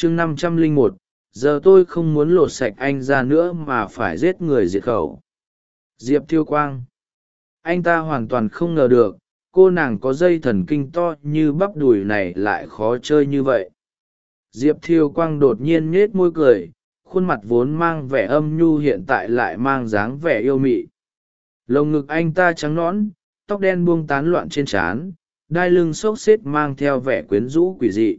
chương năm trăm lẻ một, giờ tôi không muốn lột sạch anh ra nữa mà phải giết người diệt khẩu. Diệp thiêu quang. Anh ta hoàn toàn không ngờ được, cô nàng có dây thần kinh to như bắp đùi này lại khó chơi như vậy. Diệp thiêu quang đột nhiên nhết môi cười, khuôn mặt vốn mang vẻ âm nhu hiện tại lại mang dáng vẻ yêu mị. Lồng ngực anh ta trắng nõn, tóc đen buông tán loạn trên trán, đai lưng xốc xếp mang theo vẻ quyến rũ quỷ dị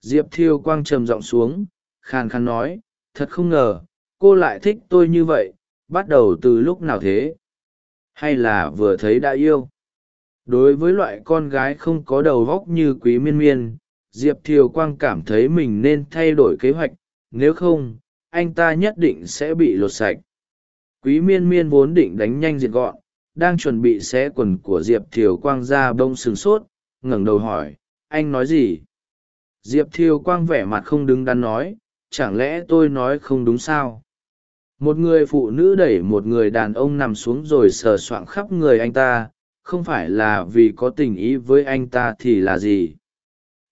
diệp thiêu quang trầm giọng xuống, khàn khàn nói, thật không ngờ, cô lại thích tôi như vậy, bắt đầu từ lúc nào thế? Hay là vừa thấy đã yêu? Đối với loại con gái không có đầu vóc như quý miên miên, diệp thiều quang cảm thấy mình nên thay đổi kế hoạch, nếu không, anh ta nhất định sẽ bị lột sạch. Quý miên miên vốn định đánh nhanh diệt gọn, đang chuẩn bị xé quần của diệp thiều quang ra bông sừng sốt, ngẩng đầu hỏi, anh nói gì? Diệp Thiêu quang vẻ mặt không đứng đắn nói, chẳng lẽ tôi nói không đúng sao? Một người phụ nữ đẩy một người đàn ông nằm xuống rồi sờ soạng khắp người anh ta, không phải là vì có tình ý với anh ta thì là gì?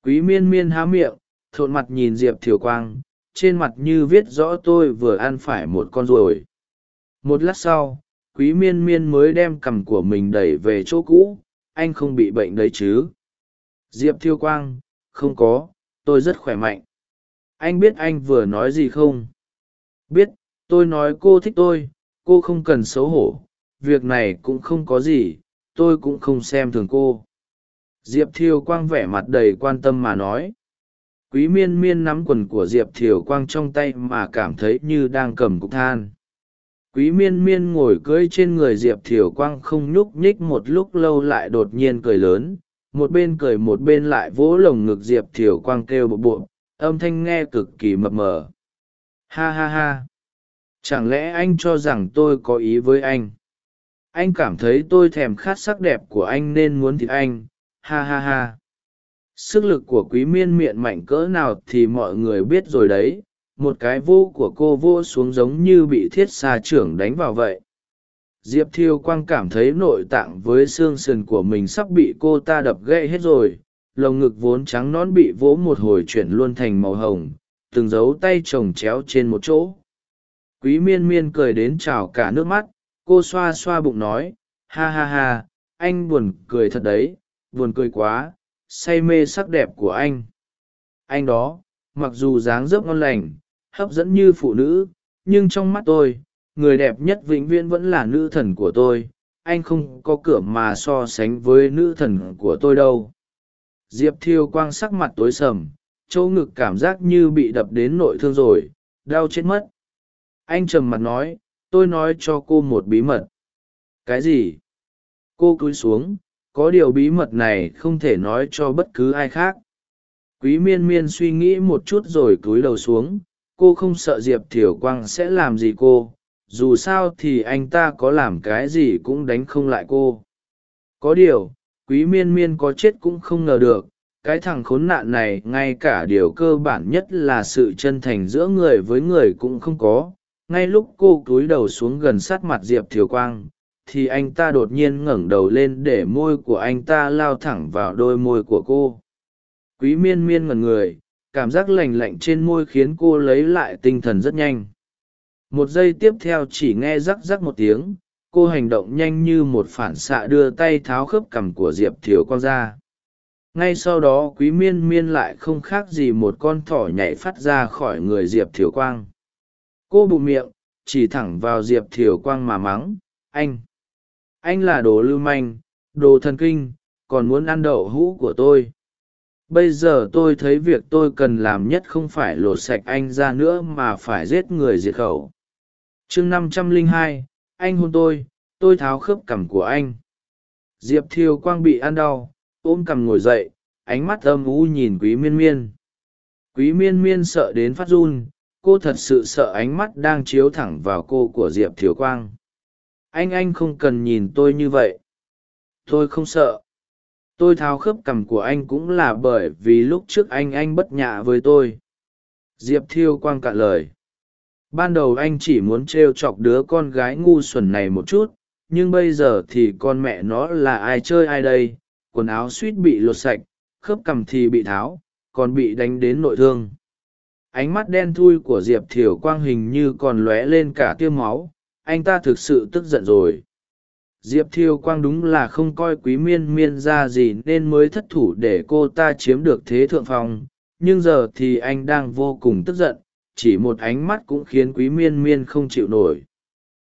Quý miên miên há miệng, thộn mặt nhìn diệp thiều quang, trên mặt như viết rõ tôi vừa ăn phải một con ruồi. Một lát sau, quý miên miên mới đem cằm của mình đẩy về chỗ cũ, anh không bị bệnh đấy chứ? Diệp thiêu quang, không có tôi rất khỏe mạnh. Anh biết anh vừa nói gì không? Biết, tôi nói cô thích tôi, cô không cần xấu hổ. Việc này cũng không có gì, tôi cũng không xem thường cô. Diệp thiều quang vẻ mặt đầy quan tâm mà nói. Quý miên miên nắm quần của diệp thiều quang trong tay mà cảm thấy như đang cầm cục than. Quý miên miên ngồi cưỡi trên người diệp thiều quang không nhúc nhích một lúc lâu lại đột nhiên cười lớn một bên cười một bên lại vỗ lồng ngực diệp thiều quang kêu bộ bộ, âm thanh nghe cực kỳ mập mờ. Ha ha ha. Chẳng lẽ anh cho rằng tôi có ý với anh? Anh cảm thấy tôi thèm khát sắc đẹp của anh nên muốn thịt anh. Ha ha ha. Sức lực của quý miên miệng mạnh cỡ nào thì mọi người biết rồi đấy. Một cái vô của cô vô xuống giống như bị thiết xa trưởng đánh vào vậy diệp thiêu quang cảm thấy nội tạng với xương sườn của mình sắp bị cô ta đập gãy hết rồi, lồng ngực vốn trắng nón bị vỗ một hồi chuyển luôn thành màu hồng, từng dấu tay chồng chéo trên một chỗ. Quý miên miên cười đến trào cả nước mắt, cô xoa xoa bụng nói, ha ha ha, anh buồn cười thật đấy, buồn cười quá, say mê sắc đẹp của anh. Anh đó, mặc dù dáng dấp ngon lành, hấp dẫn như phụ nữ, nhưng trong mắt tôi người đẹp nhất vĩnh viễn vẫn là nữ thần của tôi, anh không có cửa mà so sánh với nữ thần của tôi đâu. Diệp thiêu quang sắc mặt tối sầm, chỗ ngực cảm giác như bị đập đến nội thương rồi, đau chết mất. Anh trầm mặt nói, tôi nói cho cô một bí mật. Cái gì? Cô cúi xuống, có điều bí mật này không thể nói cho bất cứ ai khác. Quý miên miên suy nghĩ một chút rồi cúi đầu xuống, cô không sợ diệp thiều quang sẽ làm gì cô dù sao thì anh ta có làm cái gì cũng đánh không lại cô. Có điều, quý miên miên có chết cũng không ngờ được, cái thằng khốn nạn này ngay cả điều cơ bản nhất là sự chân thành giữa người với người cũng không có. Ngay lúc cô cúi đầu xuống gần sát mặt diệp thiều quang, thì anh ta đột nhiên ngẩng đầu lên để môi của anh ta lao thẳng vào đôi môi của cô. Quý miên miên ngẩn người, cảm giác lành lạnh trên môi khiến cô lấy lại tinh thần rất nhanh một giây tiếp theo chỉ nghe rắc rắc một tiếng, cô hành động nhanh như một phản xạ đưa tay tháo khớp cằm của diệp thiều quang ra. Ngay sau đó quý miên miên lại không khác gì một con thỏ nhảy phát ra khỏi người diệp thiều quang. Cô bụng miệng, chỉ thẳng vào diệp thiều quang mà mắng, anh anh là đồ lưu manh, đồ thần kinh, còn muốn ăn đậu hũ của tôi. Bây giờ tôi thấy việc tôi cần làm nhất không phải lột sạch anh ra nữa mà phải giết người diệt khẩu chương năm trăm lẻ hai, anh hôn tôi tôi tháo khớp cằm của anh. Diệp thiều quang bị ăn đau, ôm cằm ngồi dậy, ánh mắt âm u nhìn quý miên miên. Quý miên miên sợ đến phát run, cô thật sự sợ ánh mắt đang chiếu thẳng vào cô của diệp thiều quang. Anh anh không cần nhìn tôi như vậy. Tôi không sợ. Tôi tháo khớp cằm của anh cũng là bởi vì lúc trước anh anh bất nhạ với tôi. Diệp thiêu quang cạn lời ban đầu anh chỉ muốn t r e o chọc đứa con gái ngu xuẩn này một chút, nhưng bây giờ thì con mẹ nó là ai chơi ai đây? Quần áo suýt bị lột sạch, khớp cằm thì bị tháo, còn bị đánh đến nội thương. Ánh mắt đen thui của diệp thiều quang hình như còn lóe lên cả tiêu máu, anh ta thực sự tức giận rồi. Diệp thiều quang đúng là không coi quý miên miên ra gì nên mới thất thủ để cô ta chiếm được thế thượng phong, nhưng giờ thì anh đang vô cùng tức giận chỉ một ánh mắt cũng khiến quý miên miên không chịu nổi.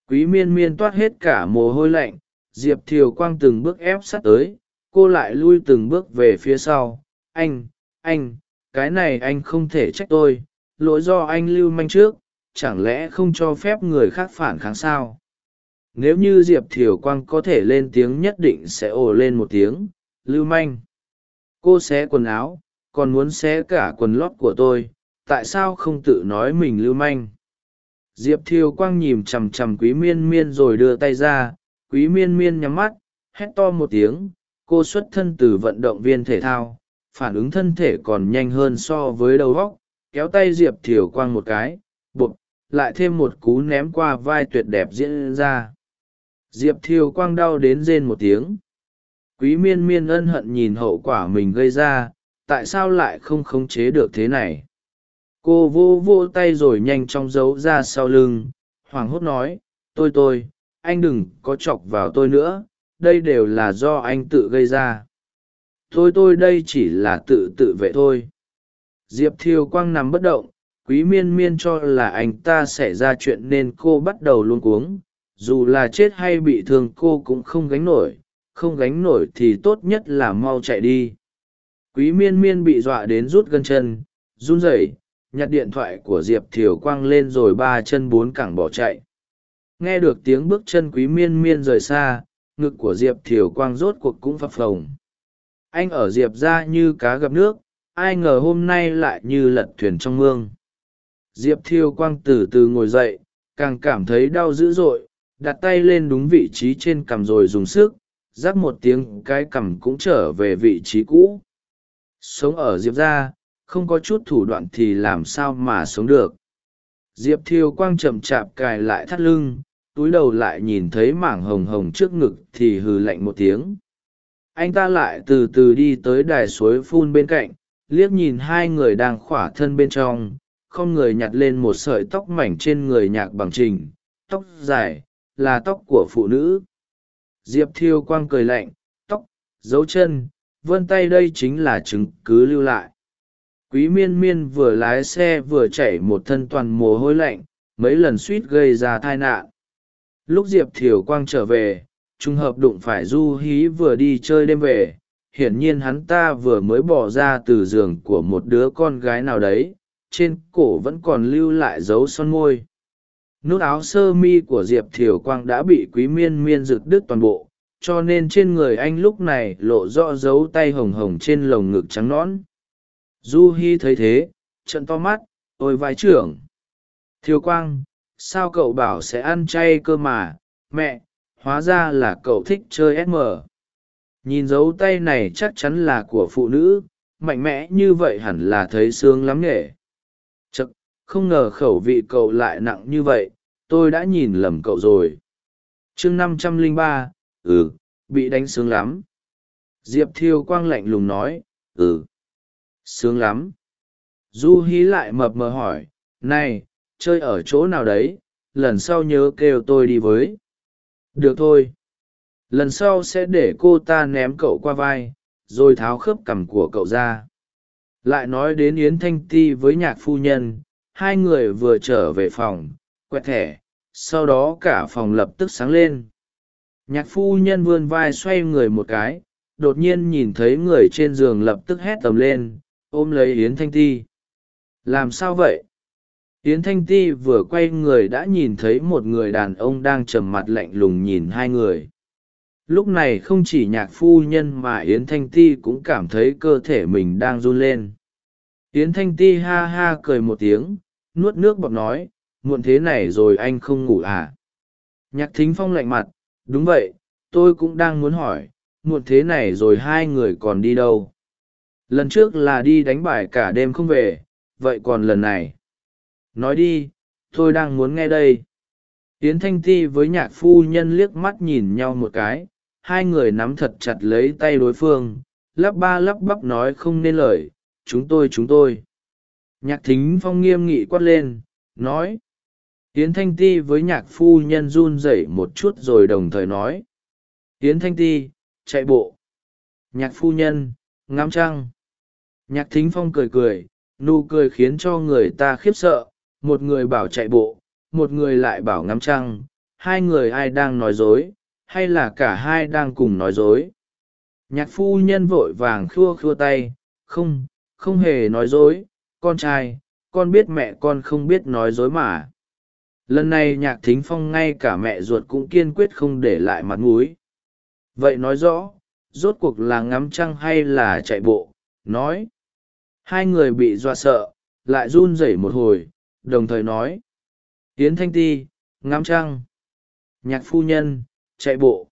Quý miên miên toát hết cả mồ hôi lạnh, diệp thiều quang từng bước ép sát tới, cô lại lui từng bước về phía sau. Anh anh, cái này anh không thể trách tôi, lỗi do anh lưu manh trước, chẳng lẽ không cho phép người khác phản kháng sao? Nếu như diệp thiều quang có thể lên tiếng nhất định sẽ ồ lên một tiếng, lưu manh. Cô xé quần áo, còn muốn xé cả quần lót của tôi tại sao không tự nói mình lưu manh? Diệp thiều quang nhìn chằm chằm quý miên miên rồi đưa tay ra, quý miên miên nhắm mắt, hét to một tiếng, cô xuất thân từ vận động viên thể thao, phản ứng thân thể còn nhanh hơn so với đầu góc, kéo tay diệp thiều quang một cái, bụp, lại thêm một cú ném qua vai tuyệt đẹp diễn ra. Diệp thiều quang đau đến rên một tiếng. Quý miên miên ân hận nhìn hậu quả mình gây ra, tại sao lại không khống chế được thế này? Cô vô vô tay rồi nhanh chóng giấu ra sau lưng, hoảng hốt nói, tôi tôi, anh đừng có chọc vào tôi nữa, đây đều là do anh tự gây ra. Tôi tôi đây chỉ là tự tự vệ thôi. Diệp thiều quang nằm bất động, quý miên miên cho là anh ta xảy ra chuyện nên cô bắt đầu luôn cuống. Dù là chết hay bị thương cô cũng không gánh nổi, không gánh nổi thì tốt nhất là mau chạy đi. Quý miên miên bị dọa đến rút gân chân, run rẩy nhặt điện thoại của diệp thiều quang lên rồi ba chân bốn cẳng bỏ chạy. Nghe được tiếng bước chân quý miên miên rời xa, ngực của diệp thiều quang rốt cuộc cũng phập phồng. Anh ở diệp ra như cá gặp nước, ai ngờ hôm nay lại như lật thuyền trong mương. Diệp thiều quang từ từ ngồi dậy, càng cảm thấy đau dữ dội, đặt tay lên đúng vị trí trên cằm rồi dùng sức, rắc một tiếng cái cằm cũng trở về vị trí cũ. Sống ở diệp ra không có chút thủ đoạn thì làm sao mà sống được. Diệp Thiêu quang chậm chạp cài lại thắt lưng, túi đầu lại nhìn thấy mảng hồng hồng trước ngực thì hừ lạnh một tiếng. Anh ta lại từ từ đi tới đài suối phun bên cạnh, liếc nhìn hai người đang khỏa thân bên trong, không người nhặt lên một sợi tóc mảnh trên người nhạc bằng trình, tóc dài, là tóc của phụ nữ. Diệp thiêu quang cười lạnh, tóc, dấu chân vân tay đây chính là chứng cứ lưu lại quý miên miên vừa lái xe vừa chảy một thân toàn mồ hôi lạnh, mấy lần suýt gây ra tai nạn. Lúc diệp thiều quang trở về, trùng hợp đụng phải du hí vừa đi chơi đêm về, hiển nhiên hắn ta vừa mới bỏ ra từ giường của một đứa con gái nào đấy, trên cổ vẫn còn lưu lại dấu son môi. Nút áo sơ mi của diệp thiều quang đã bị quý miên miên rực đứt toàn bộ, cho nên trên người anh lúc này lộ rõ dấu tay hồng hồng trên lồng ngực trắng nõn du hi thấy thế, trận to mắt, ôi vai trưởng thiếu quang, sao cậu bảo sẽ ăn chay cơ mà? Mẹ, hóa ra là cậu thích chơi sm nhìn dấu tay này chắc chắn là của phụ nữ, mạnh mẽ như vậy hẳn là thấy sướng lắm nghệ chật, không ngờ khẩu vị cậu lại nặng như vậy, tôi đã nhìn lầm cậu rồi. Chương năm trăm lẻ ba ừ bị đánh sướng lắm. Diệp thiêu quang lạnh lùng nói ừ sướng lắm. Du hí lại mập mờ hỏi, này, chơi ở chỗ nào đấy? Lần sau nhớ kêu tôi đi với. Được thôi. Lần sau sẽ để cô ta ném cậu qua vai, rồi tháo khớp cằm của cậu ra. Lại nói đến yến thanh ti với nhạc phu nhân, hai người vừa trở về phòng, quẹt thẻ, sau đó cả phòng lập tức sáng lên. Nhạc phu nhân vươn vai xoay người một cái, đột nhiên nhìn thấy người trên giường lập tức hét tầm lên ôm lấy yến thanh ti. Làm sao vậy? Yến thanh ti vừa quay người đã nhìn thấy một người đàn ông đang trầm mặt lạnh lùng nhìn hai người. Lúc này không chỉ nhạc phu nhân mà yến thanh ti cũng cảm thấy cơ thể mình đang run lên. Yến thanh ti ha ha cười một tiếng, nuốt nước bọt nói, muộn thế này rồi anh không ngủ à? Nhạc thính phong lạnh mặt, đúng vậy, tôi cũng đang muốn hỏi, muộn thế này rồi hai người còn đi đâu? Lần trước là đi đánh bài cả đêm không về, vậy còn lần này? Nói đi, tôi đang muốn nghe đây. Yến thanh ti với nhạc phu nhân liếc mắt nhìn nhau một cái, hai người nắm thật chặt lấy tay đối phương, lắp ba lắp bắp nói không nên lời, chúng tôi chúng tôi. Nhạc thính phong nghiêm nghị quát lên, nói. Yến thanh ti với nhạc phu nhân run rẩy một chút rồi đồng thời nói. Yến thanh ti, chạy bộ. Nhạc phu nhân, ngắm trăng nhạc thính phong cười cười, nụ cười khiến cho người ta khiếp sợ, một người bảo chạy bộ, một người lại bảo ngắm trăng, hai người ai đang nói dối, hay là cả hai đang cùng nói dối. Nhạc phu nhân vội vàng khua khua tay, không không hề nói dối, con trai, con biết mẹ con không biết nói dối mà. Lần này nhạc thính phong ngay cả mẹ ruột cũng kiên quyết không để lại mặt mũi. vậy nói rõ, rốt cuộc là ngắm trăng hay là chạy bộ? Nói hai người bị dọa sợ, lại run rẩy một hồi, đồng thời nói. Tiến thanh ti, ngắm trăng. Nhạc phu nhân, chạy bộ.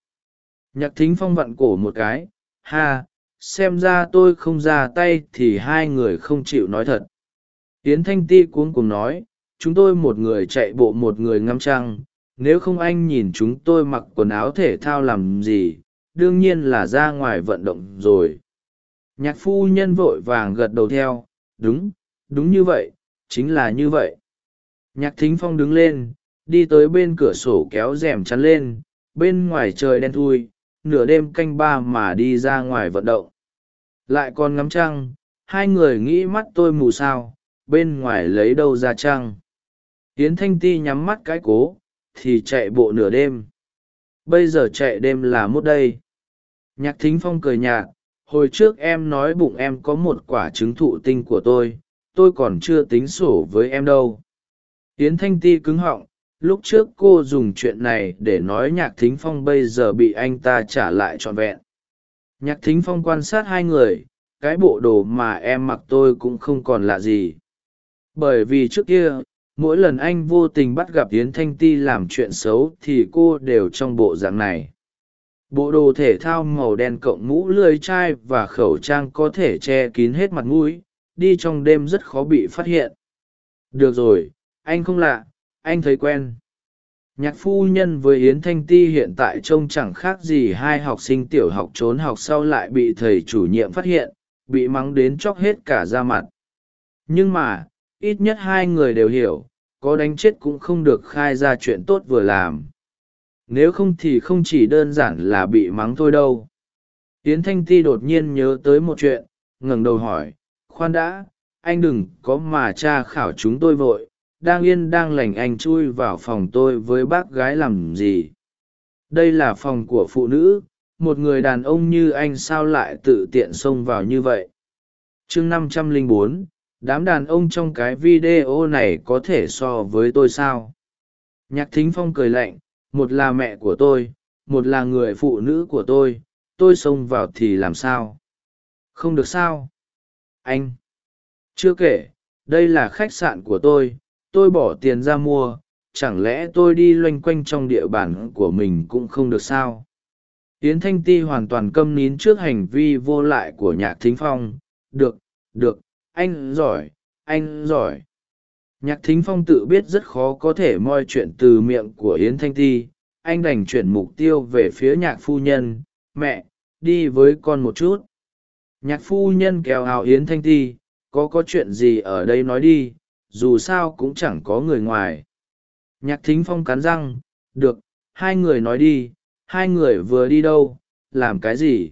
Nhạc thính phong vặn cổ một cái. Ha, xem ra tôi không ra tay thì hai người không chịu nói thật. Tiến thanh ti cuống cuồng nói, chúng tôi một người chạy bộ một người ngắm trăng. Nếu không anh nhìn chúng tôi mặc quần áo thể thao làm gì, đương nhiên là ra ngoài vận động rồi nhạc phu nhân vội vàng gật đầu theo, đúng đúng như vậy, chính là như vậy. Nhạc thính phong đứng lên, đi tới bên cửa sổ kéo rèm chắn lên, bên ngoài trời đen thui, nửa đêm canh ba mà đi ra ngoài vận động. Lại còn ngắm trăng, hai người nghĩ mắt tôi mù sao, bên ngoài lấy đâu ra trăng. Hiến thanh ti nhắm mắt cái cố, thì chạy bộ nửa đêm. Bây giờ chạy đêm là mốt đây. Nhạc thính phong cười nhạt hồi trước em nói bụng em có một quả trứng thụ tinh của tôi tôi còn chưa tính sổ với em đâu. Yến thanh ti cứng họng, lúc trước cô dùng chuyện này để nói nhạc thính phong bây giờ bị anh ta trả lại trọn vẹn. Nhạc thính phong quan sát hai người, cái bộ đồ mà em mặc tôi cũng không còn lạ gì. Bởi vì trước kia, mỗi lần anh vô tình bắt gặp yến thanh ti làm chuyện xấu thì cô đều trong bộ dạng này bộ đồ thể thao màu đen cộng mũ lưới chai và khẩu trang có thể che kín hết mặt mũi, đi trong đêm rất khó bị phát hiện. Được rồi, anh không lạ, anh thấy quen. Nhạc phu nhân với yến thanh ti hiện tại trông chẳng khác gì hai học sinh tiểu học trốn học sau lại bị thầy chủ nhiệm phát hiện, bị mắng đến chóc hết cả da mặt. Nhưng mà, ít nhất hai người đều hiểu, có đánh chết cũng không được khai ra chuyện tốt vừa làm nếu không thì không chỉ đơn giản là bị mắng thôi đâu. Yến thanh ti đột nhiên nhớ tới một chuyện, ngẩng đầu hỏi, khoan đã, anh đừng có mà tra khảo chúng tôi vội, đang yên đang lành anh chui vào phòng tôi với bác gái làm gì? Đây là phòng của phụ nữ, một người đàn ông như anh sao lại tự tiện xông vào như vậy? Chương năm trăm lẻ bốn, đám đàn ông trong cái video này có thể so với tôi sao? Nhạc thính phong cười lạnh một là mẹ của tôi, một là người phụ nữ của tôi tôi xông vào thì làm sao? Không được sao? Anh. Chưa kể, đây là khách sạn của tôi tôi bỏ tiền ra mua, chẳng lẽ tôi đi loanh quanh trong địa bàn của mình cũng không được sao? Yến thanh ti hoàn toàn câm nín trước hành vi vô lại của nhạc thính phong. Được được, anh giỏi anh giỏi nhạc thính phong tự biết rất khó có thể moi chuyện từ miệng của yến thanh ti. Anh đành chuyển mục tiêu về phía nhạc phu nhân. Mẹ, đi với con một chút. Nhạc phu nhân kéo hào yến thanh ti. Có có chuyện gì ở đây nói đi. Dù sao cũng chẳng có người ngoài. Nhạc thính phong cắn răng. Được, hai người nói đi. Hai người vừa đi đâu? Làm cái gì?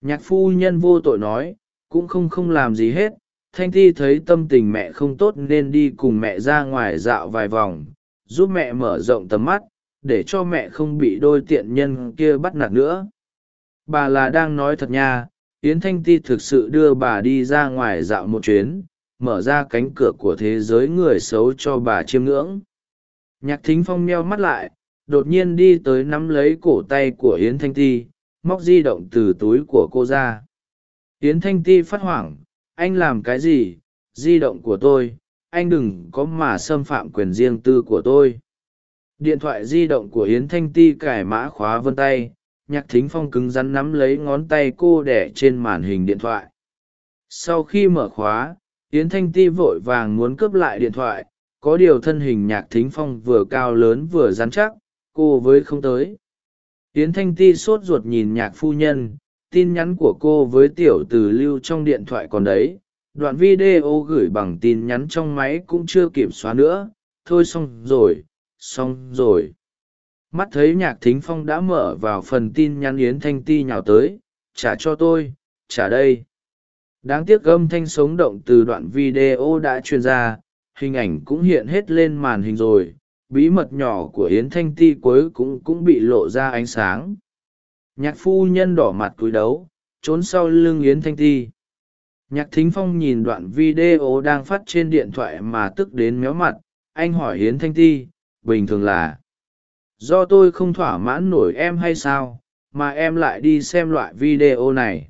Nhạc phu nhân vô tội nói. Cũng không không làm gì hết thanh Thi thấy tâm tình mẹ không tốt nên đi cùng mẹ ra ngoài dạo vài vòng, giúp mẹ mở rộng tầm mắt, để cho mẹ không bị đôi tiện nhân kia bắt nạt nữa. Bà là đang nói thật nha, yến thanh ti thực sự đưa bà đi ra ngoài dạo một chuyến, mở ra cánh cửa của thế giới người xấu cho bà chiêm ngưỡng. Nhạc thính phong meo mắt lại, đột nhiên đi tới nắm lấy cổ tay của yến thanh ti móc di động từ túi của cô ra. Yến thanh ti phát hoảng anh làm cái gì? Di động của tôi. Anh đừng có mà xâm phạm quyền riêng tư của tôi. Điện thoại di động của yến thanh ti cải mã khóa vân tay. Nhạc thính phong cứng rắn nắm lấy ngón tay cô đẻ trên màn hình điện thoại. Sau khi mở khóa, yến thanh ti vội vàng muốn cướp lại điện thoại. Có điều thân hình nhạc thính phong vừa cao lớn vừa rắn chắc, cô với không tới. Yến thanh ti sốt ruột nhìn nhạc phu nhân tin nhắn của cô với tiểu từ lưu trong điện thoại còn đấy. Đoạn video gửi bằng tin nhắn trong máy cũng chưa kịp xóa nữa. Thôi xong rồi xong rồi. Mắt thấy nhạc thính phong đã mở vào phần tin nhắn yến thanh ti nhào tới. Trả cho tôi, trả đây. Đáng tiếc âm thanh sống động từ đoạn video đã truyền ra. Hình ảnh cũng hiện hết lên màn hình rồi. Bí mật nhỏ của yến thanh ti cuối cũng cũng bị lộ ra ánh sáng nhạc phu nhân đỏ mặt cúi đấu trốn sau lưng yến thanh ti. Nhạc thính phong nhìn đoạn video đang phát trên điện thoại mà tức đến méo mặt, anh hỏi yến thanh ti, bình thường là, do tôi không thỏa mãn nổi em hay sao, mà em lại đi xem loại video này?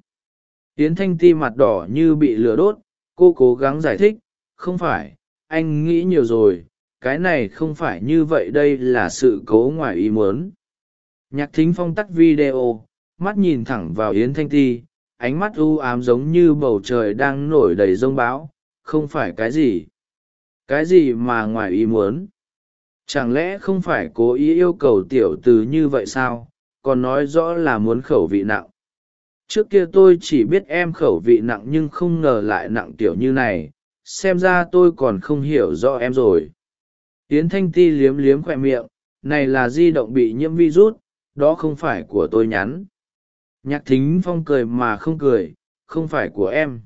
Yến thanh ti mặt đỏ như bị lửa đốt, cô cố gắng giải thích, không phải, anh nghĩ nhiều rồi, cái này không phải như vậy đây là sự cố ngoài ý muốn nhạc thính phong tắt video, mắt nhìn thẳng vào yến thanh ti, ánh mắt u ám giống như bầu trời đang nổi đầy rông bão, không phải cái gì. Cái gì mà ngoài ý muốn? Chẳng lẽ không phải cố ý yêu cầu tiểu từ như vậy sao? Còn nói rõ là muốn khẩu vị nặng. Trước kia tôi chỉ biết em khẩu vị nặng nhưng không ngờ lại nặng tiểu như này. Xem ra tôi còn không hiểu rõ em rồi. Yến thanh ti liếm liếm khoe miệng, này là di động bị nhiễm virus đó không phải của tôi nhắn. Nhạc thính phong cười mà không cười, không phải của em.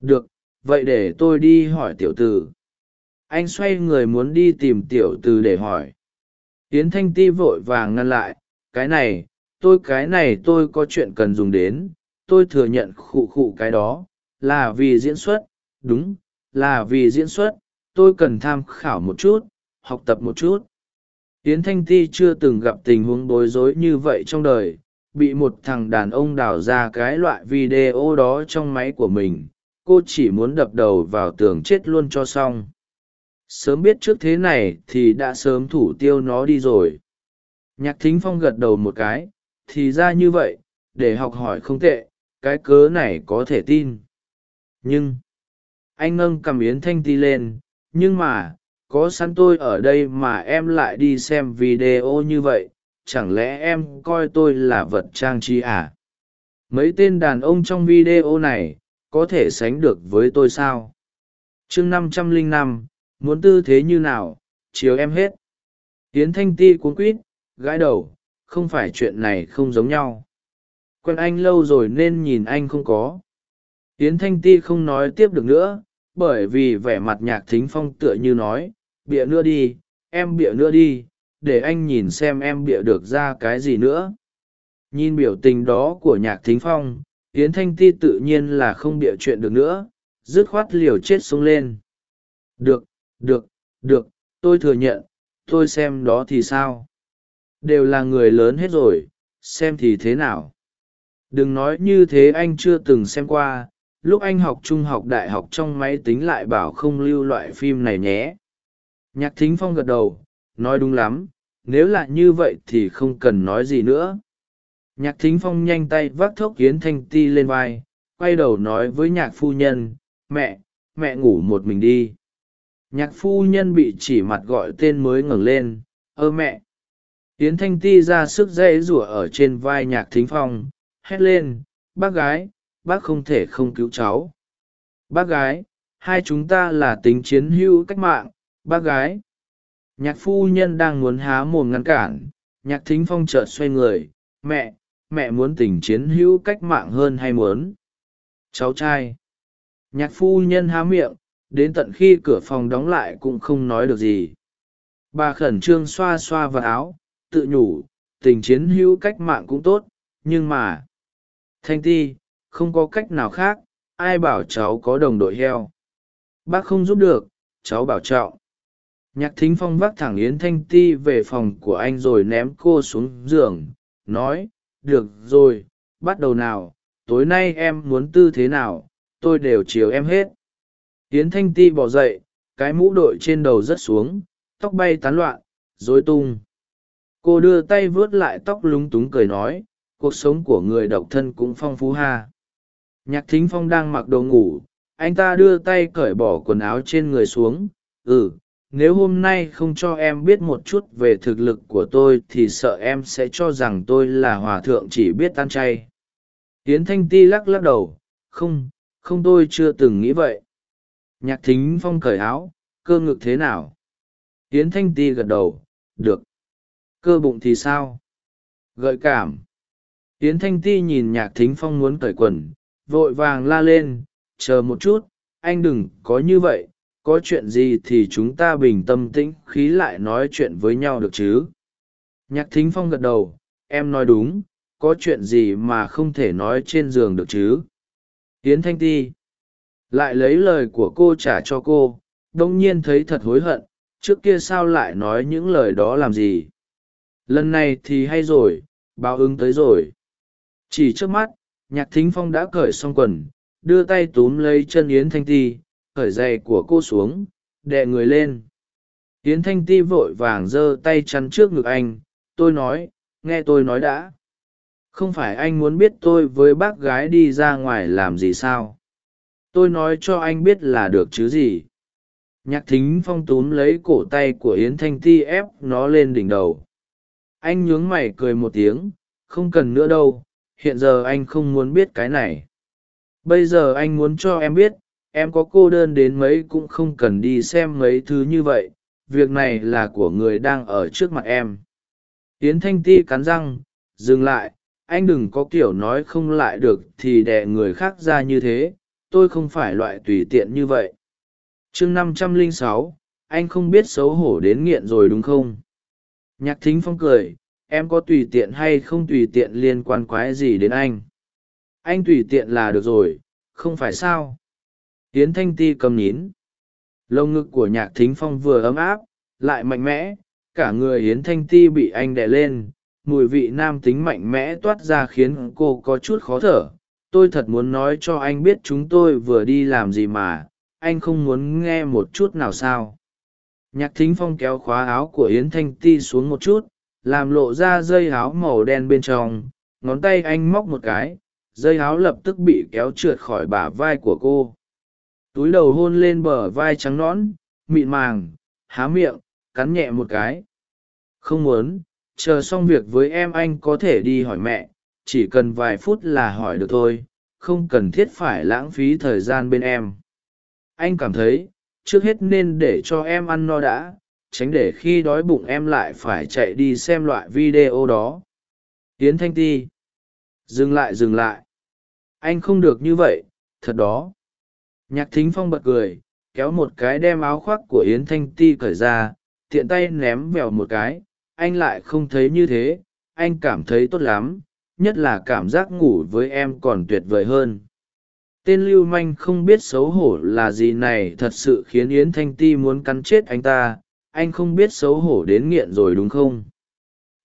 Được, vậy để tôi đi hỏi tiểu t ử anh xoay người muốn đi tìm tiểu t ử để hỏi. Yến thanh ti vội vàng ngăn lại, cái này, tôi, cái này tôi có chuyện cần dùng đến. Tôi thừa nhận khụ khụ cái đó, là vì diễn xuất, đúng, là vì diễn xuất. Tôi cần tham khảo một chút, học tập một chút yến thanh ti chưa từng gặp tình huống bối rối như vậy trong đời, bị một thằng đàn ông đào ra cái loại video đó trong máy của mình, cô chỉ muốn đập đầu vào tường chết luôn cho xong. Sớm biết trước thế này thì đã sớm thủ tiêu nó đi rồi. Nhạc thính phong gật đầu một cái, thì ra như vậy, để học hỏi không tệ, cái cớ này có thể tin. Nhưng, anh ngâng cầm yến thanh ti lên, nhưng mà có sẵn tôi ở đây mà em lại đi xem video như vậy, chẳng lẽ em coi tôi là vật trang trí à? Mấy tên đàn ông trong video này, có thể sánh được với tôi sao? Chương năm trăm lẻ năm, muốn tư thế như nào? Chiếu em hết. Tiến thanh ti cuốn quýt, gãi đầu, không phải chuyện này không giống nhau. Quen anh lâu rồi nên nhìn anh không có. Tiến thanh ti không nói tiếp được nữa, bởi vì vẻ mặt nhạc thính phong tựa như nói bịa nữa đi, em bịa nữa đi, để anh nhìn xem em bịa được ra cái gì nữa. Nhìn biểu tình đó của nhạc thính phong, yến thanh ti tự nhiên là không bịa chuyện được nữa, dứt khoát liều chết xuống lên. Được được được, tôi thừa nhận, tôi xem đó thì sao? Đều là người lớn hết rồi, xem thì thế nào? Đừng nói như thế anh chưa từng xem qua, lúc anh học trung học đại học trong máy tính lại bảo không lưu loại phim này nhé nhạc thính phong gật đầu, nói đúng lắm, nếu là như vậy thì không cần nói gì nữa. Nhạc thính phong nhanh tay vác thốc yến thanh ti lên vai, quay đầu nói với nhạc phu nhân, mẹ mẹ ngủ một mình đi. Nhạc phu nhân bị chỉ mặt gọi tên mới ngẩng lên, ơ mẹ. Yến thanh ti ra sức dây rủa ở trên vai nhạc thính phong, hét lên, bác gái, bác không thể không cứu cháu. Bác gái, hai chúng ta là tính chiến hữu cách mạng bác gái. Nhạc phu nhân đang muốn há mồm ngăn cản. Nhạc thính phong chợt xoay người. Mẹ mẹ muốn tình chiến hữu cách mạng hơn hay muốn? Cháu trai. Nhạc phu nhân há miệng. Đến tận khi cửa phòng đóng lại cũng không nói được gì. Bà khẩn trương xoa xoa vào áo. Tự nhủ, tình chiến hữu cách mạng cũng tốt. Nhưng mà, thanh ti, không có cách nào khác. Ai bảo cháu có đồng đội heo? Bác không giúp được. Cháu bảo trọng nhạc thính phong vác thẳng yến thanh ti về phòng của anh rồi ném cô xuống giường, nói, được rồi, bắt đầu nào, tối nay em muốn tư thế nào, tôi đều chiều em hết. Yến thanh ti bỏ dậy, cái mũ đội trên đầu rớt xuống, tóc bay tán loạn, rối tung. Cô đưa tay vuốt lại tóc lúng túng cười nói, cuộc sống của người độc thân cũng phong phú ha. Nhạc thính phong đang mặc đồ ngủ, anh ta đưa tay cởi bỏ quần áo trên người xuống ừ nếu hôm nay không cho em biết một chút về thực lực của tôi thì sợ em sẽ cho rằng tôi là hòa thượng chỉ biết tan chay. Hiến thanh ti lắc lắc đầu, không không tôi chưa từng nghĩ vậy. Nhạc thính phong cởi áo, cơ ngực thế nào? Yến thanh ti gật đầu, được. Cơ bụng thì sao? Gợi cảm. Yến thanh ti nhìn nhạc thính phong muốn cởi quần, vội vàng la lên, chờ một chút, anh đừng có như vậy có chuyện gì thì chúng ta bình tâm tĩnh khí lại nói chuyện với nhau được chứ? Nhạc thính phong gật đầu, em nói đúng, có chuyện gì mà không thể nói trên giường được chứ? Yến thanh ti, lại lấy lời của cô trả cho cô đ ỗ n g nhiên thấy thật hối hận, trước kia sao lại nói những lời đó làm gì? Lần này thì hay rồi, báo ứng tới rồi. Chỉ trước mắt, nhạc thính phong đã cởi xong quần, đưa tay túm lấy chân yến thanh ti khởi giày của cô xuống đẹ người lên. Yến thanh ti vội vàng giơ tay chắn trước ngực anh, tôi nói, nghe tôi nói đã. Không phải anh muốn biết tôi với bác gái đi ra ngoài làm gì sao? Tôi nói cho anh biết là được chứ gì. Nhạc thính phong túm lấy cổ tay của yến thanh ti ép nó lên đỉnh đầu. Anh nhướng mày cười một tiếng, không cần nữa đâu, hiện giờ anh không muốn biết cái này. Bây giờ anh muốn cho em biết em có cô đơn đến mấy cũng không cần đi xem mấy thứ như vậy, việc này là của người đang ở trước mặt em. Yến thanh ti cắn răng, dừng lại, anh đừng có kiểu nói không lại được thì đẻ người khác ra như thế, tôi không phải loại tùy tiện như vậy. Chương năm trăm lẻ sáu, anh không biết xấu hổ đến nghiện rồi đúng không? Nhạc thính phong cười, em có tùy tiện hay không tùy tiện liên quan quái gì đến anh? Anh tùy tiện là được rồi, không phải sao? Yến thanh ti cầm nhín lông ngực của nhạc thính phong vừa ấm áp, lại mạnh mẽ, cả người Yến thanh ti bị anh đè lên, mùi vị nam tính mạnh mẽ toát ra khiến cô có chút khó thở. Tôi thật muốn nói cho anh biết chúng tôi vừa đi làm gì mà, anh không muốn nghe một chút nào sao? Nhạc thính phong kéo khóa áo của yến thanh ti xuống một chút, làm lộ ra dây áo màu đen bên trong. Ngón tay anh móc một cái, dây áo lập tức bị kéo trượt khỏi bả vai của cô túi đầu hôn lên bờ vai trắng nõn, mịn màng, há miệng, cắn nhẹ một cái. Không muốn, chờ xong việc với em anh có thể đi hỏi mẹ, chỉ cần vài phút là hỏi được thôi, không cần thiết phải lãng phí thời gian bên em. Anh cảm thấy, trước hết nên để cho em ăn no đã, tránh để khi đói bụng em lại phải chạy đi xem loại video đó. Tiến thanh ti, dừng lại dừng lại. Anh không được như vậy, thật đó nhạc thính phong bật cười, kéo một cái đem áo khoác của yến thanh ti cởi ra, tiện tay ném vèo một cái. Anh lại không thấy như thế, anh cảm thấy tốt lắm, nhất là cảm giác ngủ với em còn tuyệt vời hơn. Tên lưu manh không biết xấu hổ là gì này, thật sự khiến yến thanh ti muốn cắn chết anh ta. Anh không biết xấu hổ đến nghiện rồi đúng không?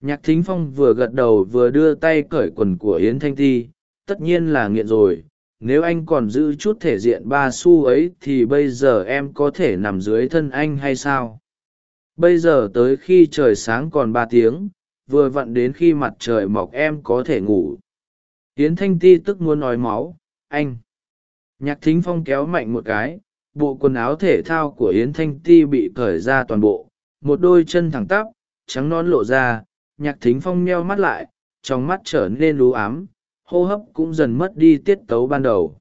Nhạc thính phong vừa gật đầu vừa đưa tay cởi quần của yến thanh ti, tất nhiên là nghiện rồi nếu anh còn giữ chút thể diện ba xu ấy thì bây giờ em có thể nằm dưới thân anh hay sao? Bây giờ tới khi trời sáng còn ba tiếng, vừa vặn đến khi mặt trời mọc em có thể ngủ. Tiến thanh ti tức muốn nói máu, anh. Nhạc thính phong kéo mạnh một cái, bộ quần áo thể thao của yến thanh ti bị cởi ra toàn bộ, một đôi chân thẳng tắp, trắng non lộ ra, nhạc thính phong meo mắt lại, trong mắt trở nên lú ám hô hấp cũng dần mất đi tiết tấu ban đầu.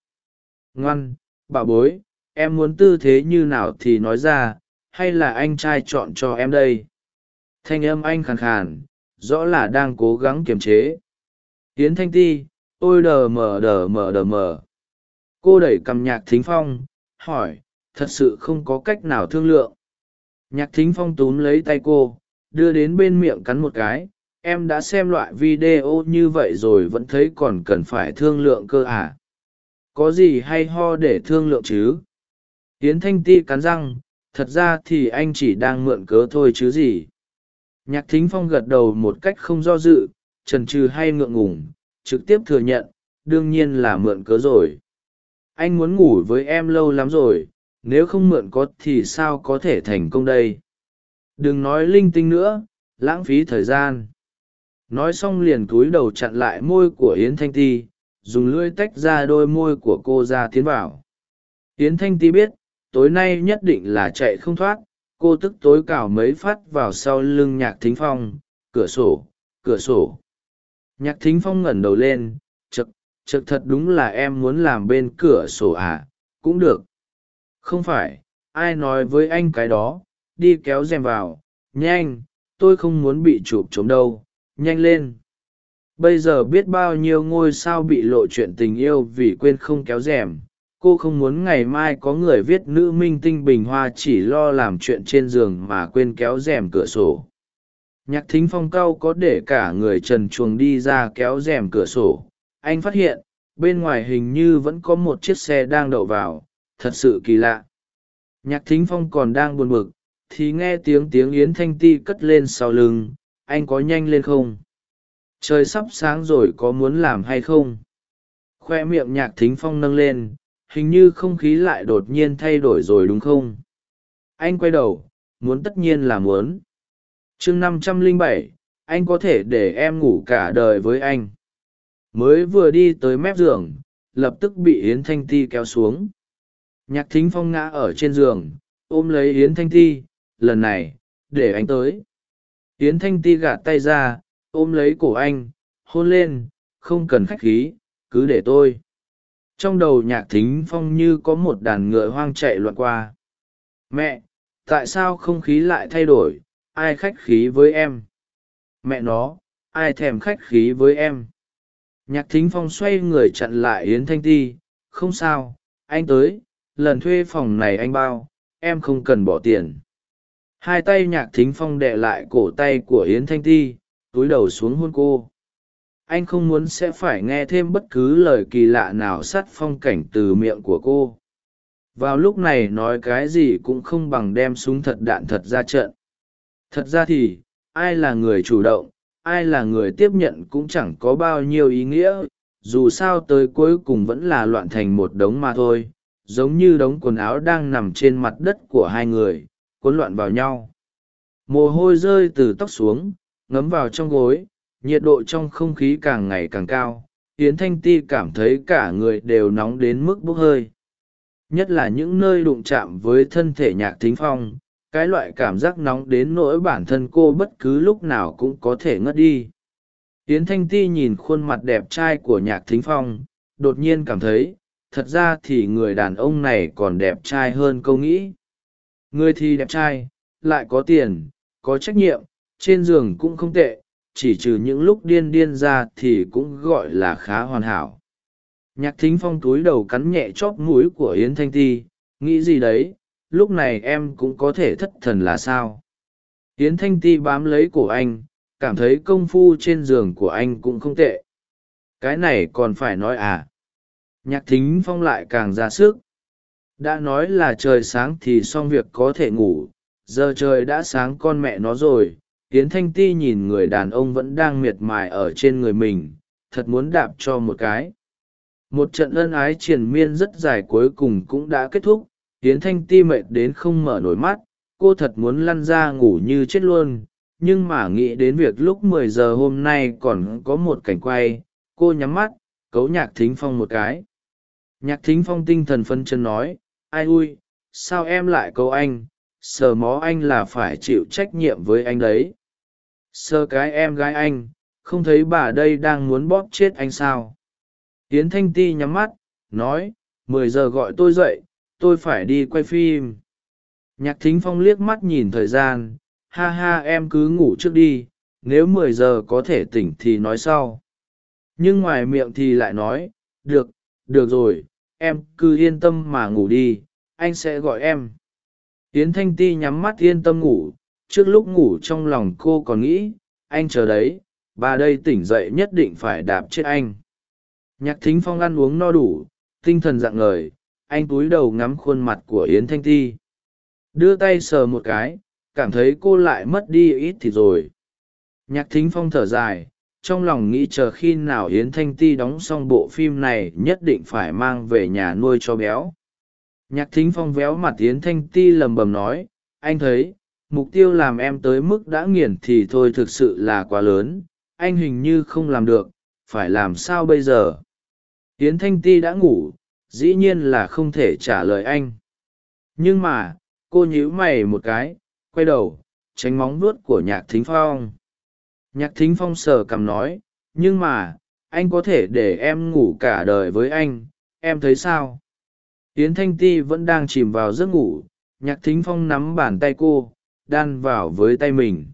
Ngoan, bà bối, em muốn tư thế như nào thì nói ra, hay là anh trai chọn cho em đây? Thanh âm anh khàn khàn, rõ là đang cố gắng kiềm chế. Tiến thanh ti, ôi đờ mờ đờ mờ đờ mờ. Cô đẩy cầm nhạc thính phong, hỏi, thật sự không có cách nào thương lượng. Nhạc thính phong túm lấy tay cô, đưa đến bên miệng cắn một cái em đã xem loại video như vậy rồi vẫn thấy còn cần phải thương lượng cơ à? Có gì hay ho để thương lượng chứ? Tiến thanh ti cắn răng, thật ra thì anh chỉ đang mượn cớ thôi chứ gì. Nhạc thính phong gật đầu một cách không do dự trần trừ hay ngượng ngùng, trực tiếp thừa nhận, đương nhiên là mượn cớ rồi. Anh muốn ngủ với em lâu lắm rồi, nếu không mượn có thì sao có thể thành công đây? Đừng nói linh tinh nữa, lãng phí thời gian nói xong liền cúi đầu chặn lại môi của yến thanh ti, dùng lưỡi tách ra đôi môi của cô ra tiến vào. Yến thanh ti biết, tối nay nhất định là chạy không thoát, cô tức tối cào mấy phát vào sau lưng nhạc thính phong, cửa sổ cửa sổ. Nhạc thính phong ngẩng đầu lên chực chực thật đúng là em muốn làm bên cửa sổ à? Cũng được. Không phải, ai nói với anh cái đó? Đi kéo rèm vào, nhanh, tôi không muốn bị chụp trống đâu nhanh lên. Bây giờ biết bao nhiêu ngôi sao bị lộ chuyện tình yêu vì quên không kéo rèm. Cô không muốn ngày mai có người viết nữ minh tinh bình hoa chỉ lo làm chuyện trên giường mà quên kéo rèm cửa sổ. Nhạc thính phong cau có để cả người trần chuồng đi ra kéo rèm cửa sổ. Anh phát hiện, bên ngoài hình như vẫn có một chiếc xe đang đậu vào. Thật sự kỳ lạ. Nhạc thính phong còn đang buồn bực, thì nghe tiếng tiếng yến thanh ti cất lên sau lưng anh có nhanh lên không? Trời sắp sáng rồi có muốn làm hay không? Khoe miệng nhạc thính phong nâng lên, hình như không khí lại đột nhiên thay đổi rồi đúng không? Anh quay đầu, muốn tất nhiên là muốn. Chương năm trăm lẻ bảy, anh có thể để em ngủ cả đời với anh. Mới vừa đi tới mép giường, lập tức bị yến thanh ti kéo xuống. Nhạc thính phong ngã ở trên giường, ôm lấy yến thanh ti, lần này, để anh tới yến thanh ti gạt tay ra, ôm lấy cổ anh, hôn lên, không cần khách khí, cứ để tôi. Trong đầu nhạc thính phong như có một đàn ngựa hoang chạy loạn qua. Mẹ, tại sao không khí lại thay đổi? Ai khách khí với em? Mẹ nó, ai thèm khách khí với em? Nhạc thính phong xoay người chặn lại yến thanh ti. Không sao, anh tới, lần thuê phòng này anh bao, em không cần bỏ tiền hai tay nhạc thính phong đệ lại cổ tay của yến thanh ti, túi đầu xuống hôn cô. Anh không muốn sẽ phải nghe thêm bất cứ lời kỳ lạ nào sát phong cảnh từ miệng của cô. Vào lúc này nói cái gì cũng không bằng đem súng thật đạn thật ra trận. Thật ra thì, ai là người chủ động, ai là người tiếp nhận cũng chẳng có bao nhiêu ý nghĩa. Dù sao tới cuối cùng vẫn là loạn thành một đống mà thôi, giống như đống quần áo đang nằm trên mặt đất của hai người cuốn loạn vào nhau. Mồ hôi rơi từ tóc xuống, ngấm vào trong gối, nhiệt độ trong không khí càng ngày càng cao, yến thanh ti cảm thấy cả người đều nóng đến mức bốc hơi. Nhất là những nơi đụng chạm với thân thể nhạc thính phong, cái loại cảm giác nóng đến nỗi bản thân cô bất cứ lúc nào cũng có thể ngất đi. Yến thanh ti nhìn khuôn mặt đẹp trai của nhạc thính phong, đột nhiên cảm thấy, thật ra thì người đàn ông này còn đẹp trai hơn câu nghĩ người thì đẹp trai, lại có tiền, có trách nhiệm, trên giường cũng không tệ, chỉ trừ những lúc điên điên ra thì cũng gọi là khá hoàn hảo. Nhạc thính phong túi đầu cắn nhẹ chóp mũi của yến thanh ti, nghĩ gì đấy, lúc này em cũng có thể thất thần là sao? Yến thanh ti bám lấy cổ anh, cảm thấy công phu trên giường của anh cũng không tệ. Cái này còn phải nói à? Nhạc thính phong lại càng ra sức đã nói là trời sáng thì xong việc có thể ngủ, giờ trời đã sáng con mẹ nó rồi tiến thanh ti nhìn người đàn ông vẫn đang miệt mài ở trên người mình, thật muốn đạp cho một cái. Một trận ân ái triền miên rất dài cuối cùng cũng đã kết thúc tiến thanh ti mệt đến không mở nổi mắt, cô thật muốn lăn ra ngủ như chết luôn, nhưng mà nghĩ đến việc lúc mười giờ hôm nay còn có một cảnh quay, cô nhắm mắt, cấu nhạc thính phong một cái. Nhạc thính phong tinh thần phân chân nói ai ui, sao em lại câu anh? Sờ mó anh là phải chịu trách nhiệm với anh đấy. Sơ cái em gái anh, không thấy bà đây đang muốn bóp chết anh sao? Tiến thanh ti nhắm mắt, nói, mười giờ gọi tôi dậy, tôi phải đi quay phim. Nhạc thính phong liếc mắt nhìn thời gian, ha ha, em cứ ngủ trước đi, nếu mười giờ có thể tỉnh thì nói sau. Nhưng ngoài miệng thì lại nói, được được rồi em cứ yên tâm mà ngủ đi, anh sẽ gọi em. Yến thanh ti nhắm mắt yên tâm ngủ, trước lúc ngủ trong lòng cô còn nghĩ, anh chờ đấy, bà đây tỉnh dậy nhất định phải đạp chết anh. Nhạc thính phong ăn uống no đủ, tinh thần dạng ngời, anh cúi đầu ngắm khuôn mặt của yến thanh ti. Đưa tay sờ một cái, cảm thấy cô lại mất đi ít thì rồi. Nhạc thính phong thở dài trong lòng nghĩ chờ khi nào yến thanh ti đóng xong bộ phim này nhất định phải mang về nhà nuôi cho béo. Nhạc thính phong véo mặt yến thanh ti lầm bầm nói, anh thấy, mục tiêu làm em tới mức đã nghiền thì thôi thực sự là quá lớn, anh hình như không làm được, phải làm sao bây giờ? Yến thanh ti đã ngủ, dĩ nhiên là không thể trả lời anh. Nhưng mà, cô nhíu mày một cái, quay đầu, tránh móng vuốt của nhạc thính phong nhạc thính phong sờ cằm nói, nhưng mà, anh có thể để em ngủ cả đời với anh, em thấy sao? Yến thanh ti vẫn đang chìm vào giấc ngủ, nhạc thính phong nắm bàn tay cô, đan vào với tay mình.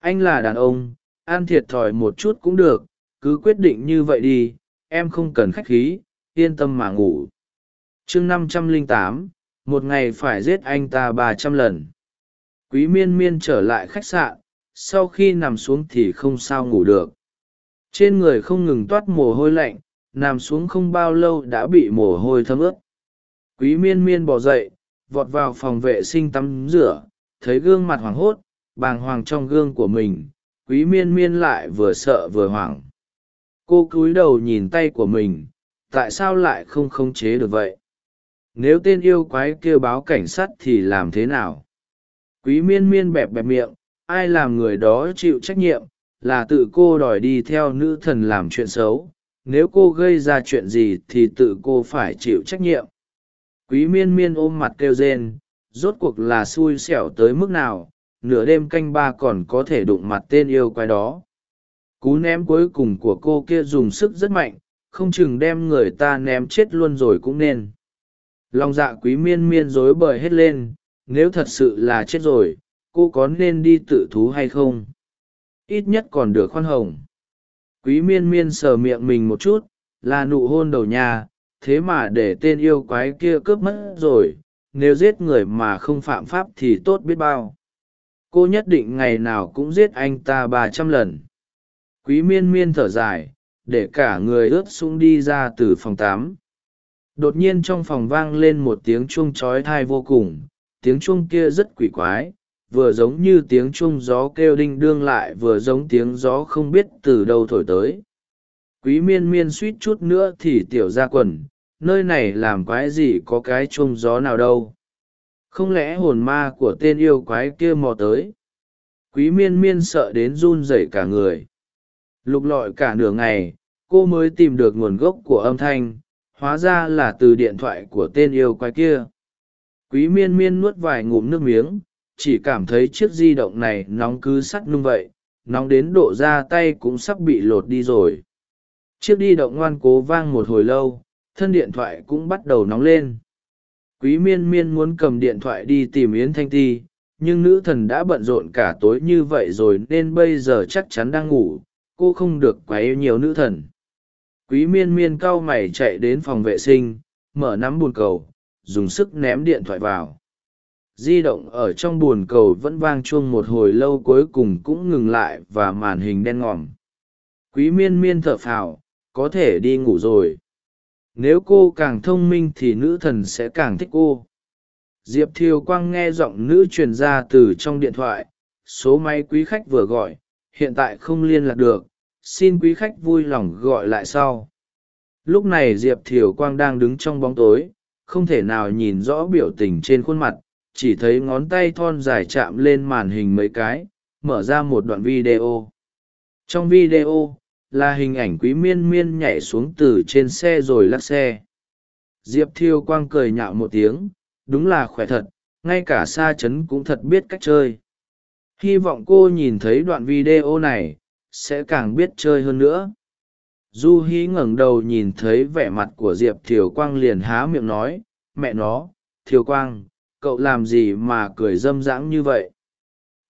Anh là đàn ông, ăn thiệt thòi một chút cũng được, cứ quyết định như vậy đi, em không cần khách khí, yên tâm mà ngủ. Chương năm trăm lẻ tám, một ngày phải giết anh ta ba trăm lần. Quý miên miên trở lại khách sạn sau khi nằm xuống thì không sao ngủ được. Trên người không ngừng toát mồ hôi lạnh, nằm xuống không bao lâu đã bị mồ hôi thấm ướt. Quý miên miên bỏ dậy, vọt vào phòng vệ sinh tắm rửa, thấy gương mặt hoảng hốt, bàng hoàng trong gương của mình, quý miên miên lại vừa sợ vừa hoảng. Cô cúi đầu nhìn tay của mình, tại sao lại không khống chế được vậy? Nếu tên yêu quái kêu báo cảnh sát thì làm thế nào? Quý miên miên bẹp bẹp miệng ai làm người đó chịu trách nhiệm là tự cô đòi đi theo nữ thần làm chuyện xấu. Nếu cô gây ra chuyện gì thì tự cô phải chịu trách nhiệm. Quý miên miên ôm mặt kêu rên, rốt cuộc là xui xẻo tới mức nào, nửa đêm canh ba còn có thể đụng mặt tên yêu quái đó. Cú ném cuối cùng của cô kia dùng sức rất mạnh, không chừng đem người ta ném chết luôn rồi cũng nên. Lòng dạ quý miên miên rối bời hết lên, nếu thật sự là chết rồi cô có nên đi tự thú hay không? Ít nhất còn được khoan hồng. Quý miên miên sờ miệng mình một chút, là nụ hôn đầu nhà, thế mà để tên yêu quái kia cướp mất rồi, nếu giết người mà không phạm pháp thì tốt biết bao. Cô nhất định ngày nào cũng giết anh ta ba trăm lần. Quý miên miên thở dài, để cả người ướt sũng đi ra từ phòng tám. Đột nhiên trong phòng vang lên một tiếng chuông trói thai vô cùng, tiếng chuông kia rất quỷ quái vừa giống như tiếng chuông gió kêu đinh đương lại vừa giống tiếng gió không biết từ đâu thổi tới. Quý miên miên suýt chút nữa thì tiểu ra quần, nơi này làm quái gì có cái chuông gió nào đâu. Không lẽ hồn ma của tên yêu quái kia mò tới? Quý miên miên sợ đến run rẩy cả người. Lục lọi cả nửa ngày, cô mới tìm được nguồn gốc của âm thanh, hóa ra là từ điện thoại của tên yêu quái kia. Quý miên miên nuốt vài ngụm nước miếng chỉ cảm thấy chiếc di động này nóng cứ sắt nung vậy, nóng đến độ ra tay cũng sắp bị lột đi rồi. Chiếc di động ngoan cố vang một hồi lâu, thân điện thoại cũng bắt đầu nóng lên. Quý miên miên muốn cầm điện thoại đi tìm yến thanh ti, nhưng nữ thần đã bận rộn cả tối như vậy rồi nên bây giờ chắc chắn đang ngủ, cô không được quấy nhiều nữ thần. Quý miên miên cau mày chạy đến phòng vệ sinh, mở nắm bồn cầu, dùng sức ném điện thoại vào di động ở trong bùn cầu vẫn vang chuông một hồi lâu cuối cùng cũng ngừng lại và màn hình đen ngòm. Quý miên miên thở phào, có thể đi ngủ rồi. Nếu cô càng thông minh thì nữ thần sẽ càng thích cô. Diệp thiều quang nghe giọng nữ truyền ra từ trong điện thoại, số máy quý khách vừa gọi, hiện tại không liên lạc được, xin quý khách vui lòng gọi lại sau. Lúc này diệp thiều quang đang đứng trong bóng tối, không thể nào nhìn rõ biểu tình trên khuôn mặt chỉ thấy ngón tay thon dài chạm lên màn hình mấy cái, mở ra một đoạn video. Trong video, là hình ảnh quý miên miên nhảy xuống từ trên xe rồi lắc xe. Diệp thiêu quang cười nhạo một tiếng, đúng là khỏe thật, ngay cả xa chấn cũng thật biết cách chơi. Hy vọng cô nhìn thấy đoạn video này, sẽ càng biết chơi hơn nữa. Du hí ngẩng đầu nhìn thấy vẻ mặt của diệp thiều quang liền há miệng nói, mẹ nó, thiều quang cậu làm gì mà cười râm rãng như vậy?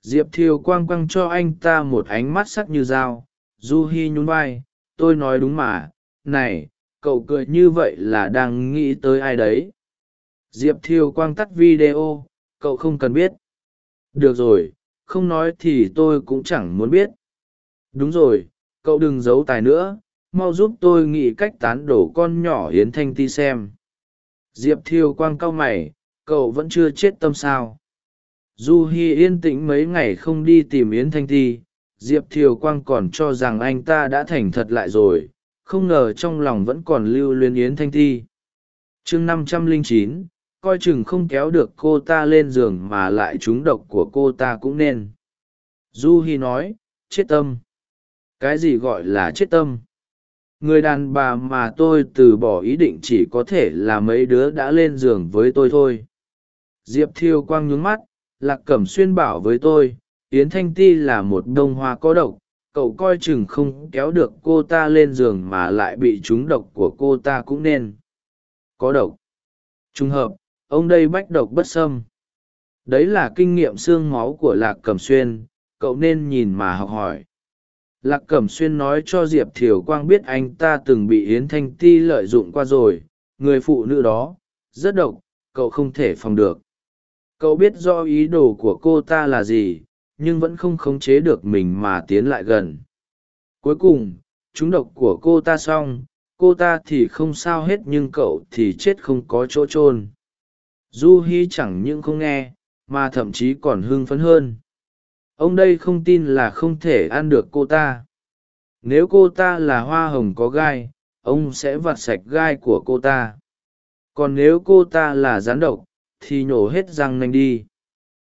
Diệp thiều quang quăng cho anh ta một ánh mắt sắc như dao, du hi nhún vai, tôi nói đúng mà, này, cậu cười như vậy là đang nghĩ tới ai đấy? Diệp thiều quang tắt video, cậu không cần biết. Được rồi, không nói thì tôi cũng chẳng muốn biết. Đúng rồi, cậu đừng giấu tài nữa, mau giúp tôi nghĩ cách tán đổ con nhỏ Hiến thanh ti xem. Diệp Thiêu quang cau mày cậu vẫn chưa chết tâm sao? Du hi yên tĩnh mấy ngày không đi tìm yến thanh ti, diệp thiều quang còn cho rằng anh ta đã thành thật lại rồi, không ngờ trong lòng vẫn còn lưu luyến yến thanh ti. Chương năm trăm lẻ chín, coi chừng không kéo được cô ta lên giường mà lại trúng độc của cô ta cũng nên. Du hi nói, chết tâm. Cái gì gọi là chết tâm? Người đàn bà mà tôi từ bỏ ý định chỉ có thể là mấy đứa đã lên giường với tôi thôi diệp thiêu quang nhướng mắt, lạc cẩm xuyên bảo với tôi, yến thanh ti là một đ ô n hoa có độc, cậu coi chừng không kéo được cô ta lên giường mà lại bị trúng độc của cô ta cũng nên. Có độc. Trùng hợp, ông đây bách độc bất sâm đấy là kinh nghiệm xương máu của lạc cẩm xuyên, cậu nên nhìn mà học hỏi. Lạc cẩm xuyên nói cho diệp thiều quang biết anh ta từng bị yến thanh ti lợi dụng qua rồi, người phụ nữ đó, rất độc, cậu không thể phòng được cậu biết rõ ý đồ của cô ta là gì, nhưng vẫn không khống chế được mình mà tiến lại gần. Cuối cùng, chúng độc của cô ta xong, cô ta thì không sao hết nhưng cậu thì chết không có chỗ chôn. Du hi chẳng những không nghe, mà thậm chí còn hưng phấn hơn. Ông đây không tin là không thể ăn được cô ta. Nếu cô ta là hoa hồng có gai, ông sẽ vặt sạch gai của cô ta. Còn nếu cô ta là rán độc thì nhổ hết răng nanh đi.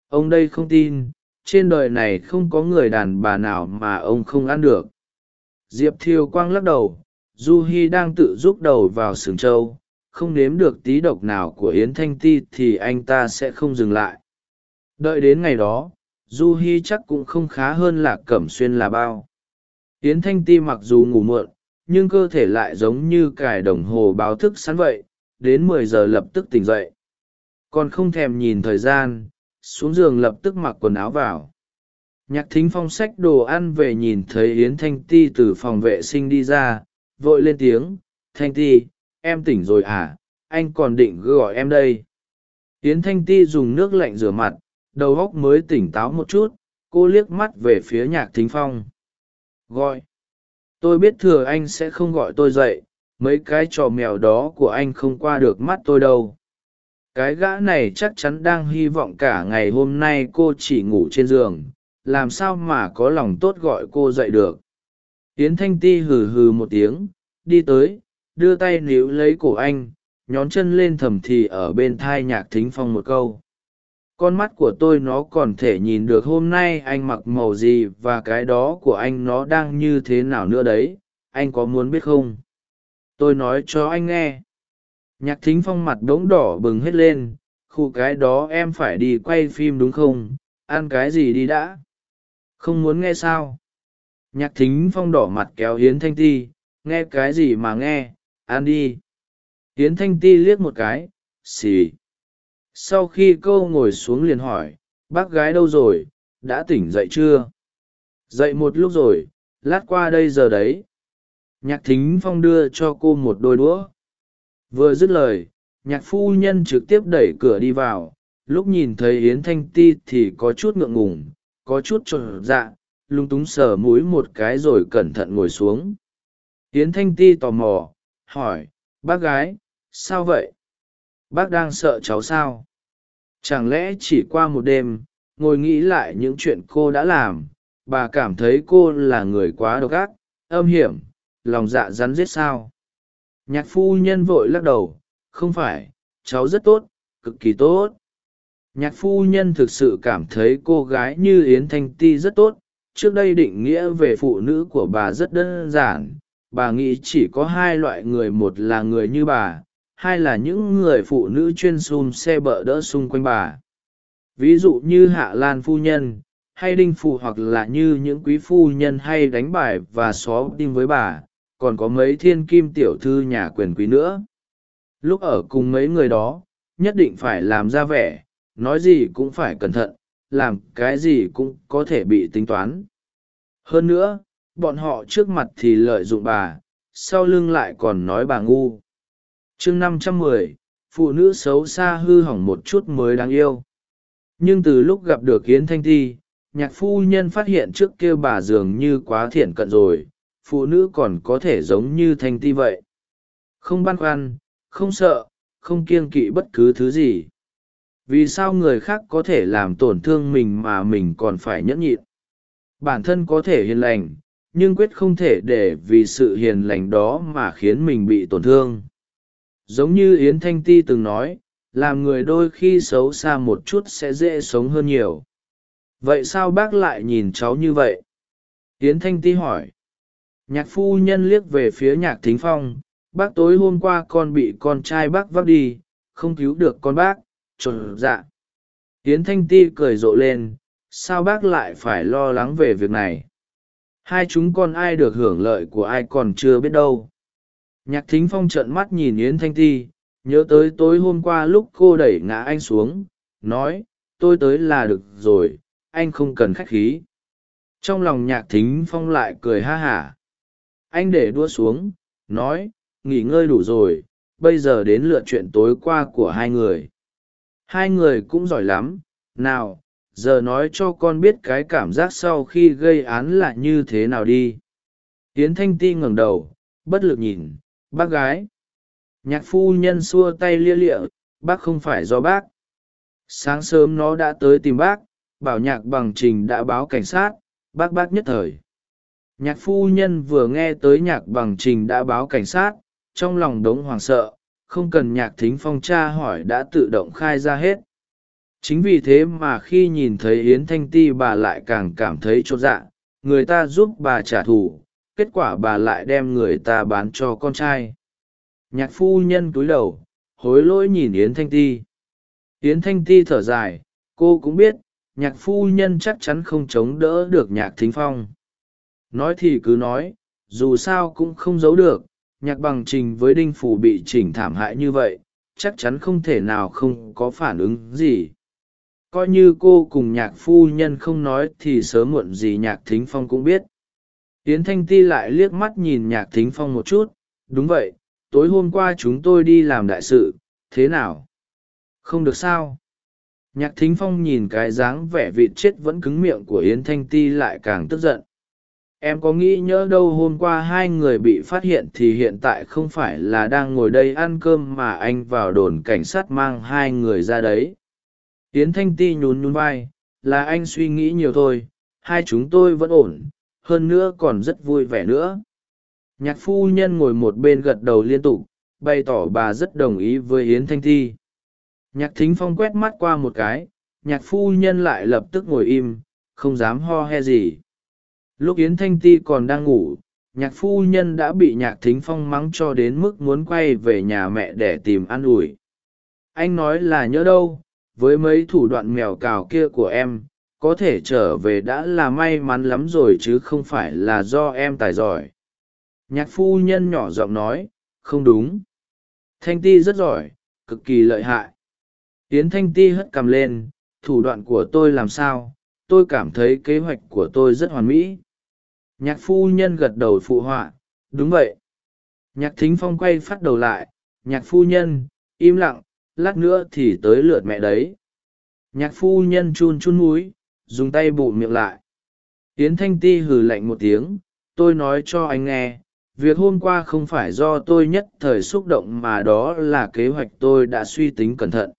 Ông đây không tin, trên đời này không có người đàn bà nào mà ông không ăn được. Diệp thiều quang lắc đầu, du hi đang tự rút đầu vào sừng trâu, không nếm được tí độc nào của yến thanh ti thì anh ta sẽ không dừng lại. Đợi đến ngày đó, du hi chắc cũng không khá hơn lạc cẩm xuyên là bao. Yến thanh ti mặc dù ngủ muộn, nhưng cơ thể lại giống như cài đồng hồ báo thức sẵn vậy, đến mười giờ lập tức tỉnh dậy còn không thèm nhìn thời gian, xuống giường lập tức mặc quần áo vào. Nhạc thính phong xách đồ ăn về nhìn thấy yến thanh ti từ phòng vệ sinh đi ra, vội lên tiếng, thanh ti, em tỉnh rồi à? Anh còn định gọi em đây? Yến thanh ti dùng nước lạnh rửa mặt, đầu óc mới tỉnh táo một chút, cô liếc mắt về phía nhạc thính phong. Gọi. Tôi biết thừa anh sẽ không gọi tôi dậy, mấy cái trò mèo đó của anh không qua được mắt tôi đâu cái gã này chắc chắn đang hy vọng cả ngày hôm nay cô chỉ ngủ trên giường, làm sao mà có lòng tốt gọi cô dậy được. Yến thanh ti hừ hừ một tiếng, đi tới, đưa tay níu lấy cổ anh, nhón chân lên thầm thì ở bên thai nhạc thính phong một câu. Con mắt của tôi nó còn thể nhìn được hôm nay anh mặc màu gì và cái đó của anh nó đang như thế nào nữa đấy, anh có muốn biết không? Tôi nói cho anh nghe nhạc thính phong mặt đ ố n g đỏ bừng hết lên, khu cái đó em phải đi quay phim đúng không? Ăn cái gì đi đã? Không muốn nghe sao? Nhạc thính phong đỏ mặt kéo hiến thanh ti, nghe cái gì mà nghe? Ăn đi. Hiến thanh ti liếc một cái, xì. Sau khi câu ngồi xuống liền hỏi, bác gái đâu rồi? Đã tỉnh dậy chưa? Dậy một lúc rồi, lát qua đây giờ đấy. Nhạc thính phong đưa cho cô một đôi đũa vừa dứt lời, nhạc phu nhân trực tiếp đẩy cửa đi vào, lúc nhìn thấy yến thanh ti thì có chút ngượng ngùng, có chút trộn dạ lung túng sờ múi một cái rồi cẩn thận ngồi xuống. Yến thanh ti tò mò, hỏi, bác gái, sao vậy? Bác đang sợ cháu sao? Chẳng lẽ chỉ qua một đêm, ngồi nghĩ lại những chuyện cô đã làm, bà cảm thấy cô là người quá độc ác, âm hiểm, lòng dạ rắn giết sao? Nhạc phu nhân vội lắc đầu, không phải, cháu rất tốt, cực kỳ tốt. Nhạc phu nhân thực sự cảm thấy cô gái như yến thanh ti rất tốt. Trước đây định nghĩa về phụ nữ của bà rất đơn giản. Bà nghĩ chỉ có hai loại người, một là người như bà, hai là những người phụ nữ chuyên xùm xe bợ đỡ xung quanh bà. Ví dụ như hạ lan phu nhân, hay đinh phù hoặc là như những quý phu nhân hay đánh bài và xó tim với bà còn có mấy thiên kim tiểu thư nhà quyền quý nữa. Lúc ở cùng mấy người đó, nhất định phải làm ra vẻ, nói gì cũng phải cẩn thận, làm cái gì cũng có thể bị tính toán. Hơn nữa, bọn họ trước mặt thì lợi dụng bà, sau lưng lại còn nói bà ngu. Chương năm trăm mười, phụ nữ xấu xa hư hỏng một chút mới đáng yêu. Nhưng từ lúc gặp được yến thanh thi nhạc phu nhân phát hiện trước kia bà dường như quá thiển cận rồi phụ nữ còn có thể giống như thanh ti vậy. Không băn khoăn, không sợ, không kiêng kỵ bất cứ thứ gì. Vì sao người khác có thể làm tổn thương mình mà mình còn phải nhẫn nhịn? Bản thân có thể hiền lành, nhưng quyết không thể để vì sự hiền lành đó mà khiến mình bị tổn thương. Giống như yến thanh ti từng nói, làm người đôi khi xấu xa một chút sẽ dễ sống hơn nhiều. Vậy sao bác lại nhìn cháu như vậy? Yến thanh ti hỏi nhạc phu nhân liếc về phía nhạc thính phong, bác tối hôm qua con bị con trai bác vác đi, không cứu được con bác. Trộn dạ. Tiến thanh ti cười rộ lên, sao bác lại phải lo lắng về việc này? Hai chúng con ai được hưởng lợi của ai còn chưa biết đâu. Nhạc thính phong trợn mắt nhìn yến thanh ti, nhớ tới tối hôm qua lúc cô đẩy ngã anh xuống, nói, tôi tới là được rồi, anh không cần khách khí. Trong lòng nhạc thính phong lại cười ha hả anh để đua xuống, nói, nghỉ ngơi đủ rồi, bây giờ đến lượt chuyện tối qua của hai người. Hai người cũng giỏi lắm, nào, giờ nói cho con biết cái cảm giác sau khi gây án là như thế nào đi. Tiến thanh ti ngẩng đầu, bất lực nhìn, bác gái. Nhạc phu nhân xua tay lia lịa, bác không phải do bác. Sáng sớm nó đã tới tìm bác, bảo nhạc bằng trình đã báo cảnh sát, bác bác nhất thời nhạc phu nhân vừa nghe tới nhạc bằng trình đã báo cảnh sát, trong lòng đống hoảng sợ, không cần nhạc thính phong tra hỏi đã tự động khai ra hết. Chính vì thế mà khi nhìn thấy yến thanh ti bà lại càng cảm thấy chột dạ người ta giúp bà trả thù, kết quả bà lại đem người ta bán cho con trai. Nhạc phu nhân cúi đầu, hối lỗi nhìn yến thanh ti. Yến thanh ti thở dài, cô cũng biết, nhạc phu nhân chắc chắn không chống đỡ được nhạc thính phong nói thì cứ nói, dù sao cũng không giấu được, nhạc bằng trình với đinh phủ bị chỉnh thảm hại như vậy, chắc chắn không thể nào không có phản ứng gì. Coi như cô cùng nhạc phu nhân không nói thì sớm muộn gì nhạc thính phong cũng biết. Yến thanh ti lại liếc mắt nhìn nhạc thính phong một chút, đúng vậy, tối hôm qua chúng tôi đi làm đại sự, thế nào? Không được sao. Nhạc thính phong nhìn cái dáng vẻ vịt chết vẫn cứng miệng của yến thanh ti lại càng tức giận em có nghĩ nhớ đâu hôm qua hai người bị phát hiện thì hiện tại không phải là đang ngồi đây ăn cơm mà anh vào đồn cảnh sát mang hai người ra đấy. Yến thanh ti nhún nhún vai, là anh suy nghĩ nhiều thôi, hai chúng tôi vẫn ổn, hơn nữa còn rất vui vẻ nữa. Nhạc phu nhân ngồi một bên gật đầu liên tục, bày tỏ bà rất đồng ý với yến thanh Thi. nhạc thính phong quét mắt qua một cái, nhạc phu nhân lại lập tức ngồi im, không dám ho he gì lúc yến thanh ti còn đang ngủ, nhạc phu nhân đã bị nhạc thính phong mắng cho đến mức muốn quay về nhà mẹ để tìm an ủi. Anh nói là nhớ đâu, với mấy thủ đoạn mèo cào kia của em, có thể trở về đã là may mắn lắm rồi chứ không phải là do em tài giỏi. Nhạc phu nhân nhỏ giọng nói, không đúng. Thanh ti rất giỏi, cực kỳ lợi hại. Tiến thanh ti hất cằm lên, thủ đoạn của tôi làm sao? Tôi cảm thấy kế hoạch của tôi rất hoàn mỹ nhạc phu nhân gật đầu phụ họa, đúng vậy. Nhạc thính phong quay phát đầu lại, nhạc phu nhân, im lặng, lát nữa thì tới lượt mẹ đấy. Nhạc phu nhân chun chun múi dùng tay bụm miệng lại. Yến thanh ti hừ lạnh một tiếng, tôi nói cho anh nghe, việc hôm qua không phải do tôi nhất thời xúc động mà đó là kế hoạch tôi đã suy tính cẩn thận.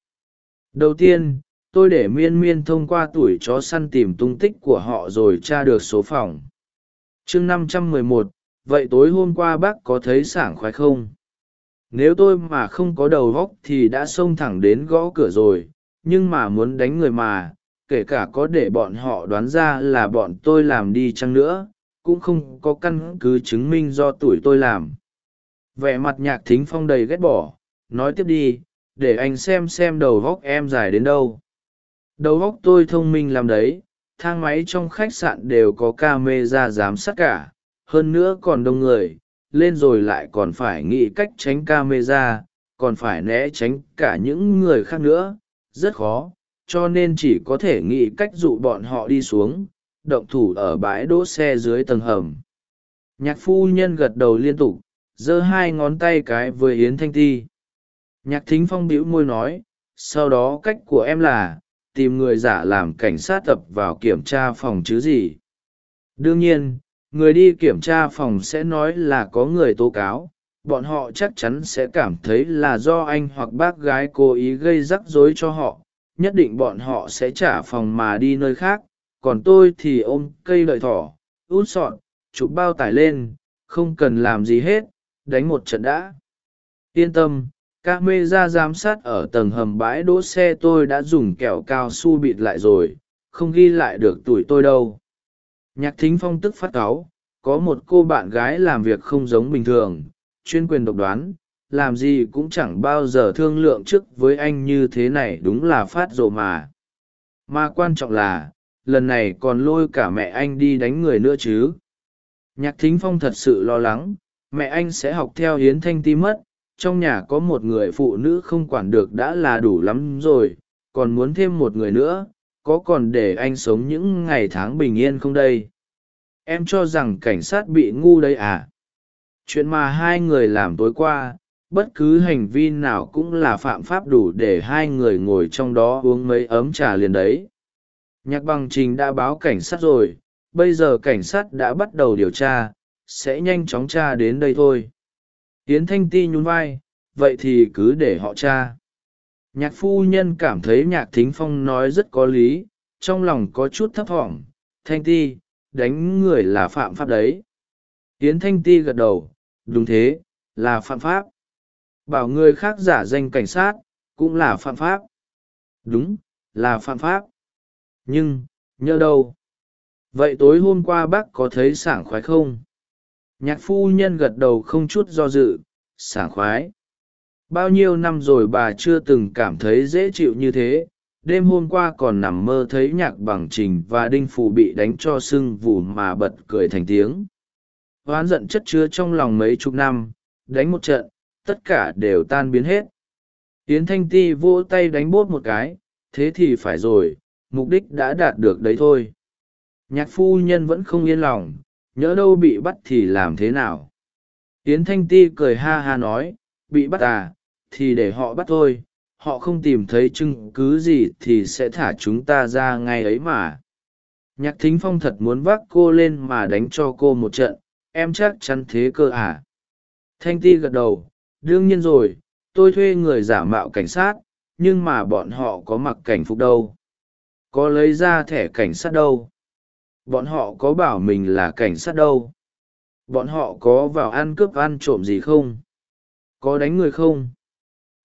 Đầu tiên, tôi để miên miên thông qua tuổi chó săn tìm tung tích của họ rồi tra được số phòng chương năm trăm mười một, vậy tối hôm qua bác có thấy sảng khoái không? Nếu tôi mà không có đầu góc thì đã xông thẳng đến gõ cửa rồi, nhưng mà muốn đánh người mà, kể cả có để bọn họ đoán ra là bọn tôi làm đi chăng nữa, cũng không có căn cứ chứng minh do tuổi tôi làm. Vẻ mặt nhạc thính phong đầy ghét bỏ, nói tiếp đi, để anh xem xem đầu góc em dài đến đâu. Đầu góc tôi thông minh làm đấy thang máy trong khách sạn đều có ca mê ra giám sát cả, hơn nữa còn đông người, lên rồi lại còn phải nghĩ cách tránh ca mê ra, còn phải né tránh cả những người khác nữa, rất khó, cho nên chỉ có thể nghĩ cách dụ bọn họ đi xuống, động thủ ở bãi đỗ xe dưới tầng hầm. Nhạc phu nhân gật đầu liên tục, giơ hai ngón tay cái với yến thanh ti. Nhạc thính phong bĩu môi nói, sau đó cách của em là tìm người giả làm cảnh sát tập vào kiểm tra phòng chứ gì. Đương nhiên, người đi kiểm tra phòng sẽ nói là có người tố cáo, bọn họ chắc chắn sẽ cảm thấy là do anh hoặc bác gái cố ý gây rắc rối cho họ, nhất định bọn họ sẽ trả phòng mà đi nơi khác, còn tôi thì ôm cây lợi thỏ, út sọn, chụp bao tải lên, không cần làm gì hết, đánh một trận đã. Yên tâm ca mê ra giám sát ở tầng hầm bãi đỗ xe tôi đã dùng kẹo cao su bịt lại rồi, không ghi lại được tuổi tôi đâu. Nhạc thính phong tức phát cáu, có một cô bạn gái làm việc không giống bình thường, chuyên quyền độc đoán, làm gì cũng chẳng bao giờ thương lượng trước với anh như thế này đúng là phát rộ mà. Mà quan trọng là, lần này còn lôi cả mẹ anh đi đánh người nữa chứ. Nhạc thính phong thật sự lo lắng, mẹ anh sẽ học theo hiến thanh ti mất trong nhà có một người phụ nữ không quản được đã là đủ lắm rồi, còn muốn thêm một người nữa, có còn để anh sống những ngày tháng bình yên không đây? Em cho rằng cảnh sát bị ngu đây à? Chuyện mà hai người làm tối qua, bất cứ hành vi nào cũng là phạm pháp đủ để hai người ngồi trong đó uống mấy ấm trà liền đấy. Nhạc bằng trình đã báo cảnh sát rồi, bây giờ cảnh sát đã bắt đầu điều tra, sẽ nhanh chóng tra đến đây thôi yến thanh ti nhún vai, vậy thì cứ để họ cha. nhạc phu nhân cảm thấy nhạc thính phong nói rất có lý, trong lòng có chút thấp thỏm. Thanh ti, đánh người là phạm pháp đấy. Yến thanh ti gật đầu, đúng thế, là phạm pháp. Bảo người khác giả danh cảnh sát, cũng là phạm pháp. Đúng, là phạm pháp. Nhưng, nhớ đâu? Vậy tối hôm qua bác có thấy sảng khoái không? Nhạc phu nhân gật đầu không chút do dự, sảng khoái. Bao nhiêu năm rồi bà chưa từng cảm thấy dễ chịu như thế, đêm hôm qua còn nằm mơ thấy nhạc bằng trình và đinh phù bị đánh cho sưng vù mà bật cười thành tiếng. Oán giận chất chứa trong lòng mấy chục năm, đánh một trận, tất cả đều tan biến hết. Yến thanh ti vỗ tay đánh bốt một cái, thế thì phải rồi, mục đích đã đạt được đấy thôi. Nhạc phu nhân vẫn không yên lòng nhỡ đâu bị bắt thì làm thế nào? Yến thanh ti cười ha ha nói, bị bắt à thì để họ bắt thôi, họ không tìm thấy chứng cứ gì thì sẽ thả chúng ta ra ngay ấy mà. Nhạc thính phong thật muốn vác cô lên mà đánh cho cô một trận, em chắc chắn thế cơ à? Thanh ti gật đầu, đương nhiên rồi, tôi thuê người giả mạo cảnh sát, nhưng mà bọn họ có mặc cảnh phục đâu? Có lấy ra thẻ cảnh sát đâu? Bọn họ có bảo mình là cảnh sát đâu? Bọn họ có vào ăn cướp ăn trộm gì không? Có đánh người không?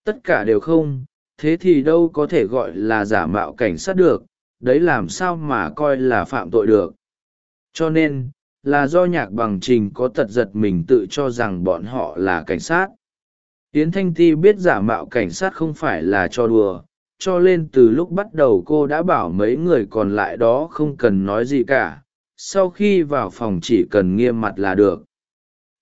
Tất cả đều không, thế thì đâu có thể gọi là giả mạo cảnh sát được, đấy làm sao mà coi là phạm tội được? Cho nên, là do nhạc bằng trình có tật giật mình tự cho rằng bọn họ là cảnh sát. Yến thanh ti biết giả mạo cảnh sát không phải là cho đùa cho nên từ lúc bắt đầu cô đã bảo mấy người còn lại đó không cần nói gì cả, sau khi vào phòng chỉ cần nghiêm mặt là được.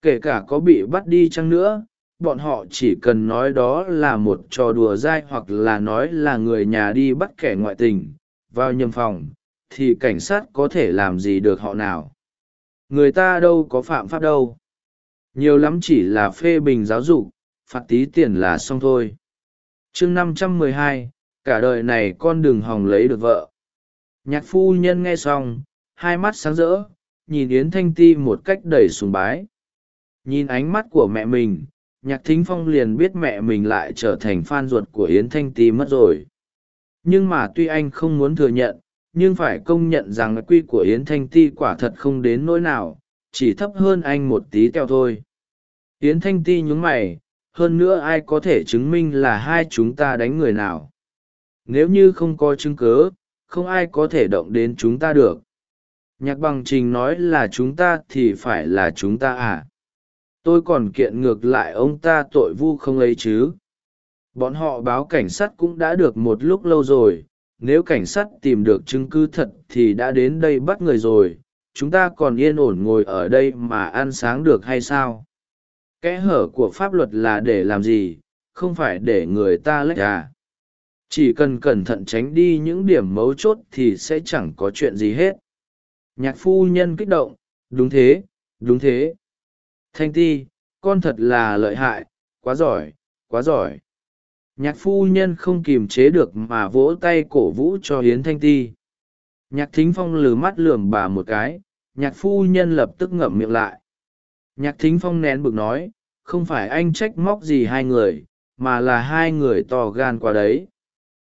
Kể cả có bị bắt đi chăng nữa, bọn họ chỉ cần nói đó là một trò đùa dai hoặc là nói là người nhà đi bắt kẻ ngoại tình, vào nhầm phòng, thì cảnh sát có thể làm gì được họ nào. Người ta đâu có phạm pháp đâu. Nhiều lắm chỉ là phê bình giáo dục, phạt tí tiền là xong thôi. Chương năm trăm mười hai cả đời này con đừng hòng lấy được vợ. Nhạc phu nhân nghe xong, hai mắt sáng rỡ, nhìn yến thanh ti một cách đầy sùng bái. Nhìn ánh mắt của mẹ mình, nhạc thính phong liền biết mẹ mình lại trở thành f a n ruột của yến thanh ti mất rồi. Nhưng mà tuy anh không muốn thừa nhận, nhưng phải công nhận rằng quy của yến thanh ti quả thật không đến nỗi nào, chỉ thấp hơn anh một tí teo thôi. Yến thanh ti nhún mày, hơn nữa ai có thể chứng minh là hai chúng ta đánh người nào? Nếu như không có chứng cớ không ai có thể động đến chúng ta được. Nhạc bằng trình nói là chúng ta thì phải là chúng ta à? Tôi còn kiện ngược lại ông ta tội vu không ấy chứ? Bọn họ báo cảnh sát cũng đã được một lúc lâu rồi, nếu cảnh sát tìm được chứng cứ thật thì đã đến đây bắt người rồi, chúng ta còn yên ổn ngồi ở đây mà ăn sáng được hay sao? Kẽ hở của pháp luật là để làm gì, không phải để người ta lách à? Chỉ cần cẩn thận tránh đi những điểm mấu chốt thì sẽ chẳng có chuyện gì hết. Nhạc phu nhân kích động, đúng thế đúng thế. Thanh ti, con thật là lợi hại, quá giỏi quá giỏi. Nhạc phu nhân không kìm chế được mà vỗ tay cổ vũ cho hiến thanh ti. Nhạc thính phong lừ mắt lườm bà một cái, nhạc phu nhân lập tức ngậm miệng lại. Nhạc thính phong nén bực nói, không phải anh trách móc gì hai người, mà là hai người to gan quá đấy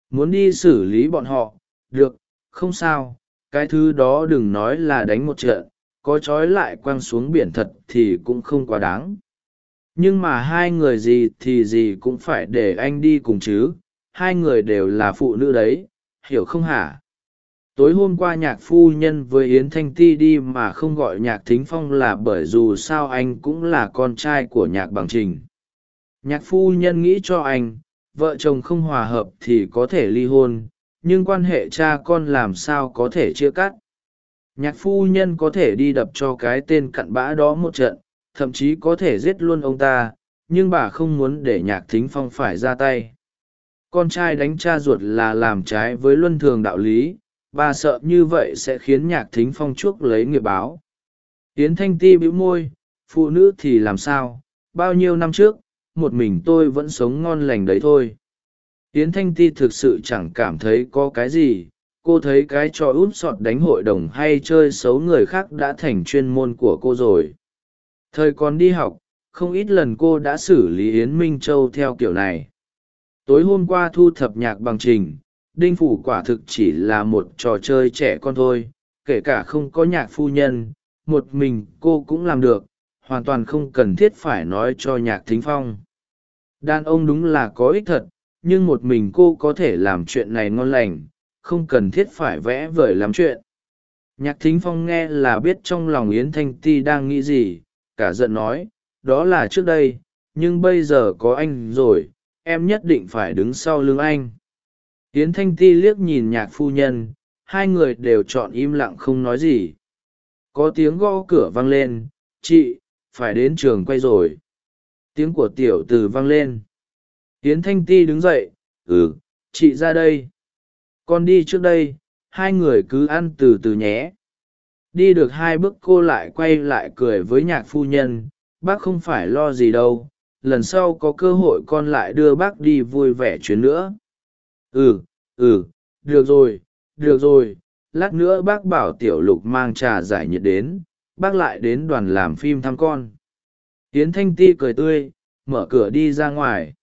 muốn đi xử lý bọn họ. Được, không sao. Cái thứ đó đừng nói là đánh một trận. Có trói lại quăng xuống biển thật thì cũng không quá đáng. Nhưng mà hai người gì thì gì cũng phải để anh đi cùng chứ. Hai người đều là phụ nữ đấy. Hiểu không hả? Tối hôm qua nhạc phu nhân với yến thanh ti đi mà không gọi nhạc thính phong là bởi dù sao anh cũng là con trai của nhạc bằng trình. Nhạc phu nhân nghĩ cho anh vợ chồng không hòa hợp thì có thể ly hôn, nhưng quan hệ cha con làm sao có thể chia cắt? Nhạc phu nhân có thể đi đập cho cái tên cặn bã đó một trận, thậm chí có thể giết luôn ông ta, nhưng bà không muốn để nhạc thính phong phải ra tay. Con trai đánh cha ruột là làm trái với luân thường đạo lý, bà sợ như vậy sẽ khiến nhạc thính phong chuốc lấy nghiệp báo. Yến thanh ti bĩu môi, phụ nữ thì làm sao? Bao nhiêu năm trước một mình tôi vẫn sống ngon lành đấy thôi. Yến thanh ti thực sự chẳng cảm thấy có cái gì. Cô thấy cái trò út sọt đánh hội đồng hay chơi xấu người khác đã thành chuyên môn của cô rồi. Thời còn đi học, không ít lần cô đã xử lý yến minh châu theo kiểu này. Tối hôm qua thu thập nhạc bằng trình, đinh phủ quả thực chỉ là một trò chơi trẻ con thôi, kể cả không có nhạc phu nhân, một mình cô cũng làm được, hoàn toàn không cần thiết phải nói cho nhạc thính phong đàn ông đúng là có ích thật, nhưng một mình cô có thể làm chuyện này ngon lành, không cần thiết phải vẽ vời lắm chuyện. Nhạc thính phong nghe là biết trong lòng yến thanh ti đang nghĩ gì, cả giận nói, đó là trước đây, nhưng bây giờ có anh rồi, em nhất định phải đứng sau lưng anh. Yến thanh ti liếc nhìn nhạc phu nhân, hai người đều chọn im lặng không nói gì. Có tiếng gõ cửa vang lên, chị, phải đến trường quay rồi tiếng của tiểu t ử vang lên. Yến thanh ti đứng dậy ừ chị ra đây. Con đi trước đây, hai người cứ ăn từ từ nhé. Đi được hai bước cô lại quay lại cười với nhạc phu nhân, bác không phải lo gì đâu, lần sau có cơ hội con lại đưa bác đi vui vẻ chuyến nữa. Ừ ừ được rồi được rồi. Lát nữa bác bảo tiểu lục mang trà giải nhiệt đến, bác lại đến đoàn làm phim thăm con tiến thanh ti cười tươi, mở cửa đi ra ngoài.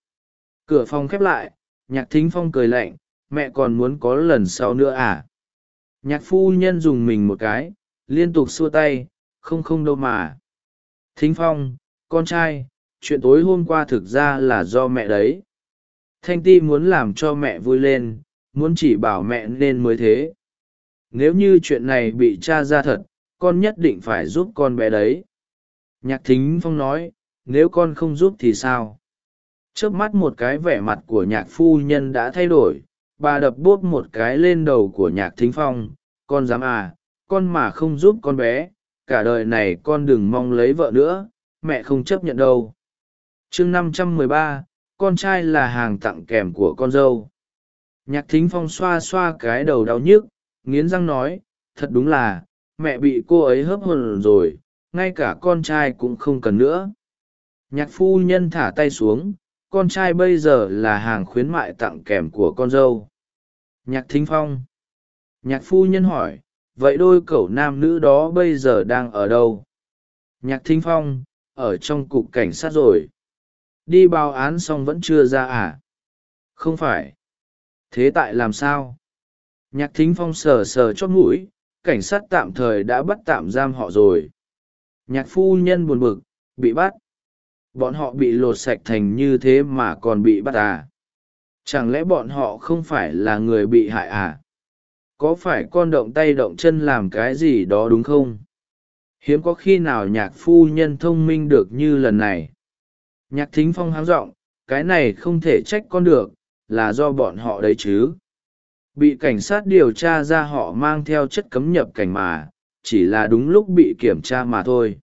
Cửa phòng khép lại, nhạc thính phong cười lạnh, mẹ còn muốn có lần sau nữa à? Nhạc phu nhân dùng mình một cái, liên tục xua tay, không không đâu mà. Thính phong, con trai, chuyện tối hôm qua thực ra là do mẹ đấy. Thanh ti muốn làm cho mẹ vui lên, muốn chỉ bảo mẹ nên mới thế. Nếu như chuyện này bị t r a ra thật, con nhất định phải giúp con bé đấy nhạc thính phong nói, nếu con không giúp thì sao? Trước mắt một cái vẻ mặt của nhạc phu nhân đã thay đổi, bà đập bốp một cái lên đầu của nhạc thính phong, con dám à con mà không giúp con bé, cả đời này con đừng mong lấy vợ nữa, mẹ không chấp nhận đâu. Chương năm trăm mười ba, con trai là hàng tặng kèm của con dâu. Nhạc thính phong xoa xoa cái đầu đau nhức, nghiến răng nói, thật đúng là, mẹ bị cô ấy hớp hồn rồi ngay cả con trai cũng không cần nữa. Nhạc phu nhân thả tay xuống, con trai bây giờ là hàng khuyến mại tặng kèm của con dâu. Nhạc thính phong. Nhạc phu nhân hỏi, vậy đôi cậu nam nữ đó bây giờ đang ở đâu? Nhạc thính phong, ở trong cục cảnh sát rồi. Đi báo án xong vẫn chưa ra à? Không phải. Thế tại làm sao? Nhạc thính phong sờ sờ chót mũi, cảnh sát tạm thời đã bắt tạm giam họ rồi nhạc phu nhân buồn bực, bị bắt. Bọn họ bị lột sạch thành như thế mà còn bị bắt à? Chẳng lẽ bọn họ không phải là người bị hại à? Có phải con động tay động chân làm cái gì đó đúng không? Hiếm có khi nào nhạc phu nhân thông minh được như lần này. Nhạc thính phong háng r ộ n g cái này không thể trách con được, là do bọn họ đấy chứ. Bị cảnh sát điều tra ra họ mang theo chất cấm nhập cảnh mà chỉ là đúng lúc bị kiểm tra mà thôi.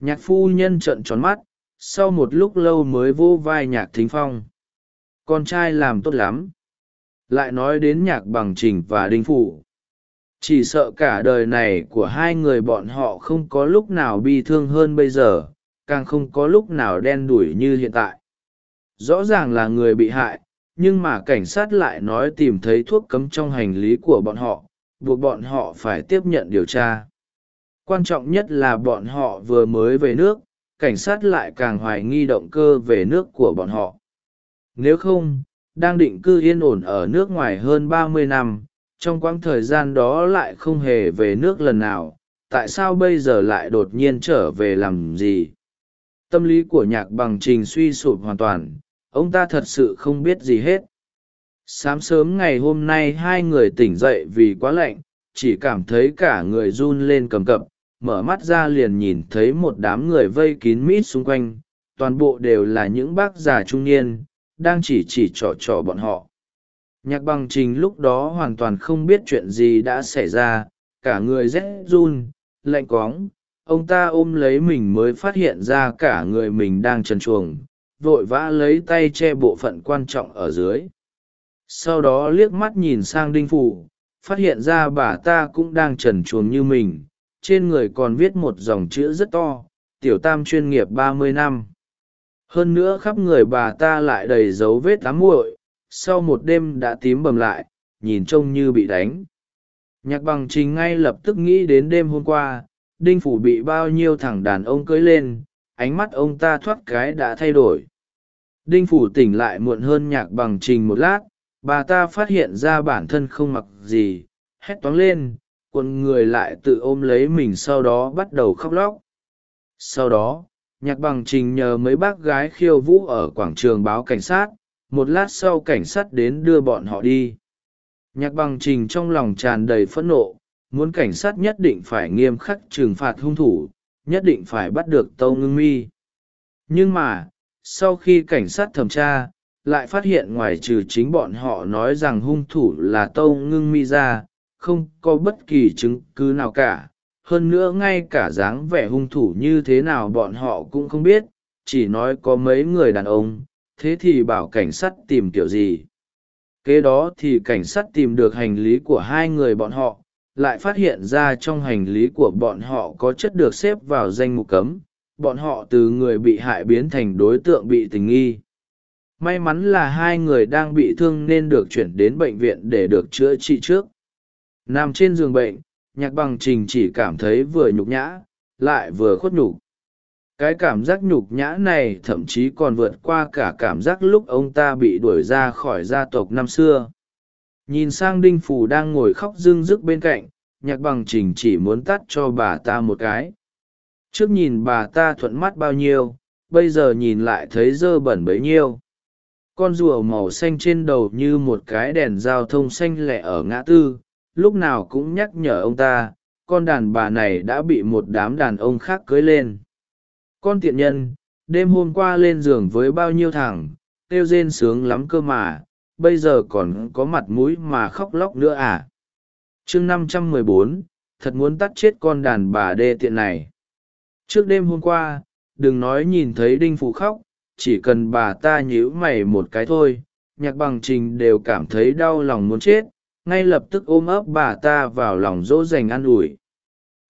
Nhạc phu nhân trợn tròn mắt, sau một lúc lâu mới vô vai nhạc thính phong. Con trai làm tốt lắm. Lại nói đến nhạc bằng trình và đinh phụ. Chỉ sợ cả đời này của hai người bọn họ không có lúc nào bi thương hơn bây giờ, càng không có lúc nào đen đủi như hiện tại. Rõ ràng là người bị hại, nhưng mà cảnh sát lại nói tìm thấy thuốc cấm trong hành lý của bọn họ buộc bọn họ phải tiếp nhận điều tra. Quan trọng nhất là bọn họ vừa mới về nước, cảnh sát lại càng hoài nghi động cơ về nước của bọn họ. Nếu không, đang định cư yên ổn ở nước ngoài hơn ba mươi năm, trong quãng thời gian đó lại không hề về nước lần nào, tại sao bây giờ lại đột nhiên trở về làm gì? Tâm lý của nhạc bằng trình suy sụp hoàn toàn, ông ta thật sự không biết gì hết sáng sớm ngày hôm nay hai người tỉnh dậy vì quá lạnh, chỉ cảm thấy cả người run lên cầm cập, mở mắt ra liền nhìn thấy một đám người vây kín mít xung quanh, toàn bộ đều là những bác già trung niên, đang chỉ chỉ trò trò bọn họ. Nhạc bằng trình lúc đó hoàn toàn không biết chuyện gì đã xảy ra, cả người rét run, lạnh cóng, ông ta ôm lấy mình mới phát hiện ra cả người mình đang trần chuồng vội vã lấy tay che bộ phận quan trọng ở dưới sau đó liếc mắt nhìn sang đinh phủ, phát hiện ra bà ta cũng đang trần chuồng như mình, trên người còn viết một dòng chữ rất to, tiểu tam chuyên nghiệp ba mươi năm. Hơn nữa khắp người bà ta lại đầy dấu vết tám muội, sau một đêm đã tím bầm lại, nhìn trông như bị đánh. Nhạc bằng trình ngay lập tức nghĩ đến đêm hôm qua, đinh phủ bị bao nhiêu thằng đàn ông cưới lên, ánh mắt ông ta thoát cái đã thay đổi. Đinh phủ tỉnh lại muộn hơn nhạc bằng trình một lát bà ta phát hiện ra bản thân không mặc gì, hét toáng lên, quần người lại tự ôm lấy mình sau đó bắt đầu khóc lóc. Sau đó, nhạc bằng trình nhờ mấy bác gái khiêu vũ ở quảng trường báo cảnh sát, một lát sau cảnh sát đến đưa bọn họ đi. Nhạc bằng trình trong lòng tràn đầy phẫn nộ, muốn cảnh sát nhất định phải nghiêm khắc trừng phạt hung thủ, nhất định phải bắt được tâu ngưng mi. Nhưng mà, sau khi cảnh sát thẩm tra lại phát hiện ngoài trừ chính bọn họ nói rằng hung thủ là tâu ngưng mi ra không có bất kỳ chứng cứ nào cả. Hơn nữa ngay cả dáng vẻ hung thủ như thế nào bọn họ cũng không biết, chỉ nói có mấy người đàn ông, thế thì bảo cảnh sát tìm kiểu gì? Kế đó thì cảnh sát tìm được hành lý của hai người bọn họ, lại phát hiện ra trong hành lý của bọn họ có chất được xếp vào danh mục cấm, bọn họ từ người bị hại biến thành đối tượng bị tình nghi may mắn là hai người đang bị thương nên được chuyển đến bệnh viện để được chữa trị trước. Nằm trên giường bệnh, nhạc bằng trình chỉ cảm thấy vừa nhục nhã, lại vừa khuất nhục. Cái cảm giác nhục nhã này thậm chí còn vượt qua cả cảm giác lúc ông ta bị đuổi ra khỏi gia tộc năm xưa. Nhìn sang đinh phù đang ngồi khóc rưng rức bên cạnh, nhạc bằng trình chỉ muốn tắt cho bà ta một cái. Trước nhìn bà ta thuận mắt bao nhiêu, bây giờ nhìn lại thấy dơ bẩn bấy nhiêu con rùa màu xanh trên đầu như một cái đèn giao thông xanh lẹ ở ngã tư, lúc nào cũng nhắc nhở ông ta, con đàn bà này đã bị một đám đàn ông khác cưới lên. Con tiện nhân, đêm hôm qua lên giường với bao nhiêu thằng, kêu rên sướng lắm cơ mà, bây giờ còn có mặt mũi mà khóc lóc nữa à? Chương năm trăm mười bốn, thật muốn tắt chết con đàn bà đê tiện này. Trước đêm hôm qua, đừng nói nhìn thấy đinh phụ khóc chỉ cần bà ta nhíu mày một cái thôi, nhạc bằng trình đều cảm thấy đau lòng muốn chết, ngay lập tức ôm ấp bà ta vào lòng dỗ dành an ủi.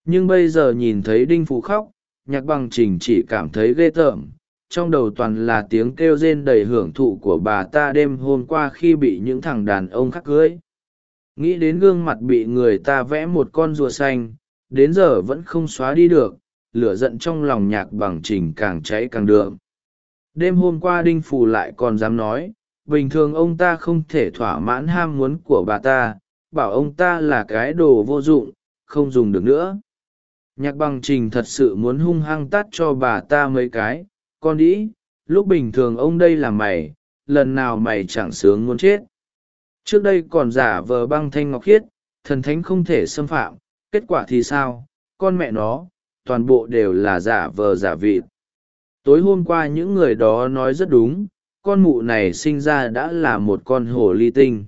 Nhưng bây giờ nhìn thấy đinh phụ khóc, nhạc bằng trình chỉ cảm thấy ghê tởm, trong đầu toàn là tiếng kêu rên đầy hưởng thụ của bà ta đêm hôm qua khi bị những thằng đàn ông khắc cưới. Nghĩ đến gương mặt bị người ta vẽ một con rùa xanh, đến giờ vẫn không xóa đi được, lửa giận trong lòng nhạc bằng trình càng cháy càng đượm đêm hôm qua đinh phù lại còn dám nói, bình thường ông ta không thể thỏa mãn ham muốn của bà ta, bảo ông ta là cái đồ vô dụng, không dùng được nữa. Nhạc bằng trình thật sự muốn hung hăng tắt cho bà ta mấy cái, con đĩ lúc bình thường ông đây là mày, lần nào mày chẳng sướng muốn chết. Trước đây còn giả vờ băng thanh ngọc khiết, thần thánh không thể xâm phạm, kết quả thì sao? Con mẹ nó, toàn bộ đều là giả vờ giả vịt tối hôm qua những người đó nói rất đúng, con mụ này sinh ra đã là một con hồ ly tinh.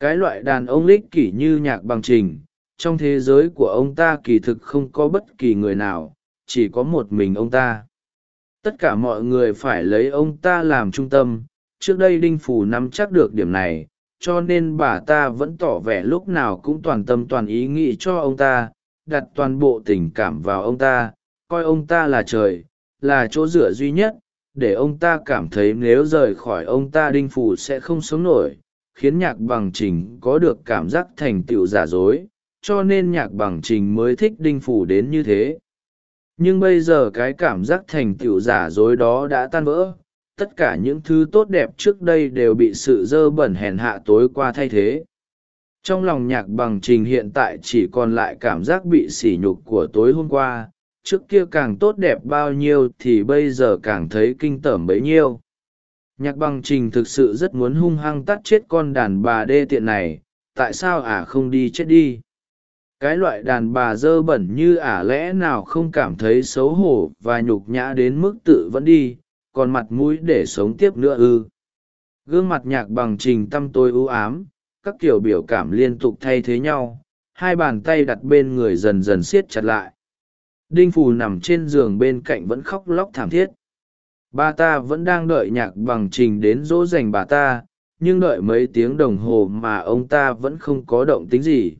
Cái loại đàn ông lích kỷ như nhạc bằng trình, trong thế giới của ông ta kỳ thực không có bất kỳ người nào, chỉ có một mình ông ta. Tất cả mọi người phải lấy ông ta làm trung tâm, trước đây đinh phủ nắm chắc được điểm này, cho nên bà ta vẫn tỏ vẻ lúc nào cũng toàn tâm toàn ý nghĩ cho ông ta, đặt toàn bộ tình cảm vào ông ta, coi ông ta là trời là chỗ dựa duy nhất, để ông ta cảm thấy nếu rời khỏi ông ta đinh phủ sẽ không sống nổi, khiến nhạc bằng trình có được cảm giác thành tựu giả dối, cho nên nhạc bằng trình mới thích đinh phủ đến như thế. Nhưng bây giờ cái cảm giác thành tựu giả dối đó đã tan vỡ, tất cả những thứ tốt đẹp trước đây đều bị sự dơ bẩn hèn hạ tối qua thay thế. Trong lòng nhạc bằng trình hiện tại chỉ còn lại cảm giác bị sỉ nhục của tối hôm qua trước kia càng tốt đẹp bao nhiêu thì bây giờ càng thấy kinh tởm bấy nhiêu. Nhạc bằng trình thực sự rất muốn hung hăng tắt chết con đàn bà đê tiện này, tại sao ả không đi chết đi? Cái loại đàn bà dơ bẩn như ả lẽ nào không cảm thấy xấu hổ và nhục nhã đến mức tự vẫn đi, còn mặt mũi để sống tiếp nữa ư? Gương mặt nhạc bằng trình tăm tôi ưu ám, các kiểu biểu cảm liên tục thay thế nhau, hai bàn tay đặt bên người dần dần siết chặt lại đinh phù nằm trên giường bên cạnh vẫn khóc lóc thảm thiết. Ba ta vẫn đang đợi nhạc bằng trình đến dỗ dành bà ta, nhưng đợi mấy tiếng đồng hồ mà ông ta vẫn không có động tính gì.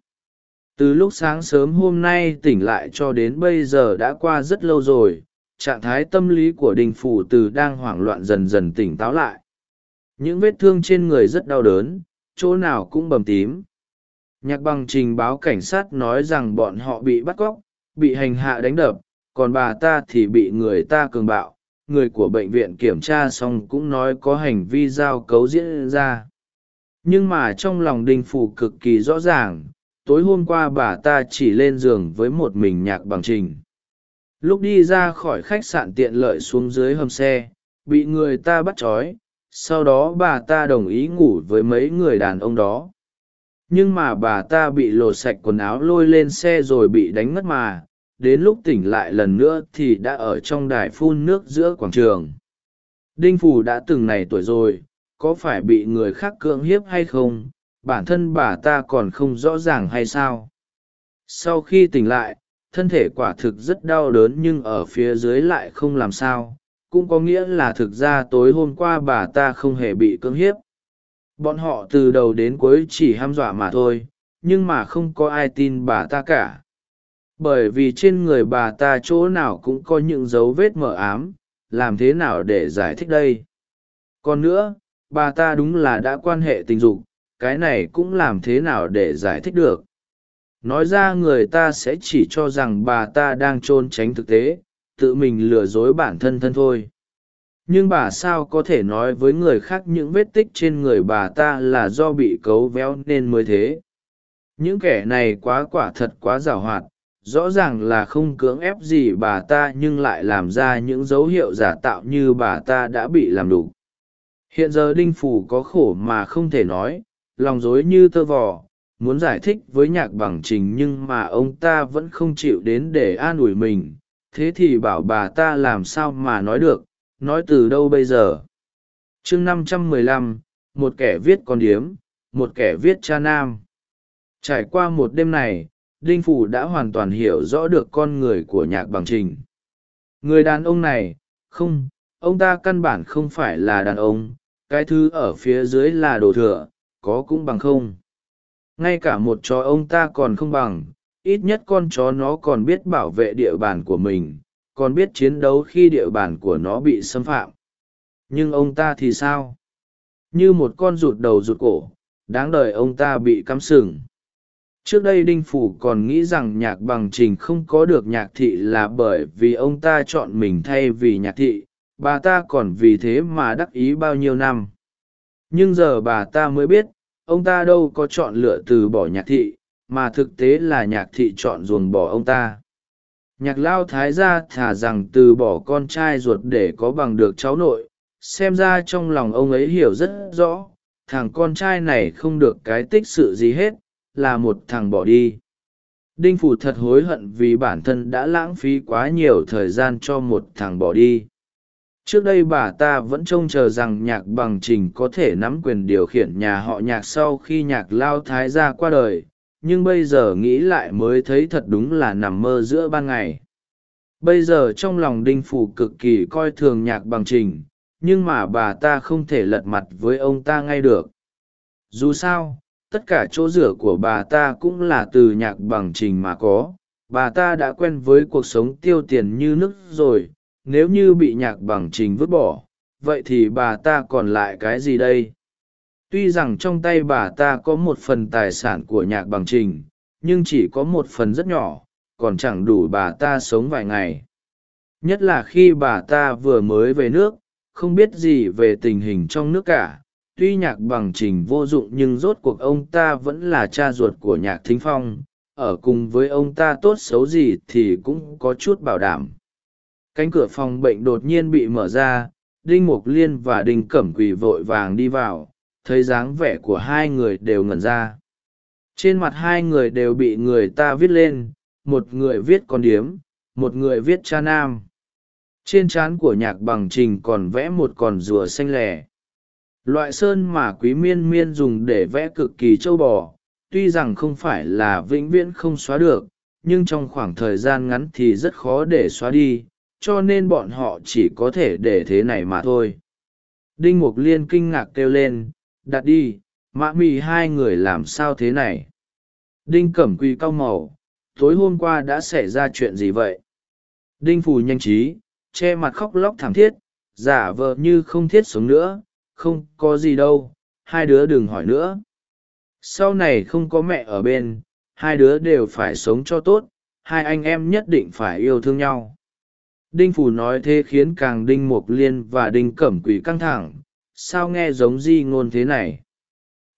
Từ lúc sáng sớm hôm nay tỉnh lại cho đến bây giờ đã qua rất lâu rồi, trạng thái tâm lý của đình phủ từ đang hoảng loạn dần dần tỉnh táo lại. Những vết thương trên người rất đau đớn, chỗ nào cũng bầm tím. Nhạc bằng trình báo cảnh sát nói rằng bọn họ bị bắt cóc bị hành hạ đánh đập, còn bà ta thì bị người ta cường bạo. Người của bệnh viện kiểm tra xong cũng nói có hành vi giao cấu diễn ra. Nhưng mà trong lòng đinh phủ cực kỳ rõ ràng, tối hôm qua bà ta chỉ lên giường với một mình nhạc bằng trình. Lúc đi ra khỏi khách sạn tiện lợi xuống dưới hầm xe, bị người ta bắt trói, sau đó bà ta đồng ý ngủ với mấy người đàn ông đó. Nhưng mà bà ta bị lột sạch quần áo lôi lên xe rồi bị đánh mất mà đến lúc tỉnh lại lần nữa thì đã ở trong đài phun nước giữa quảng trường. Đinh phù đã từng này tuổi rồi, có phải bị người khác cưỡng hiếp hay không? Bản thân bà ta còn không rõ ràng hay sao? Sau khi tỉnh lại, thân thể quả thực rất đau đớn nhưng ở phía dưới lại không làm sao. Cũng có nghĩa là thực ra tối hôm qua bà ta không hề bị cưỡng hiếp. Bọn họ từ đầu đến cuối chỉ ham dọa mà thôi, nhưng mà không có ai tin bà ta cả bởi vì trên người bà ta chỗ nào cũng có những dấu vết mờ ám, làm thế nào để giải thích đây? Còn nữa, bà ta đúng là đã quan hệ tình dục, cái này cũng làm thế nào để giải thích được? Nói ra người ta sẽ chỉ cho rằng bà ta đang trôn tránh thực tế, tự mình lừa dối bản thân thân thôi. Nhưng bà sao có thể nói với người khác những vết tích trên người bà ta là do bị cấu véo nên mới thế? Những kẻ này quá quả thật quá giảo hoạt rõ ràng là không cưỡng ép gì bà ta nhưng lại làm ra những dấu hiệu giả tạo như bà ta đã bị làm đủ. Hiện giờ đinh phủ có khổ mà không thể nói, lòng dối như tơ vò, muốn giải thích với nhạc bằng trình nhưng mà ông ta vẫn không chịu đến để an ủi mình. Thế thì bảo bà ta làm sao mà nói được, nói từ đâu bây giờ? Chương năm trăm mười lăm, một kẻ viết con điếm, một kẻ viết cha nam. Trải qua một đêm này đinh phủ đã hoàn toàn hiểu rõ được con người của nhạc bằng trình. Người đàn ông này, không, ông ta căn bản không phải là đàn ông, cái thứ ở phía dưới là đồ thừa, có cũng bằng không. Ngay cả một chó ông ta còn không bằng, ít nhất con chó nó còn biết bảo vệ địa bàn của mình, còn biết chiến đấu khi địa bàn của nó bị xâm phạm. Nhưng ông ta thì sao? Như một con rụt đầu rụt cổ, đáng đời ông ta bị cắm sừng trước đây đinh phủ còn nghĩ rằng nhạc bằng trình không có được nhạc thị là bởi vì ông ta chọn mình thay vì nhạc thị, bà ta còn vì thế mà đắc ý bao nhiêu năm. Nhưng giờ bà ta mới biết, ông ta đâu có chọn lựa từ bỏ nhạc thị, mà thực tế là nhạc thị chọn ruồng bỏ ông ta. Nhạc lao thái gia thả rằng từ bỏ con trai ruột để có bằng được cháu nội, xem ra trong lòng ông ấy hiểu rất rõ, thằng con trai này không được cái tích sự gì hết là một thằng bỏ đi. Đinh phủ thật hối hận vì bản thân đã lãng phí quá nhiều thời gian cho một thằng bỏ đi. Trước đây bà ta vẫn trông chờ rằng nhạc bằng trình có thể nắm quyền điều khiển nhà họ nhạc sau khi nhạc lao thái gia qua đời, nhưng bây giờ nghĩ lại mới thấy thật đúng là nằm mơ giữa ban ngày. Bây giờ trong lòng đinh phủ cực kỳ coi thường nhạc bằng trình, nhưng mà bà ta không thể lật mặt với ông ta ngay được. Dù sao tất cả chỗ rửa của bà ta cũng là từ nhạc bằng trình mà có. Bà ta đã quen với cuộc sống tiêu tiền như nước rồi, nếu như bị nhạc bằng trình vứt bỏ, vậy thì bà ta còn lại cái gì đây? Tuy rằng trong tay bà ta có một phần tài sản của nhạc bằng trình, nhưng chỉ có một phần rất nhỏ, còn chẳng đủ bà ta sống vài ngày. Nhất là khi bà ta vừa mới về nước, không biết gì về tình hình trong nước cả tuy nhạc bằng trình vô dụng nhưng rốt cuộc ông ta vẫn là cha ruột của nhạc thính phong. Ở cùng với ông ta tốt xấu gì thì cũng có chút bảo đảm. Cánh cửa phòng bệnh đột nhiên bị mở ra, đinh mục liên và đinh cẩm quỳ vội vàng đi vào, thấy dáng vẻ của hai người đều ngẩn ra. Trên mặt hai người đều bị người ta viết lên, một người viết con điếm, một người viết cha nam. Trên trán của nhạc bằng trình còn vẽ một con rùa xanh lẻ loại sơn mà quý miên miên dùng để vẽ cực kỳ châu bò, tuy rằng không phải là vĩnh viễn không xóa được, nhưng trong khoảng thời gian ngắn thì rất khó để xóa đi, cho nên bọn họ chỉ có thể để thế này mà thôi. Đinh mục liên kinh ngạc kêu lên, đặt đi mạ Mị hai người làm sao thế này? Đinh cẩm quy cau màu, tối hôm qua đã xảy ra chuyện gì vậy? Đinh phù nhanh trí, che mặt khóc lóc thảm thiết, giả vờ như không thiết sống nữa không có gì đâu, hai đứa đừng hỏi nữa. Sau này không có mẹ ở bên, hai đứa đều phải sống cho tốt, hai anh em nhất định phải yêu thương nhau. Đinh Phủ nói thế khiến càng đinh mục liên và đinh cẩm quỷ căng thẳng, sao nghe giống di ngôn thế này?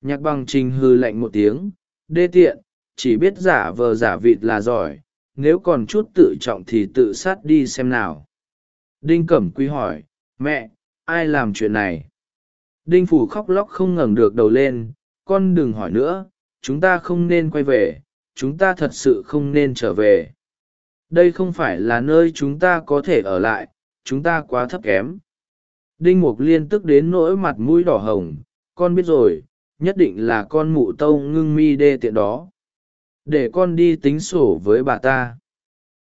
Nhạc bằng trình hư lạnh một tiếng, đê tiện, chỉ biết giả vờ giả vịt là giỏi, nếu còn chút tự trọng thì tự sát đi xem nào. Đinh cẩm quý hỏi, mẹ, ai làm chuyện này? Đinh phủ khóc lóc không ngẩng được đầu lên, con đừng hỏi nữa, chúng ta không nên quay về, chúng ta thật sự không nên trở về. Đây không phải là nơi chúng ta có thể ở lại, chúng ta quá thấp kém. Đinh mục liên tức đến nỗi mặt mũi đỏ hồng, con biết rồi, nhất định là con mụ tâu ngưng mi đê tiện đó. Để con đi tính sổ với bà ta.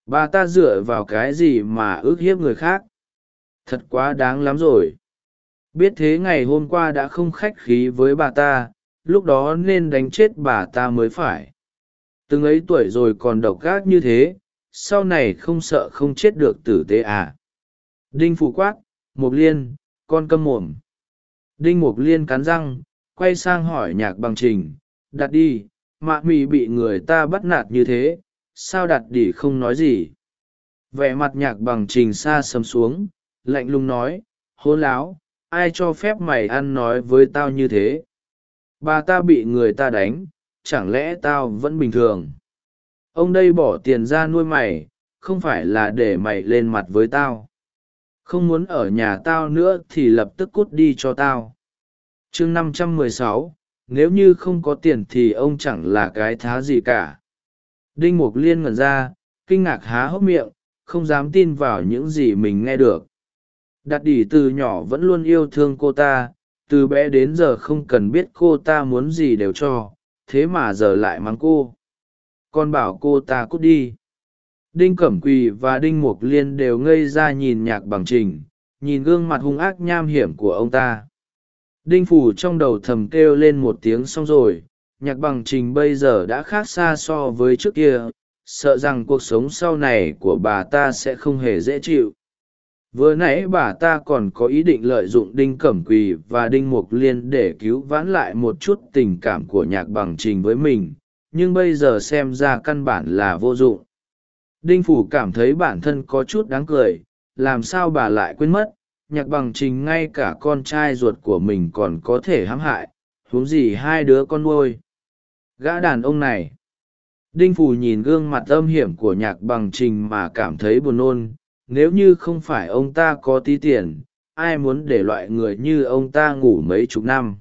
Bà ta dựa vào cái gì mà ước hiếp người khác? Thật quá đáng lắm rồi biết thế ngày hôm qua đã không khách khí với bà ta, lúc đó nên đánh chết bà ta mới phải. Từng ấy tuổi rồi còn độc gác như thế, sau này không sợ không chết được tử tế à? Đinh phù quát mục liên, con câm mồm. Đinh mục liên cắn răng, quay sang hỏi nhạc bằng trình, đặt đi, mạ mị bị người ta bắt nạt như thế, sao đặt đỉ không nói gì? Vẻ mặt nhạc bằng trình xa sầm xuống, lạnh lùng nói, hôn láo ai cho phép mày ăn nói với tao như thế? Bà ta bị người ta đánh, chẳng lẽ tao vẫn bình thường? Ông đây bỏ tiền ra nuôi mày, không phải là để mày lên mặt với tao. Không muốn ở nhà tao nữa thì lập tức cút đi cho tao. Chương năm trăm mười sáu, nếu như không có tiền thì ông chẳng là cái thá gì cả. Đinh mục liên ngẩn ra, kinh ngạc há hốc miệng, không dám tin vào những gì mình nghe được đặt đỉ từ nhỏ vẫn luôn yêu thương cô ta, từ bé đến giờ không cần biết cô ta muốn gì đều cho, thế mà giờ lại mắng cô. Con bảo cô ta cút đi. Đinh cẩm quỳ và đinh mục liên đều ngây ra nhìn nhạc bằng trình, nhìn gương mặt hung ác nham hiểm của ông ta. Đinh phủ trong đầu thầm kêu lên một tiếng xong rồi, nhạc bằng trình bây giờ đã khác xa so với trước kia, sợ rằng cuộc sống sau này của bà ta sẽ không hề dễ chịu vừa nãy bà ta còn có ý định lợi dụng đinh cẩm quỳ và đinh mục liên để cứu vãn lại một chút tình cảm của nhạc bằng trình với mình, nhưng bây giờ xem ra căn bản là vô dụng. Đinh phủ cảm thấy bản thân có chút đáng cười, làm sao bà lại quên mất, nhạc bằng trình ngay cả con trai ruột của mình còn có thể hãm hại, huống gì hai đứa con nuôi. Gã đàn ông này. Đinh phủ nhìn gương mặt âm hiểm của nhạc bằng trình mà cảm thấy buồn nôn nếu như không phải ông ta có tí tiền, ai muốn để loại người như ông ta ngủ mấy chục năm?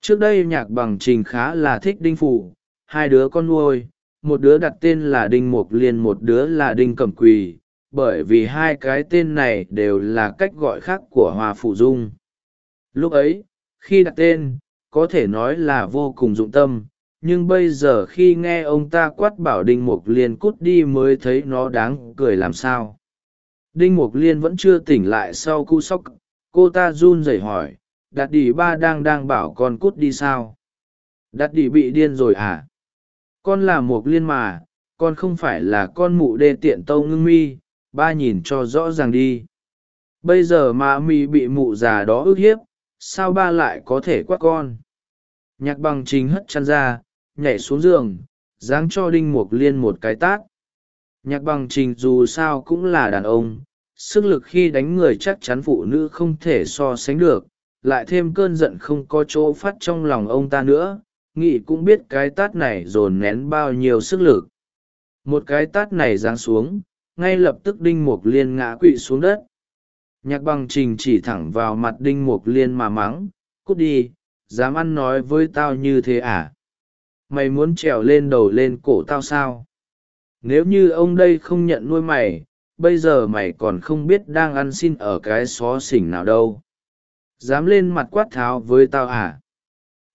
Trước đây nhạc bằng trình khá là thích đinh phủ hai đứa con nuôi, một đứa đặt tên là đinh mục liên, một đứa là đinh cẩm quỳ, bởi vì hai cái tên này đều là cách gọi khác của hoa phụ dung. Lúc ấy, khi đặt tên, có thể nói là vô cùng dụng tâm, nhưng bây giờ khi nghe ông ta quát bảo đinh mục liên cút đi mới thấy nó đáng cười làm sao đinh mục liên vẫn chưa tỉnh lại sau cú sốc, cô ta run rẩy hỏi, "Đạt đỉ ba đang đang bảo con cút đi sao? Đạt đỉ bị điên rồi à? Con là mục liên mà, con không phải là con mụ đê tiện tâu ngưng mi, ba nhìn cho rõ ràng đi. Bây giờ mà mi bị mụ già đó ức hiếp, sao ba lại có thể quát con? Nhạc bằng trình hất chăn ra, nhảy xuống giường, giáng cho đinh mục liên một cái tát nhạc bằng trình dù sao cũng là đàn ông, sức lực khi đánh người chắc chắn phụ nữ không thể so sánh được, lại thêm cơn giận không có chỗ phát trong lòng ông ta nữa nghị cũng biết cái tát này dồn nén bao nhiêu sức lực. Một cái tát này giáng xuống, ngay lập tức đinh mục liên ngã quỵ xuống đất. Nhạc bằng trình chỉ thẳng vào mặt đinh mục liên mà mắng, cút đi, dám ăn nói với tao như thế à? Mày muốn trèo lên đầu lên cổ tao sao? Nếu như ông đây không nhận nuôi mày, bây giờ mày còn không biết đang ăn xin ở cái xó xỉnh nào đâu. Dám lên mặt quát tháo với tao à?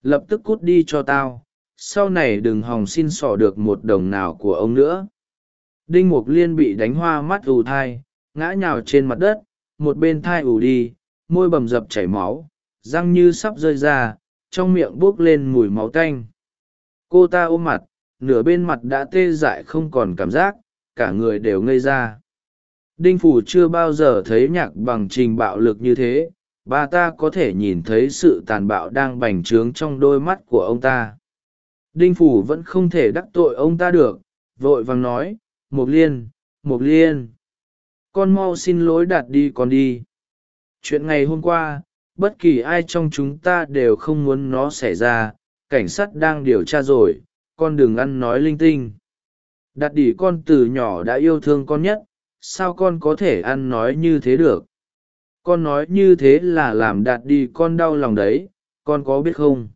Lập tức cút đi cho tao, sau này đừng hòng xin xỏ được một đồng nào của ông nữa. Đinh mục liên bị đánh hoa mắt ù thai, ngã nhào trên mặt đất, một bên thai ù đi, môi bầm dập chảy máu, răng như sắp rơi ra, trong miệng buốc lên mùi máu tanh. Cô ta ôm mặt nửa bên mặt đã tê dại không còn cảm giác, cả người đều ngây ra. Đinh phủ chưa bao giờ thấy nhạc bằng trình bạo lực như thế, bà ta có thể nhìn thấy sự tàn bạo đang bành trướng trong đôi mắt của ông ta. Đinh phủ vẫn không thể đắc tội ông ta được, vội vàng nói mục liên mục liên, con mau xin lỗi đạt đi con đi. Chuyện ngày hôm qua, bất kỳ ai trong chúng ta đều không muốn nó xảy ra, cảnh sát đang điều tra rồi con đừng ăn nói linh tinh. Đặt đỉ con từ nhỏ đã yêu thương con nhất, sao con có thể ăn nói như thế được? Con nói như thế là làm đạt đi con đau lòng đấy, con có biết không?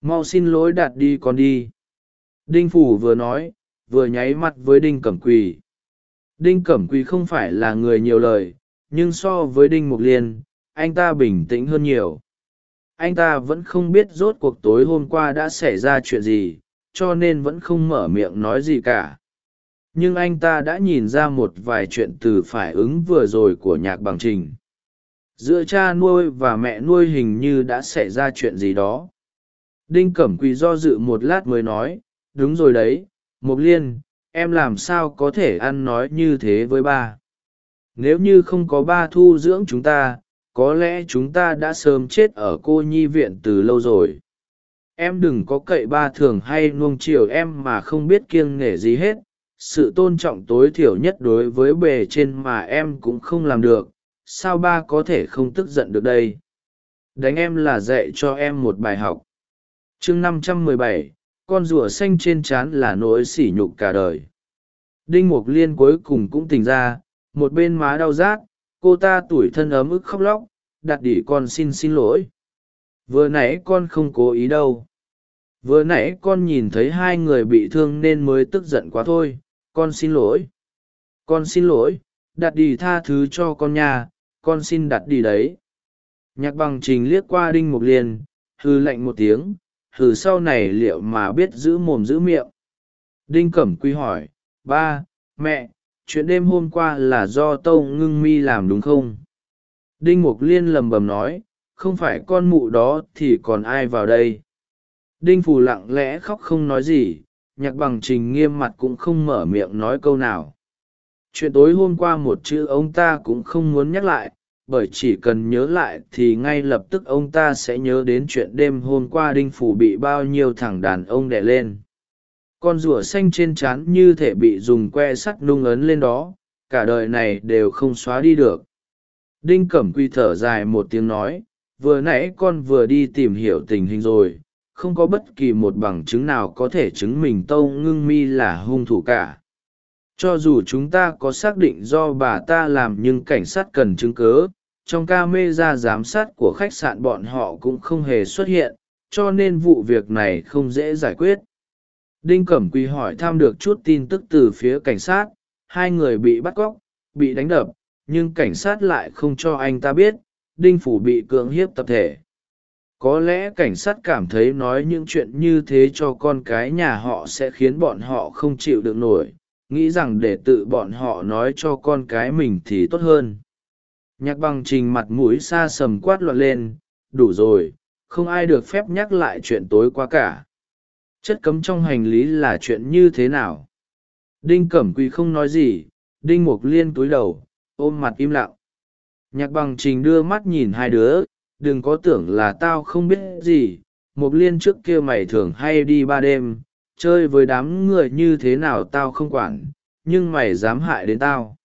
Mau xin lỗi đạt đi con đi. Đinh phủ vừa nói, vừa nháy mắt với đinh cẩm quỳ. Đinh cẩm quỳ không phải là người nhiều lời, nhưng so với đinh mục liên, anh ta bình tĩnh hơn nhiều. Anh ta vẫn không biết rốt cuộc tối hôm qua đã xảy ra chuyện gì cho nên vẫn không mở miệng nói gì cả. Nhưng anh ta đã nhìn ra một vài chuyện từ phải ứng vừa rồi của nhạc bằng trình. Giữa cha nuôi và mẹ nuôi hình như đã xảy ra chuyện gì đó. Đinh cẩm quỳ do dự một lát mới nói, đúng rồi đấy mục liên, em làm sao có thể ăn nói như thế với ba? Nếu như không có ba thu dưỡng chúng ta, có lẽ chúng ta đã sớm chết ở cô nhi viện từ lâu rồi em đừng có cậy ba thường hay nuông chiều em mà không biết kiêng nể gì hết. Sự tôn trọng tối thiểu nhất đối với bề trên mà em cũng không làm được. Sao ba có thể không tức giận được đây? Đánh em là dạy cho em một bài học. Chương năm trăm mười bảy, con rùa xanh trên trán là nỗi sỉ nhục cả đời. Đinh mục liên cuối cùng cũng tỉnh ra, một bên má đau rát, cô ta tủi thân ấm ức khóc lóc, đặt đỉ con xin xin lỗi. Vừa nãy con không cố ý đâu vừa nãy con nhìn thấy hai người bị thương nên mới tức giận quá thôi. Con xin lỗi. Con xin lỗi. Đặt đi tha thứ cho con nha. Con xin đặt đi đấy. Nhạc bằng trình liếc qua đinh mục liên hư lạnh một tiếng. Hừ sau này liệu mà biết giữ mồm giữ miệng? Đinh cẩm quy hỏi, ba, mẹ, chuyện đêm hôm qua là do tâu ngưng mi làm đúng không? Đinh mục liên lầm bầm nói, không phải con mụ đó thì còn ai vào đây? Đinh phù lặng lẽ khóc không nói gì, nhạc bằng trình nghiêm mặt cũng không mở miệng nói câu nào. Chuyện tối hôm qua một chữ ông ta cũng không muốn nhắc lại, bởi chỉ cần nhớ lại thì ngay lập tức ông ta sẽ nhớ đến chuyện đêm hôm qua đinh phủ bị bao nhiêu thằng đàn ông đẻ lên. Con rủa xanh trên trán như thể bị dùng que sắt nung ấn lên đó, cả đời này đều không xóa đi được. Đinh cẩm quy thở dài một tiếng nói, vừa nãy con vừa đi tìm hiểu tình hình rồi không có bất kỳ một bằng chứng nào có thể chứng minh tâu ngưng mi là hung thủ cả. Cho dù chúng ta có xác định do bà ta làm nhưng cảnh sát cần chứng cớ trong ca mê ra giám sát của khách sạn bọn họ cũng không hề xuất hiện, cho nên vụ việc này không dễ giải quyết. Đinh cẩm quy hỏi thăm được chút tin tức từ phía cảnh sát, hai người bị bắt cóc, bị đánh đập, nhưng cảnh sát lại không cho anh ta biết, đinh phủ bị cưỡng hiếp tập thể có lẽ cảnh sát cảm thấy nói những chuyện như thế cho con cái nhà họ sẽ khiến bọn họ không chịu được nổi. Nghĩ rằng để tự bọn họ nói cho con cái mình thì tốt hơn. Nhạc bằng trình mặt mũi xa sầm quát loạn lên, đủ rồi, không ai được phép nhắc lại chuyện tối qua cả. Chất cấm trong hành lý là chuyện như thế nào? Đinh cẩm quỳ không nói gì, đinh mục liên túi đầu, ôm mặt im lặng. Nhạc bằng trình đưa mắt nhìn hai đứa đừng có tưởng là tao không biết gì mục liên trước kia mày thường hay đi ba đêm, chơi với đám người như thế nào tao không quản, nhưng mày dám hại đến tao.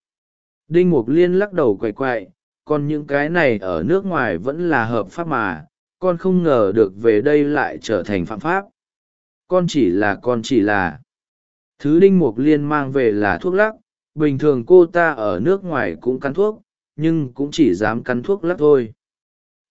Đinh mục liên lắc đầu quậy quậy, còn những cái này ở nước ngoài vẫn là hợp pháp mà, con không ngờ được về đây lại trở thành phạm pháp. Con chỉ là, con chỉ là. Thứ đinh mục liên mang về là thuốc lắc, bình thường cô ta ở nước ngoài cũng cắn thuốc, nhưng cũng chỉ dám cắn thuốc lắc thôi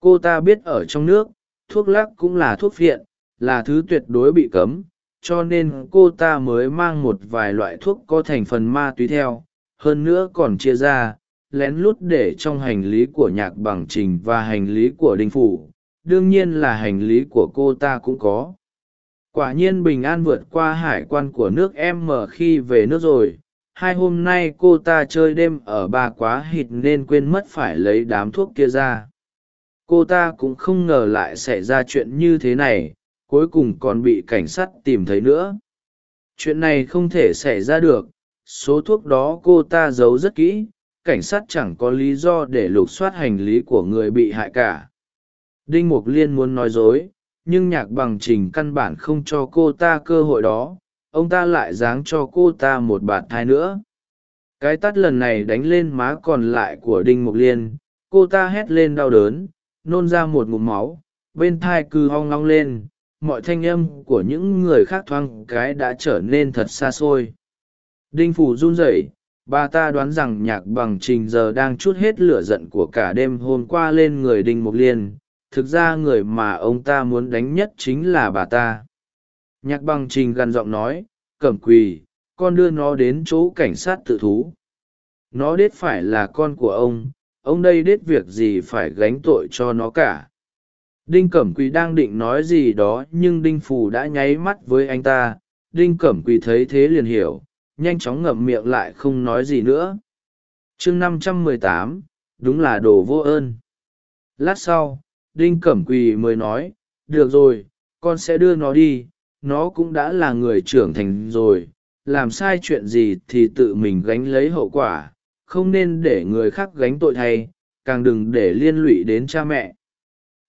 cô ta biết ở trong nước, thuốc lắc cũng là thuốc phiện, là thứ tuyệt đối bị cấm, cho nên cô ta mới mang một vài loại thuốc có thành phần ma túy theo, hơn nữa còn chia ra, lén lút để trong hành lý của nhạc bằng trình và hành lý của đinh phủ. Đương nhiên là hành lý của cô ta cũng có. Quả nhiên bình an vượt qua hải quan của nước em mở khi về nước rồi, hai hôm nay cô ta chơi đêm ở ba quá hịt nên quên mất phải lấy đám thuốc kia ra cô ta cũng không ngờ lại xảy ra chuyện như thế này, cuối cùng còn bị cảnh sát tìm thấy nữa. Chuyện này không thể xảy ra được, số thuốc đó cô ta giấu rất kỹ, cảnh sát chẳng có lý do để lục soát hành lý của người bị hại cả. Đinh mục liên muốn nói dối, nhưng nhạc bằng trình căn bản không cho cô ta cơ hội đó, ông ta lại giáng cho cô ta một bạt thai nữa. Cái tắt lần này đánh lên má còn lại của đinh mục liên, cô ta hét lên đau đớn nôn ra một ngụm máu, bên thai cứ hoang long lên, mọi thanh âm của những người khác thoáng cái đã trở nên thật xa xôi. Đinh phủ run rẩy, bà ta đoán rằng nhạc bằng trình giờ đang chút hết lửa giận của cả đêm hôm qua lên người đinh mục liên. Thực ra người mà ông ta muốn đánh nhất chính là bà ta. Nhạc bằng trình gằn giọng nói, cẩm quỳ, con đưa nó đến chỗ cảnh sát tự thú. Nó đết phải là con của ông ông đây đết việc gì phải gánh tội cho nó cả? Đinh cẩm quỳ đang định nói gì đó nhưng đinh phù đã nháy mắt với anh ta. Đinh cẩm quỳ thấy thế liền hiểu, nhanh chóng ngậm miệng lại không nói gì nữa. Chương năm trăm mười tám, đúng là đồ vô ơn. Lát sau, đinh cẩm quỳ mới nói, được rồi, con sẽ đưa nó đi. Nó cũng đã là người trưởng thành rồi. Làm sai chuyện gì thì tự mình gánh lấy hậu quả không nên để người khác gánh tội thay, càng đừng để liên lụy đến cha mẹ.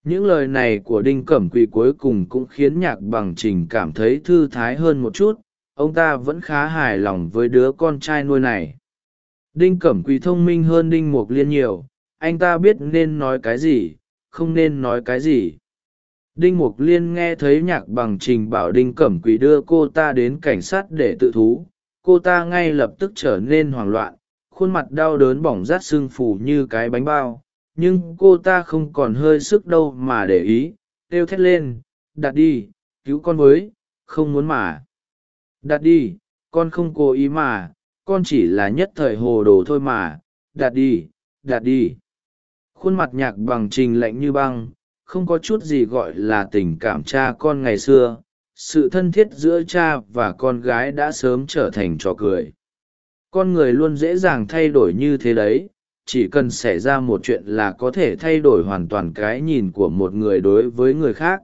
Những lời này của đinh cẩm quỳ cuối cùng cũng khiến nhạc bằng trình cảm thấy thư thái hơn một chút, ông ta vẫn khá hài lòng với đứa con trai nuôi này. Đinh cẩm quỳ thông minh hơn đinh mục liên nhiều, anh ta biết nên nói cái gì, không nên nói cái gì. Đinh mục liên nghe thấy nhạc bằng trình bảo đinh cẩm quỳ đưa cô ta đến cảnh sát để tự thú, cô ta ngay lập tức trở nên hoảng loạn khuôn mặt đau đớn bỏng rát sưng phù như cái bánh bao, nhưng cô ta không còn hơi sức đâu mà để ý têu thét lên, đặt đi, cứu con với, không muốn mà. Đặt đi, con không cố ý mà, con chỉ là nhất thời hồ đồ thôi mà, đặt đi đặt đi. Khuôn mặt nhạc bằng trình lạnh như băng, không có chút gì gọi là tình cảm cha con ngày xưa, sự thân thiết giữa cha và con gái đã sớm trở thành trò cười con người luôn dễ dàng thay đổi như thế đấy, chỉ cần xảy ra một chuyện là có thể thay đổi hoàn toàn cái nhìn của một người đối với người khác.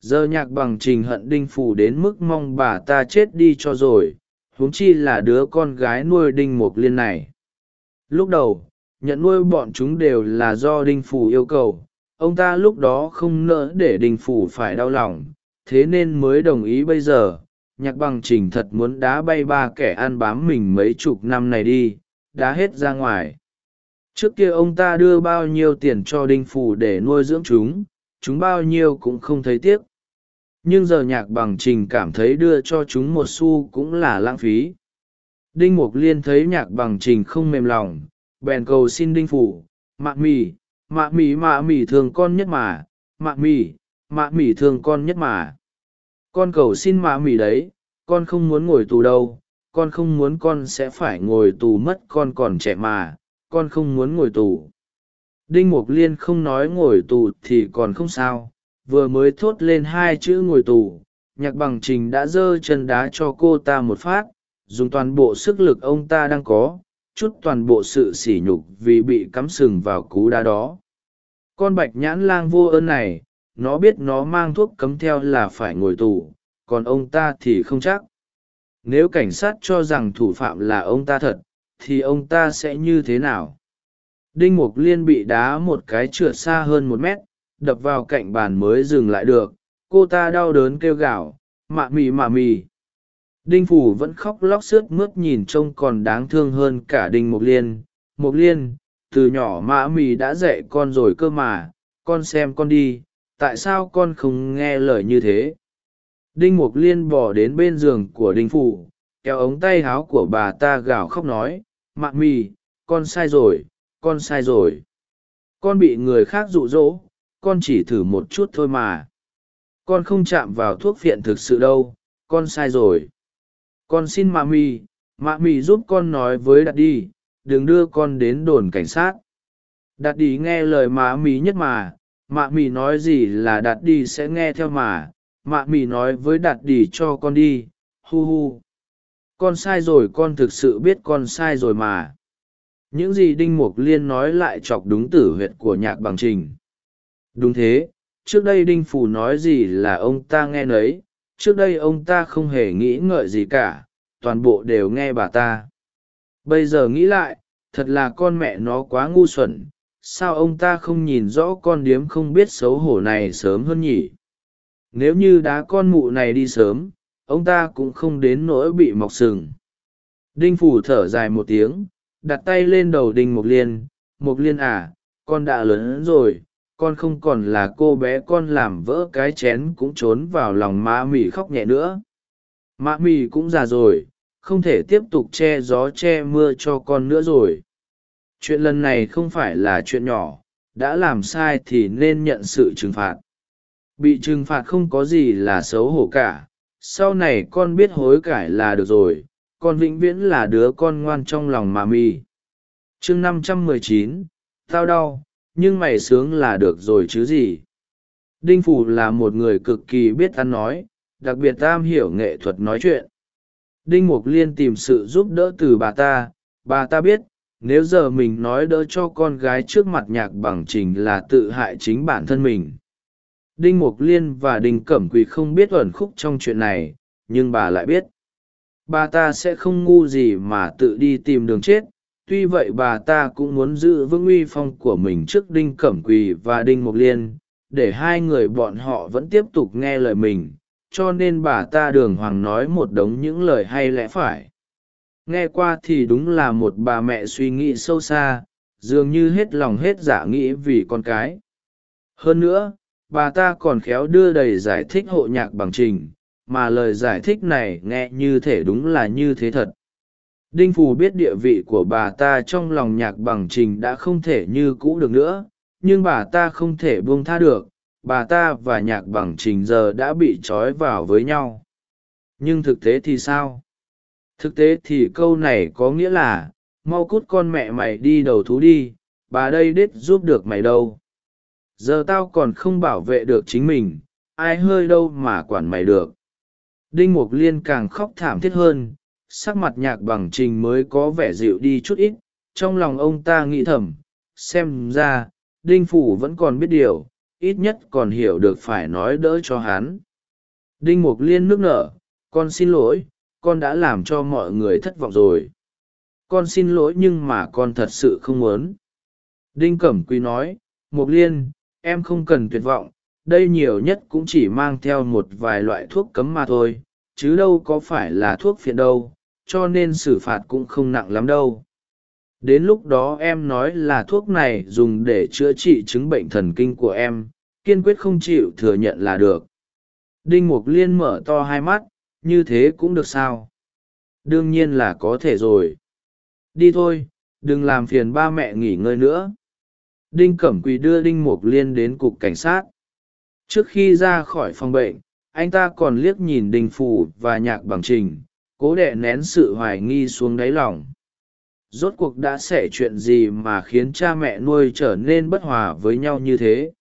Giờ nhạc bằng trình hận đinh phù đến mức mong bà ta chết đi cho rồi, huống chi là đứa con gái nuôi đinh mục liên này. Lúc đầu, nhận nuôi bọn chúng đều là do đinh phù yêu cầu, ông ta lúc đó không nỡ để đinh phù phải đau lòng, thế nên mới đồng ý bây giờ nhạc bằng trình thật muốn đá bay ba kẻ ăn bám mình mấy chục năm này đi, đá hết ra ngoài. Trước kia ông ta đưa bao nhiêu tiền cho đinh phù để nuôi dưỡng chúng chúng bao nhiêu cũng không thấy tiếc. Nhưng giờ nhạc bằng trình cảm thấy đưa cho chúng một xu cũng là lãng phí. Đinh mục liên thấy nhạc bằng trình không mềm lòng, bèn cầu xin đinh phủ mạ mì mạ mì mạ mì thường con nhất mà, mạ mì mạ mì thường con nhất mà con cầu xin mạ mì đấy, con không muốn ngồi tù đâu, con không muốn con sẽ phải ngồi tù mất con còn trẻ mà, con không muốn ngồi tù. Đinh mục liên không nói ngồi tù thì còn không sao, vừa mới thốt lên hai chữ ngồi tù, nhạc bằng trình đã giơ chân đá cho cô ta một phát, dùng toàn bộ sức lực ông ta đang có, chút toàn bộ sự sỉ nhục vì bị cắm sừng vào cú đá đó. Con bạch nhãn lang vô ơn này nó biết nó mang thuốc cấm theo là phải ngồi tù, còn ông ta thì không chắc. Nếu cảnh sát cho rằng thủ phạm là ông ta thật, thì ông ta sẽ như thế nào? Đinh mục liên bị đá một cái trượt xa hơn một mét, đập vào cạnh bàn mới dừng lại được. Cô ta đau đớn kêu gào, mạ mì mạ mì đinh phủ vẫn khóc lóc sướt mướt nhìn trông còn đáng thương hơn cả đinh mục liên. Mục liên, từ nhỏ mạ mì đã dạy con rồi cơ mà, con xem con đi tại sao con không nghe lời như thế? Đinh mục liên bỏ đến bên giường của đinh phủ, kéo ống tay háo của bà ta gào khóc nói, mạ mì con sai rồi, con sai rồi. Con bị người khác rụ rỗ con chỉ thử một chút thôi mà. Con không chạm vào thuốc phiện thực sự đâu, con sai rồi. Con xin mạ mì mạ mì giúp con nói với đạt đi, đừng đưa con đến đồn cảnh sát. Đạt đi nghe lời mạ mì nhất mà mạ mì nói gì là đạt đi sẽ nghe theo mà. Mạ mì nói với đạt đi cho con đi. Hu hu. Con sai rồi, con thực sự biết con sai rồi mà. Những gì đinh mục liên nói lại chọc đúng tử huyệt của nhạc bằng trình. Đúng thế. Trước đây đinh phủ nói gì là ông ta nghe nấy. Trước đây ông ta không hề nghĩ ngợi gì cả. Toàn bộ đều nghe bà ta. Bây giờ nghĩ lại, thật là con mẹ nó quá ngu xuẩn sao ông ta không nhìn rõ con điếm không biết xấu hổ này sớm hơn nhỉ? Nếu như đá con mụ này đi sớm, ông ta cũng không đến nỗi bị mọc sừng. Đinh phủ thở dài một tiếng, đặt tay lên đầu đinh mục liên. Mục liên à con đã lớn rồi, con không còn là cô bé, con làm vỡ cái chén cũng trốn vào lòng mã mì khóc nhẹ nữa. Mã mì cũng già rồi, không thể tiếp tục che gió che mưa cho con nữa rồi chuyện lần này không phải là chuyện nhỏ, đã làm sai thì nên nhận sự trừng phạt. Bị trừng phạt không có gì là xấu hổ cả, sau này con biết hối cải là được rồi, con vĩnh viễn là đứa con ngoan trong lòng mà mi. Chương năm trăm mười chín, tao đau, nhưng mày sướng là được rồi chứ gì? Đinh phủ là một người cực kỳ biết ăn nói, đặc biệt tam hiểu nghệ thuật nói chuyện. Đinh mục liên tìm sự giúp đỡ từ bà ta bà ta biết nếu giờ mình nói đỡ cho con gái trước mặt nhạc bằng trình là tự hại chính bản thân mình. Đinh mục liên và đinh cẩm quỳ không biết ẩn khúc trong chuyện này, nhưng bà lại biết. Bà ta sẽ không ngu gì mà tự đi tìm đường chết, tuy vậy bà ta cũng muốn giữ vững uy phong của mình trước đinh cẩm quỳ và đinh mục liên, để hai người bọn họ vẫn tiếp tục nghe lời mình, cho nên bà ta đường hoàng nói một đống những lời hay lẽ phải nghe qua thì đúng là một bà mẹ suy nghĩ sâu xa, dường như hết lòng hết dạ nghĩ vì con cái. Hơn nữa, bà ta còn khéo đưa đầy giải thích hộ nhạc bằng trình, mà lời giải thích này nghe như thể đúng là như thế thật. Đinh phù biết địa vị của bà ta trong lòng nhạc bằng trình đã không thể như cũ được nữa, nhưng bà ta không thể buông tha được, bà ta và nhạc bằng trình giờ đã bị trói vào với nhau. Nhưng thực tế thì sao? Thực tế thì câu này có nghĩa là, mau cút con mẹ mày đi đầu thú đi, bà đây đết giúp được mày đâu. Giờ tao còn không bảo vệ được chính mình, ai hơi đâu mà quản mày được. Đinh mục liên càng khóc thảm thiết hơn, sắc mặt nhạc bằng trình mới có vẻ dịu đi chút ít, trong lòng ông ta nghĩ thầm, xem ra, đinh phủ vẫn còn biết điều, ít nhất còn hiểu được phải nói đỡ cho hắn. Đinh mục liên nước nở, con xin lỗi con đã làm cho mọi người thất vọng rồi. Con xin lỗi nhưng mà con thật sự không muốn. Đinh cẩm quý nói mục liên, em không cần tuyệt vọng, đây nhiều nhất cũng chỉ mang theo một vài loại thuốc cấm mà thôi, chứ đâu có phải là thuốc phiện đâu, cho nên xử phạt cũng không nặng lắm đâu. Đến lúc đó em nói là thuốc này dùng để chữa trị chứng bệnh thần kinh của em, kiên quyết không chịu thừa nhận là được. Đinh mục liên mở to hai mắt như thế cũng được sao? Đương nhiên là có thể rồi. Đi thôi, đừng làm phiền ba mẹ nghỉ ngơi nữa. Đinh cẩm quỳ đưa đinh mục liên đến cục cảnh sát. Trước khi ra khỏi phòng bệnh, anh ta còn liếc nhìn đinh phủ và nhạc bằng trình, cố đệ nén sự hoài nghi xuống đáy lòng. Rốt cuộc đã xảy chuyện gì mà khiến cha mẹ nuôi trở nên bất hòa với nhau như thế?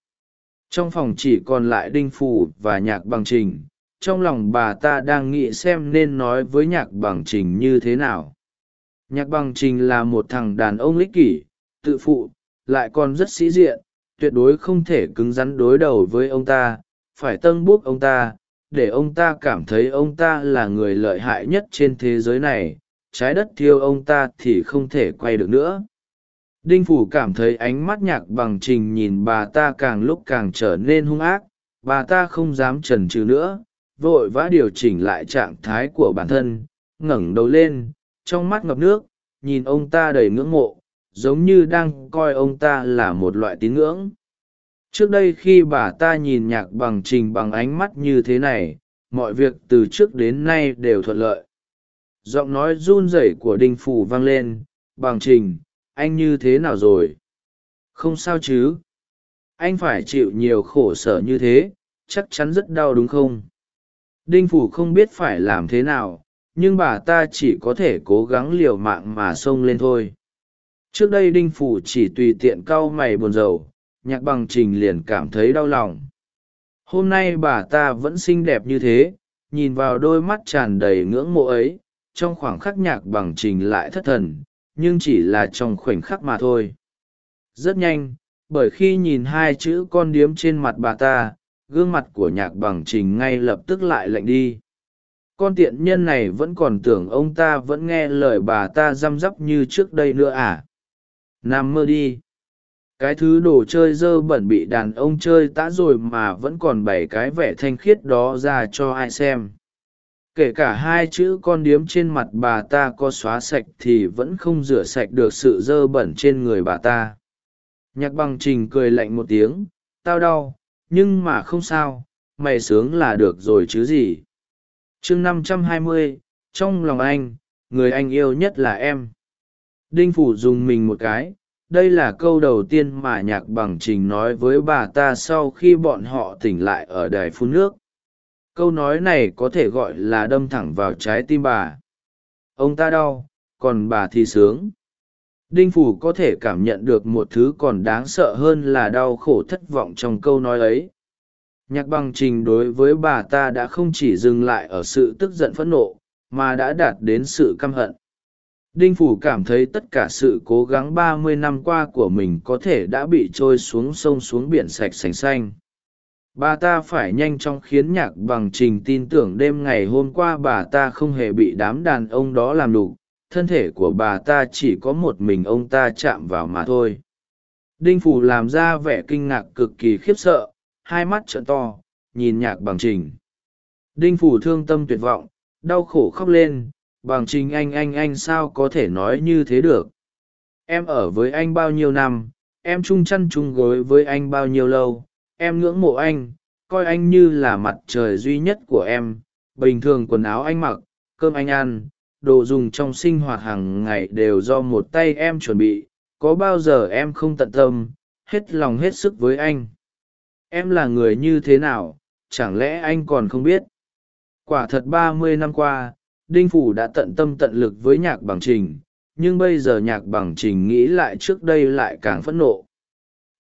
Trong phòng chỉ còn lại đinh phủ và nhạc bằng trình trong lòng bà ta đang nghĩ xem nên nói với nhạc bằng trình như thế nào. Nhạc bằng trình là một thằng đàn ông lích kỷ, tự phụ, lại còn rất sĩ diện, tuyệt đối không thể cứng rắn đối đầu với ông ta, phải tân bút ông ta, để ông ta cảm thấy ông ta là người lợi hại nhất trên thế giới này, trái đất thiêu ông ta thì không thể quay được nữa. Đinh phủ cảm thấy ánh mắt nhạc bằng trình nhìn bà ta càng lúc càng trở nên hung ác, bà ta không dám trần trừ nữa vội vã điều chỉnh lại trạng thái của bản thân, ngẩng đầu lên, trong mắt ngập nước, nhìn ông ta đầy ngưỡng mộ, giống như đang coi ông ta là một loại tín ngưỡng. Trước đây khi bà ta nhìn nhạc bằng trình bằng ánh mắt như thế này, mọi việc từ trước đến nay đều thuận lợi. Giọng nói run rẩy của đinh phủ vang lên, bằng trình, anh như thế nào rồi? Không sao chứ. Anh phải chịu nhiều khổ sở như thế, chắc chắn rất đau đúng không? Đinh phủ không biết phải làm thế nào, nhưng bà ta chỉ có thể cố gắng liều mạng mà xông lên thôi. Trước đây đinh phủ chỉ tùy tiện cau mày buồn rầu, nhạc bằng trình liền cảm thấy đau lòng. Hôm nay bà ta vẫn xinh đẹp như thế, nhìn vào đôi mắt tràn đầy ngưỡng mộ ấy, trong khoảng khắc nhạc bằng trình lại thất thần, nhưng chỉ là trong khoảnh khắc mà thôi. Rất nhanh, bởi khi nhìn hai chữ con điếm trên mặt bà ta gương mặt của nhạc bằng trình ngay lập tức lại lạnh đi. Con tiện nhân này vẫn còn tưởng ông ta vẫn nghe lời bà ta răm rắp như trước đây nữa à? Nằm mơ đi. Cái thứ đồ chơi dơ bẩn bị đàn ông chơi tã rồi mà vẫn còn bày cái vẻ thanh khiết đó ra cho ai xem. Kể cả hai chữ con điếm trên mặt bà ta có xóa sạch thì vẫn không rửa sạch được sự dơ bẩn trên người bà ta. Nhạc bằng trình cười lạnh một tiếng, tao đau nhưng mà không sao, mày sướng là được rồi chứ gì. Chương năm trăm hai mươi, trong lòng anh, người anh yêu nhất là em. Đinh phủ dùng mình một cái, đây là câu đầu tiên mà nhạc bằng trình nói với bà ta sau khi bọn họ tỉnh lại ở đài phun nước. Câu nói này có thể gọi là đâm thẳng vào trái tim bà. Ông ta đau, còn bà thì sướng đinh phủ có thể cảm nhận được một thứ còn đáng sợ hơn là đau khổ thất vọng trong câu nói ấy. Nhạc bằng trình đối với bà ta đã không chỉ dừng lại ở sự tức giận phẫn nộ, mà đã đạt đến sự căm hận. Đinh phủ cảm thấy tất cả sự cố gắng ba mươi năm qua của mình có thể đã bị trôi xuống sông xuống biển sạch sành xanh. Bà ta phải nhanh chóng khiến nhạc bằng trình tin tưởng đêm ngày hôm qua bà ta không hề bị đám đàn ông đó làm đủ thân thể của bà ta chỉ có một mình ông ta chạm vào mà thôi. Đinh phủ làm ra vẻ kinh ngạc cực kỳ khiếp sợ, hai mắt trợn to, nhìn nhạc bằng trình. Đinh phủ thương tâm tuyệt vọng, đau khổ khóc lên, bằng trình anh anh anh sao có thể nói như thế được? Em ở với anh bao nhiêu năm, em chung chăn chung gối với anh bao nhiêu lâu, em ngưỡng mộ anh, coi anh như là mặt trời duy nhất của em. Bình thường quần áo anh mặc, cơm anh ăn đồ dùng trong sinh hoạt hàng ngày đều do một tay em chuẩn bị, có bao giờ em không tận tâm, hết lòng hết sức với anh. Em là người như thế nào, chẳng lẽ anh còn không biết? Quả thật ba mươi năm qua, đinh phủ đã tận tâm tận lực với nhạc bằng trình, nhưng bây giờ nhạc bằng trình nghĩ lại trước đây lại càng phẫn nộ.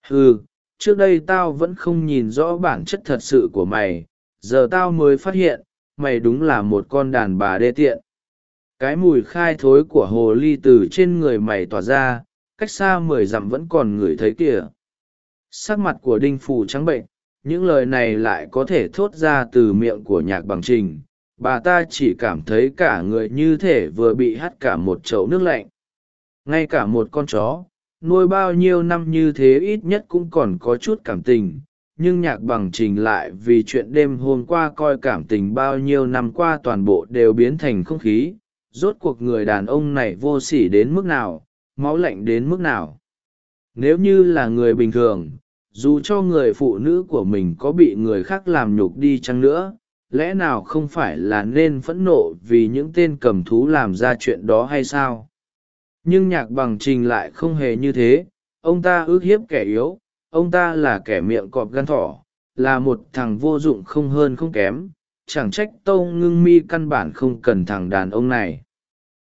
Ừ trước đây tao vẫn không nhìn rõ bản chất thật sự của mày, giờ tao mới phát hiện, mày đúng là một con đàn bà đê tiện cái mùi khai thối của hồ ly từ trên người mày tỏa ra, cách xa mười dặm vẫn còn ngửi thấy kìa. Sắc mặt của đinh phù trắng bệnh, những lời này lại có thể thốt ra từ miệng của nhạc bằng trình. Bà ta chỉ cảm thấy cả người như thể vừa bị hắt cả một chậu nước lạnh. Ngay cả một con chó, nuôi bao nhiêu năm như thế ít nhất cũng còn có chút cảm tình. Nhưng nhạc bằng trình lại vì chuyện đêm hôm qua coi cảm tình bao nhiêu năm qua toàn bộ đều biến thành không khí rốt cuộc người đàn ông này vô sỉ đến mức nào, máu lạnh đến mức nào. Nếu như là người bình thường, dù cho người phụ nữ của mình có bị người khác làm nhục đi chăng nữa, lẽ nào không phải là nên phẫn nộ vì những tên cầm thú làm ra chuyện đó hay sao? Nhưng nhạc bằng trình lại không hề như thế, ông ta ước hiếp kẻ yếu, ông ta là kẻ miệng cọp gan thỏ, là một thằng vô dụng không hơn không kém chẳng trách tâu ngưng mi căn bản không cần thằng đàn ông này.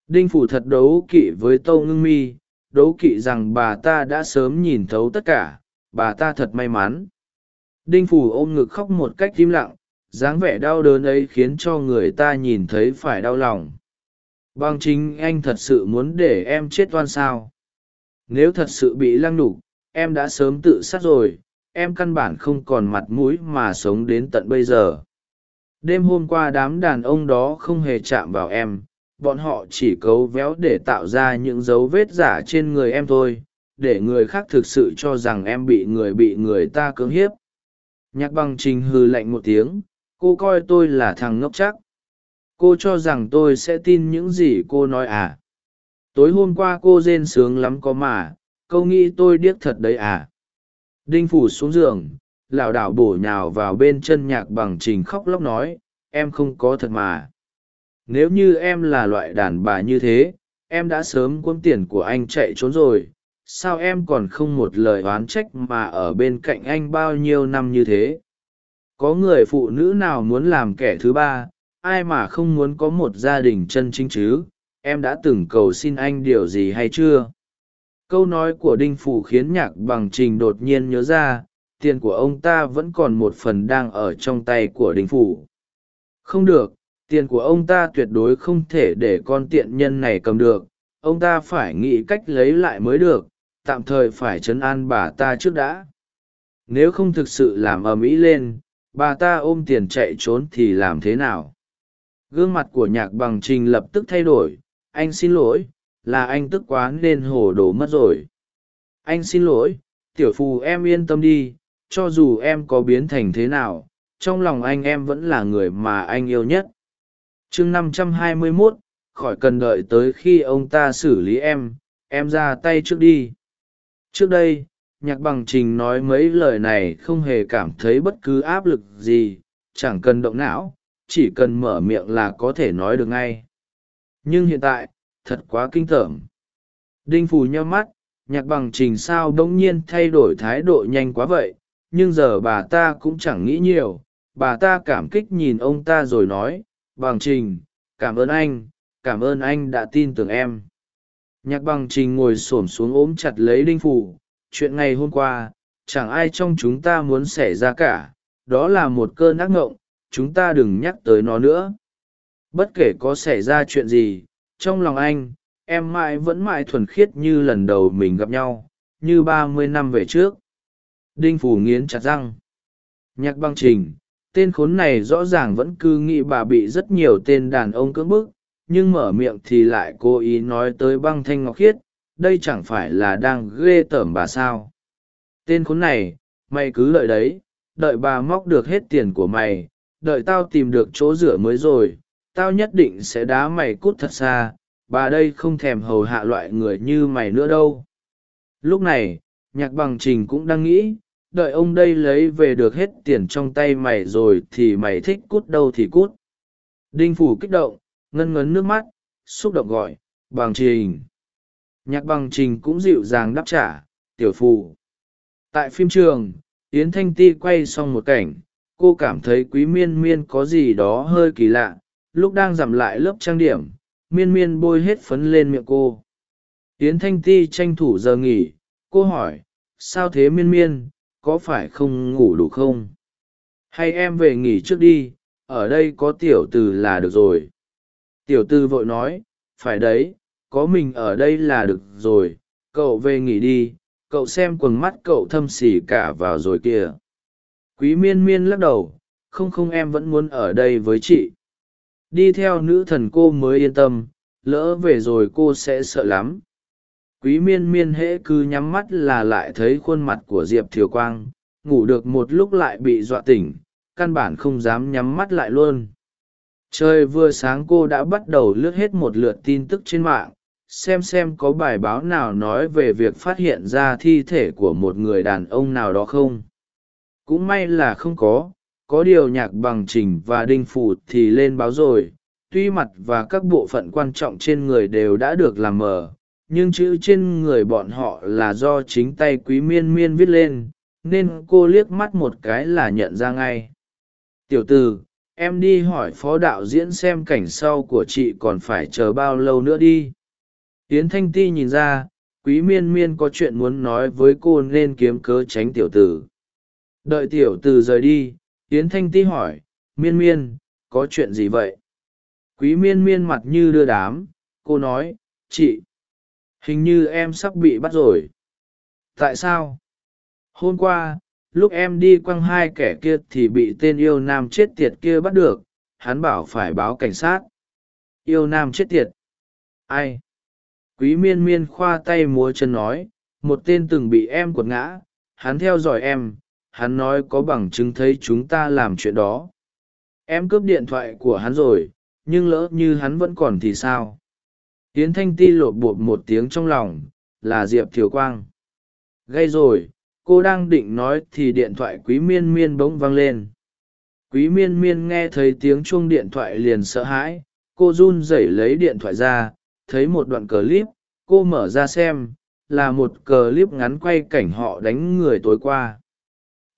Đinh phủ thật đấu kỵ với tâu ngưng mi, đấu kỵ rằng bà ta đã sớm nhìn thấu tất cả, bà ta thật may mắn. Đinh phủ ôm ngực khóc một cách im lặng, dáng vẻ đau đớn ấy khiến cho người ta nhìn thấy phải đau lòng. Bằng chính anh thật sự muốn để em chết oan sao? Nếu thật sự bị lăng nhục, em đã sớm tự sát rồi, em căn bản không còn mặt mũi mà sống đến tận bây giờ đêm hôm qua đám đàn ông đó không hề chạm vào em, bọn họ chỉ cấu véo để tạo ra những dấu vết giả trên người em thôi, để người khác thực sự cho rằng em bị người bị người ta cưỡng hiếp. Nhạc bằng trình hư lạnh một tiếng, cô coi tôi là thằng ngốc chắc. Cô cho rằng tôi sẽ tin những gì cô nói à? Tối hôm qua cô rên sướng lắm có mà, câu nghĩ tôi điếc thật đấy à? Đinh phủ xuống giường lảo đảo bổ nhào vào bên chân nhạc bằng trình khóc lóc nói, em không có thật mà. Nếu như em là loại đàn bà như thế, em đã sớm cuốn tiền của anh chạy trốn rồi, sao em còn không một lời oán trách mà ở bên cạnh anh bao nhiêu năm như thế? Có người phụ nữ nào muốn làm kẻ thứ ba, ai mà không muốn có một gia đình chân chính chứ? Em đã từng cầu xin anh điều gì hay chưa? Câu nói của đinh phủ khiến nhạc bằng trình đột nhiên nhớ ra tiền của ông ta vẫn còn một phần đang ở trong tay của đinh phủ. Không được, tiền của ông ta tuyệt đối không thể để con tiện nhân này cầm được. Ông ta phải nghĩ cách lấy lại mới được, tạm thời phải chấn an bà ta trước đã. Nếu không thực sự làm ầm ĩ lên, bà ta ôm tiền chạy trốn thì làm thế nào? Gương mặt của nhạc bằng trình lập tức thay đổi. Anh xin lỗi, là anh tức quá nên hồ đồ mất rồi. Anh xin lỗi, tiểu phù em yên tâm đi cho dù em có biến thành thế nào, trong lòng anh em vẫn là người mà anh yêu nhất. Chương năm trăm hai mươi mốt, khỏi cần đợi tới khi ông ta xử lý em em ra tay trước đi. Trước đây, nhạc bằng trình nói mấy lời này không hề cảm thấy bất cứ áp lực gì, chẳng cần động não, chỉ cần mở miệng là có thể nói được ngay. Nhưng hiện tại, thật quá kinh tởm. Đinh phù nheo mắt, nhạc bằng trình sao đ ỗ n g nhiên thay đổi thái độ nhanh quá vậy nhưng giờ bà ta cũng chẳng nghĩ nhiều. Bà ta cảm kích nhìn ông ta rồi nói, bằng trình, cảm ơn anh, cảm ơn anh đã tin tưởng em. Nhạc bằng trình ngồi s ổ m xuống ốm chặt lấy đinh phủ. Chuyện ngày hôm qua, chẳng ai trong chúng ta muốn xảy ra cả. Đó là một cơn ác ngộng, chúng ta đừng nhắc tới nó nữa. Bất kể có xảy ra chuyện gì, trong lòng anh, em mãi vẫn mãi thuần khiết như lần đầu mình gặp nhau, như ba mươi năm về trước đinh phủ nghiến chặt răng. Nhạc băng trình, tên khốn này rõ ràng vẫn cứ nghĩ bà bị rất nhiều tên đàn ông cưỡng bức, nhưng mở miệng thì lại cố ý nói tới băng thanh ngọc khiết, đây chẳng phải là đang ghê tởm bà sao. Tên khốn này, mày cứ lợi đấy, đợi bà móc được hết tiền của mày, đợi tao tìm được chỗ rửa mới rồi, tao nhất định sẽ đá mày cút thật xa, bà đây không thèm hầu hạ loại người như mày nữa đâu. Lúc này, nhạc bằng trình cũng đang nghĩ đợi ông đây lấy về được hết tiền trong tay mày rồi thì mày thích cút đâu thì cút. Đinh phủ kích động, ngân ngấn nước mắt, xúc động gọi, bằng trình. Nhạc bằng trình cũng dịu dàng đáp trả, tiểu phù. Tại phim trường, yến thanh ti quay xong một cảnh, cô cảm thấy quý miên miên có gì đó hơi kỳ lạ, lúc đang giảm lại lớp trang điểm, miên miên bôi hết phấn lên miệng cô. Yến thanh ti tranh thủ giờ nghỉ, cô hỏi, sao thế miên miên? Có phải không ngủ đủ không? Hay em về nghỉ trước đi, ở đây có tiểu từ là được rồi. Tiểu tư vội nói, phải đấy, có mình ở đây là được rồi, cậu về nghỉ đi, cậu xem quần mắt cậu thâm xỉ cả vào rồi kìa. Quý miên miên lắc đầu, không không em vẫn muốn ở đây với chị. Đi theo nữ thần cô mới yên tâm, lỡ về rồi cô sẽ sợ lắm quý miên miên hễ cứ nhắm mắt là lại thấy khuôn mặt của diệp thiều quang, ngủ được một lúc lại bị dọa tỉnh, căn bản không dám nhắm mắt lại luôn. Trời vừa sáng cô đã bắt đầu lướt hết một lượt tin tức trên mạng, xem xem có bài báo nào nói về việc phát hiện ra thi thể của một người đàn ông nào đó không. Cũng may là không có có điều nhạc bằng trình và đinh phủ thì lên báo rồi, tuy mặt và các bộ phận quan trọng trên người đều đã được làm mờ nhưng chữ trên người bọn họ là do chính tay quý miên miên viết lên, nên cô liếc mắt một cái là nhận ra ngay. Tiểu t ử em đi hỏi phó đạo diễn xem cảnh sau của chị còn phải chờ bao lâu nữa đi. Tiến thanh ti nhìn ra, quý miên miên có chuyện muốn nói với cô nên kiếm cớ tránh tiểu tử. Đợi tiểu tử rời đi tiến thanh ti hỏi, miên miên, có chuyện gì vậy? Quý miên miên mặt như đưa đám, cô nói, chị hình như em sắp bị bắt rồi. Tại sao? Hôm qua, lúc em đi quăng hai kẻ kia thì bị tên yêu nam chết tiệt kia bắt được. Hắn bảo phải báo cảnh sát. Yêu nam chết tiệt. Ai? Quý miên miên khoa tay múa chân nói, một tên từng bị em quật ngã. Hắn theo dõi em. Hắn nói có bằng chứng thấy chúng ta làm chuyện đó. Em cướp điện thoại của hắn rồi, nhưng lỡ như hắn vẫn còn thì sao? Yến thanh ti lột bột một tiếng trong lòng, là diệp thiều quang. Gây rồi, cô đang định nói thì điện thoại quý miên miên bỗng vang lên. Quý miên miên nghe thấy tiếng chuông điện thoại liền sợ hãi, cô run rẩy lấy điện thoại ra, thấy một đoạn clip, cô mở ra xem, là một clip ngắn quay cảnh họ đánh người tối qua.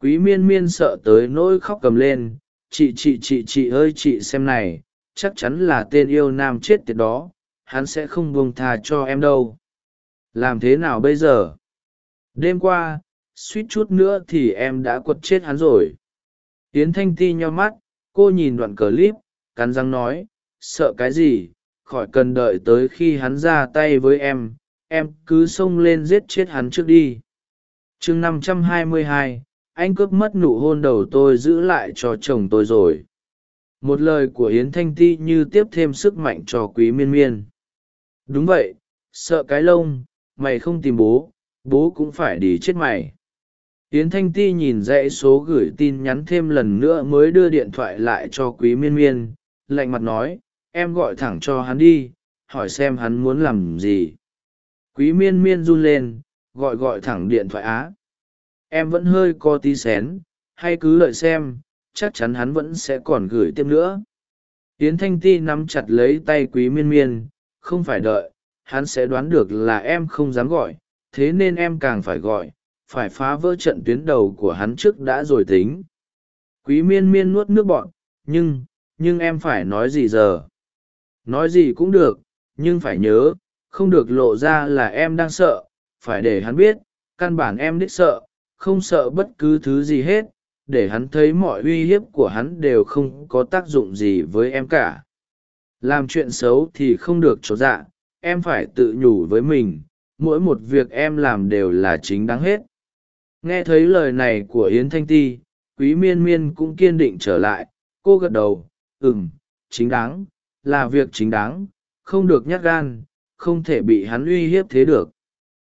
Quý miên miên sợ tới nỗi khóc cầm lên, chị chị chị chị ơi, chị xem này, chắc chắn là tên yêu nam chết tiệt đó hắn sẽ không buông tha cho em đâu. Làm thế nào bây giờ? Đêm qua, suýt chút nữa thì em đã quật chết hắn rồi. Yến thanh ti nho mắt, cô nhìn đoạn clip, cắn răng nói, sợ cái gì? Khỏi cần đợi tới khi hắn ra tay với em em cứ xông lên giết chết hắn trước đi. Chương năm trăm hai mươi hai, anh cướp mất nụ hôn đầu tôi giữ lại cho chồng tôi rồi. Một lời của yến thanh ti như tiếp thêm sức mạnh cho quý miên miên đúng vậy, sợ cái lông, mày không tìm bố bố cũng phải đi chết mày. Yến thanh ti nhìn dãy số gửi tin nhắn thêm lần nữa mới đưa điện thoại lại cho quý miên miên, lạnh mặt nói, em gọi thẳng cho hắn đi, hỏi xem hắn muốn làm gì. Quý miên miên run lên, gọi gọi thẳng điện thoại á. Em vẫn hơi co tí xén, hay cứ đợi xem, chắc chắn hắn vẫn sẽ còn gửi tiếp nữa. Yến thanh ti nắm chặt lấy tay quý miên miên không phải đợi, hắn sẽ đoán được là em không dám gọi, thế nên em càng phải gọi, phải phá vỡ trận tuyến đầu của hắn trước đã rồi tính. Quý miên miên nuốt nước bọn nhưng nhưng em phải nói gì giờ? Nói gì cũng được, nhưng phải nhớ, không được lộ ra là em đang sợ, phải để hắn biết, căn bản em đích sợ, không sợ bất cứ thứ gì hết, để hắn thấy mọi uy hiếp của hắn đều không có tác dụng gì với em cả làm chuyện xấu thì không được trốn dạ em phải tự nhủ với mình, mỗi một việc em làm đều là chính đáng hết. Nghe thấy lời này của yến thanh ti, quý miên miên cũng kiên định trở lại, cô gật đầu ừ m chính đáng, là việc chính đáng, không được nhát gan, không thể bị hắn uy hiếp thế được.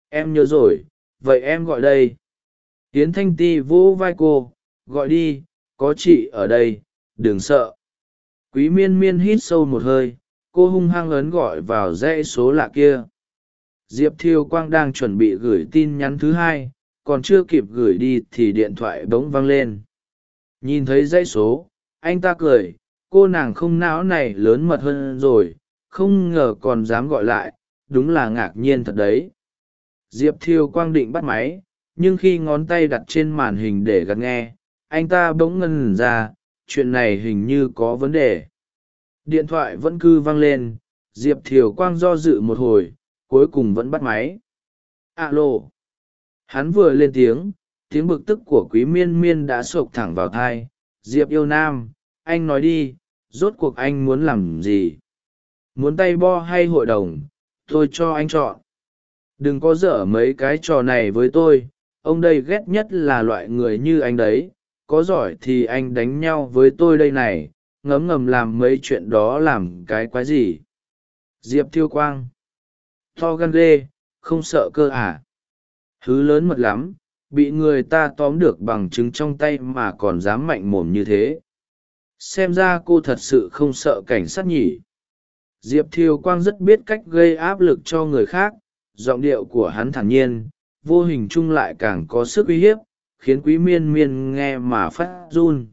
Em nhớ rồi, vậy em gọi đây. Yến thanh ti vỗ vai cô, gọi đi, có chị ở đây, đừng sợ quý miên miên hít sâu một hơi, cô hung hăng ấn gọi vào dãy số lạ kia. Diệp thiêu quang đang chuẩn bị gửi tin nhắn thứ hai, còn chưa kịp gửi đi thì điện thoại bỗng văng lên. Nhìn thấy dãy số, anh ta cười, cô nàng không não này lớn mật hơn rồi, không ngờ còn dám gọi lại, đúng là ngạc nhiên thật đấy. Diệp thiêu quang định bắt máy, nhưng khi ngón tay đặt trên màn hình để gặt nghe, anh ta bỗng ngân ra chuyện này hình như có vấn đề. Điện thoại vẫn cứ vang lên, diệp thiều quang do dự một hồi, cuối cùng vẫn bắt máy. Alo. Hắn vừa lên tiếng tiếng bực tức của quý miên miên đã sộc thẳng vào thai. Diệp yêu nam, anh nói đi, rốt cuộc anh muốn làm gì? Muốn tay bo hay hội đồng? Tôi cho anh chọn. Đừng có dở mấy cái trò này với tôi, ông đây ghét nhất là loại người như anh đấy có giỏi thì anh đánh nhau với tôi đây này, ngấm ngầm làm mấy chuyện đó làm cái quái gì? Diệp thiêu quang. To gan ghê, không sợ cơ à? Hứ lớn mật lắm, bị người ta tóm được bằng chứng trong tay mà còn dám mạnh mồm như thế. Xem ra cô thật sự không sợ cảnh sát nhỉ? Diệp thiêu quang rất biết cách gây áp lực cho người khác, giọng điệu của hắn thản nhiên, vô hình chung lại càng có sức uy hiếp khiến quý miên miên nghe mà phát run.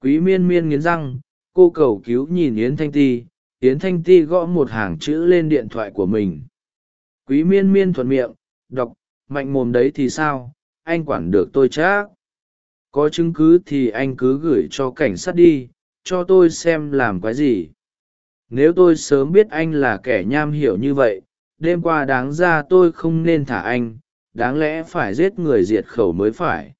Quý miên miên nghiến răng, cô cầu cứu nhìn yến thanh ti. Yến thanh ti gõ một hàng chữ lên điện thoại của mình. Quý miên miên thuận miệng, đọc, mạnh mồm đấy thì sao? Anh quản được tôi chắc. Có chứng cứ thì anh cứ gửi cho cảnh sát đi, cho tôi xem làm cái gì. Nếu tôi sớm biết anh là kẻ nham hiểu như vậy, đêm qua đáng ra tôi không nên thả anh đáng lẽ phải giết người diệt khẩu mới phải.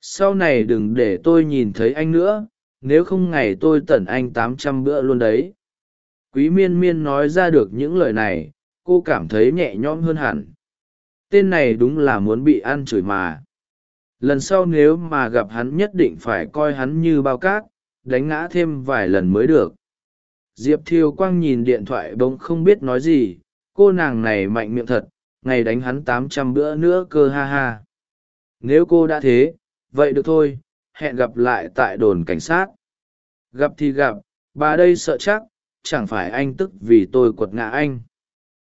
Sau này đừng để tôi nhìn thấy anh nữa, nếu không ngày tôi tẩn anh tám trăm bữa luôn đấy. Quý miên miên nói ra được những lời này, cô cảm thấy nhẹ nhõm hơn hẳn. Tên này đúng là muốn bị ăn chửi mà. Lần sau nếu mà gặp hắn nhất định phải coi hắn như bao cát, đánh ngã thêm vài lần mới được. Diệp thiêu quang nhìn điện thoại bỗng không biết nói gì, cô nàng này mạnh miệng thật ngày đánh hắn tám trăm bữa nữa cơ ha ha. Nếu cô đã thế, vậy được thôi, hẹn gặp lại tại đồn cảnh sát. Gặp thì gặp, bà đây sợ chắc, chẳng phải anh tức vì tôi quật ngã anh.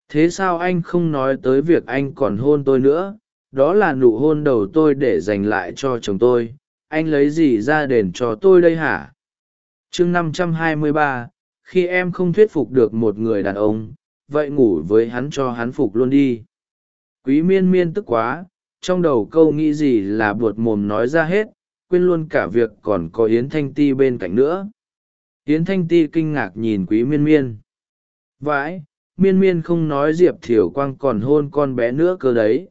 Thế sao anh không nói tới việc anh còn hôn tôi nữa, đó là nụ hôn đầu tôi để dành lại cho chồng tôi, anh lấy gì ra đền cho tôi đây hả? Chương năm trăm hai mươi ba, khi em không thuyết phục được một người đàn ông, vậy ngủ với hắn cho hắn phục luôn đi quý miên miên tức quá, trong đầu câu nghĩ gì là buột mồm nói ra hết, quên luôn cả việc còn có yến thanh ti bên cạnh nữa. Yến thanh ti kinh ngạc nhìn quý miên miên. Vãi, miên miên không nói diệp thiều quang còn hôn con bé nữa cơ đấy.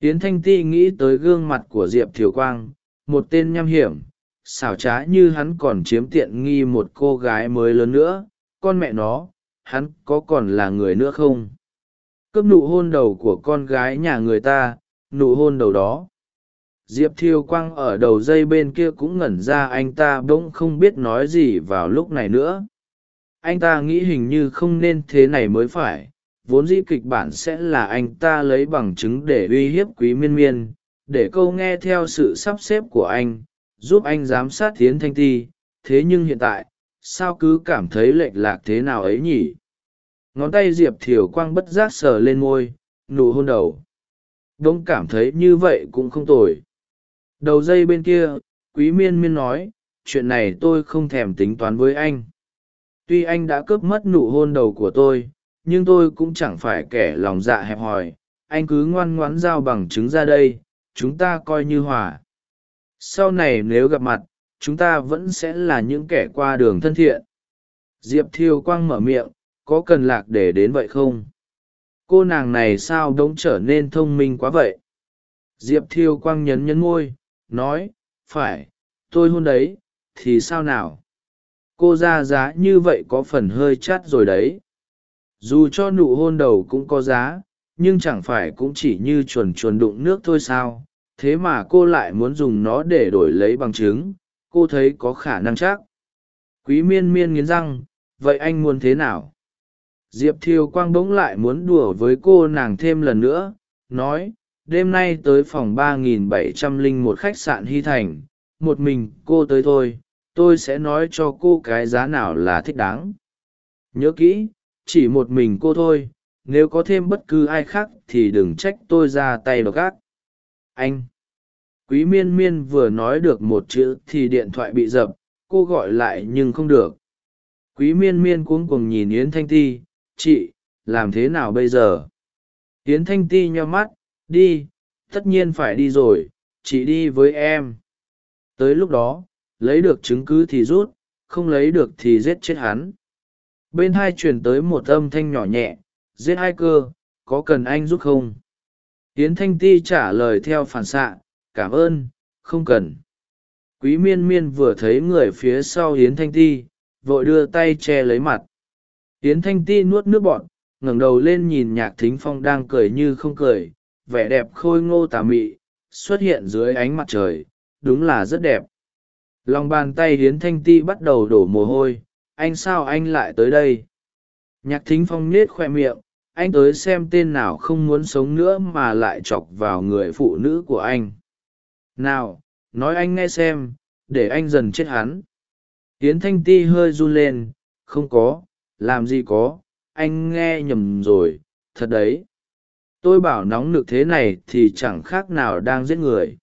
Yến thanh ti nghĩ tới gương mặt của diệp thiều quang, một tên nham hiểm, xảo trá như hắn còn chiếm tiện nghi một cô gái mới lớn nữa. Con mẹ nó, hắn có còn là người nữa không? Cướp nụ hôn đầu của con gái nhà người ta, nụ hôn đầu đó. Diệp thiêu quang ở đầu dây bên kia cũng ngẩn ra, anh ta bỗng không biết nói gì vào lúc này nữa. Anh ta nghĩ hình như không nên thế này mới phải, vốn dĩ kịch bản sẽ là anh ta lấy bằng chứng để uy hiếp quý miên miên, để câu nghe theo sự sắp xếp của anh, giúp anh giám sát thiến thanh ti. Thế nhưng hiện tại, sao cứ cảm thấy lệch lạc thế nào ấy nhỉ? Ngón tay diệp thiều quang bất giác sờ lên môi, nụ hôn đầu. Đ ỗ n g cảm thấy như vậy cũng không tồi. Đầu dây bên kia, quý miên miên nói, chuyện này tôi không thèm tính toán với anh. Tuy anh đã cướp mất nụ hôn đầu của tôi, nhưng tôi cũng chẳng phải kẻ lòng dạ hẹp hòi. Anh cứ ngoan ngoãn giao bằng chứng ra đây, chúng ta coi như hòa. Sau này nếu gặp mặt, chúng ta vẫn sẽ là những kẻ qua đường thân thiện. Diệp thiêu quang mở miệng có cần lạc để đến vậy không? Cô nàng này sao đ ố n g trở nên thông minh quá vậy? Diệp thiêu quang nhấn nhấn môi, nói, phải, tôi hôn đấy, thì sao nào? Cô ra giá như vậy có phần hơi chát rồi đấy. Dù cho nụ hôn đầu cũng có giá, nhưng chẳng phải cũng chỉ như chuồn chuồn đụng nước thôi sao? Thế mà cô lại muốn dùng nó để đổi lấy bằng chứng, cô thấy có khả năng chắc. Quý miên miên nghiến răng, vậy anh muốn thế nào? Diệp thiều quang bỗng lại muốn đùa với cô nàng thêm lần nữa, nói, đêm nay tới phòng ba nghìn bảy trăm linh một khách sạn hy thành, một mình cô tới thôi, tôi sẽ nói cho cô cái giá nào là thích đáng. Nhớ kỹ, chỉ một mình cô thôi, nếu có thêm bất cứ ai khác thì đừng trách tôi ra tay đ gác anh, quý miên miên vừa nói được một chữ thì điện thoại bị dập, cô gọi lại nhưng không được. Quý miên miên cuống cuồng nhìn yến thanh ti chị, làm thế nào bây giờ? Tiến thanh ti nho mắt, đi, tất nhiên phải đi rồi, chị đi với em. Tới lúc đó, lấy được chứng cứ thì rút, không lấy được thì giết chết hắn. Bên hai truyền tới một âm thanh nhỏ nhẹ, giết hai cơ, có cần anh giúp không? Tiến thanh ti trả lời theo phản xạ, cảm ơn, không cần. Quý miên miên vừa thấy người phía sau hiến thanh ti, vội đưa tay che lấy mặt yến thanh ti nuốt nước bọn ngẩng đầu lên nhìn nhạc thính phong đang cười như không cười, vẻ đẹp khôi ngô tà mị, xuất hiện dưới ánh mặt trời, đúng là rất đẹp. Lòng bàn tay hiến thanh ti bắt đầu đổ mồ hôi, anh sao anh lại tới đây? Nhạc thính phong nết khoe miệng, anh tới xem tên nào không muốn sống nữa mà lại chọc vào người phụ nữ của anh. Nào, nói anh nghe xem, để anh dần chết hắn. Hiến thanh ti hơi run lên, không có làm gì có, anh nghe nhầm rồi, thật đấy. Tôi bảo nóng nực thế này thì chẳng khác nào đang giết người.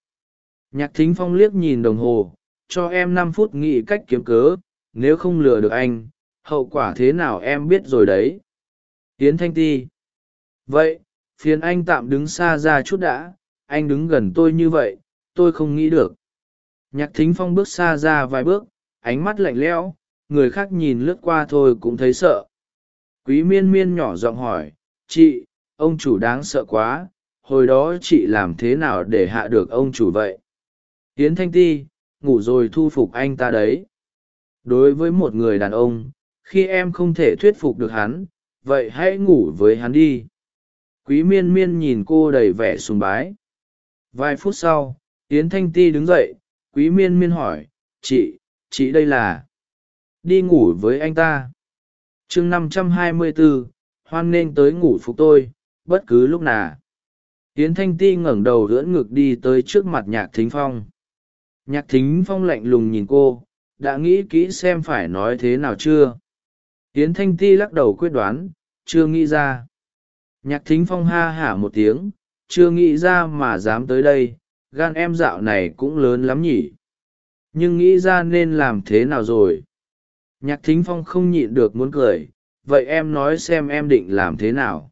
Nhạc thính phong liếc nhìn đồng hồ, cho em năm phút nghĩ cách kiếm cớ, nếu không lừa được anh, hậu quả thế nào em biết rồi đấy. Tiến thanh ti. Vậy, phiền anh tạm đứng xa ra chút đã, anh đứng gần tôi như vậy, tôi không nghĩ được. Nhạc thính phong bước xa ra vài bước, ánh mắt lạnh lẽo người khác nhìn lướt qua thôi cũng thấy sợ. Quý miên miên nhỏ giọng hỏi, chị, ông chủ đáng sợ quá, hồi đó chị làm thế nào để hạ được ông chủ vậy? Tiến thanh ti, ngủ rồi thu phục anh ta đấy. Đối với một người đàn ông, khi em không thể thuyết phục được hắn, vậy hãy ngủ với hắn đi. Quý miên miên nhìn cô đầy vẻ sùng bái. Vài phút sau, yến thanh ti đứng dậy, quý miên miên hỏi, chị chị đây là? Đi ngủ với anh ta. Chương năm trăm hai mươi bốn hoan nghênh tới ngủ phục tôi, bất cứ lúc nào. Yến thanh ti ngẩng đầu lưỡn ngực đi tới trước mặt nhạc thính phong. Nhạc thính phong lạnh lùng nhìn cô, đã nghĩ kỹ xem phải nói thế nào chưa? Yến thanh ti lắc đầu quyết đoán, chưa nghĩ ra. Nhạc thính phong ha hả một tiếng, chưa nghĩ ra mà dám tới đây, gan em dạo này cũng lớn lắm nhỉ? Nhưng nghĩ ra nên làm thế nào rồi? Nhạc thính phong không nhịn được muốn cười, vậy em nói xem em định làm thế nào.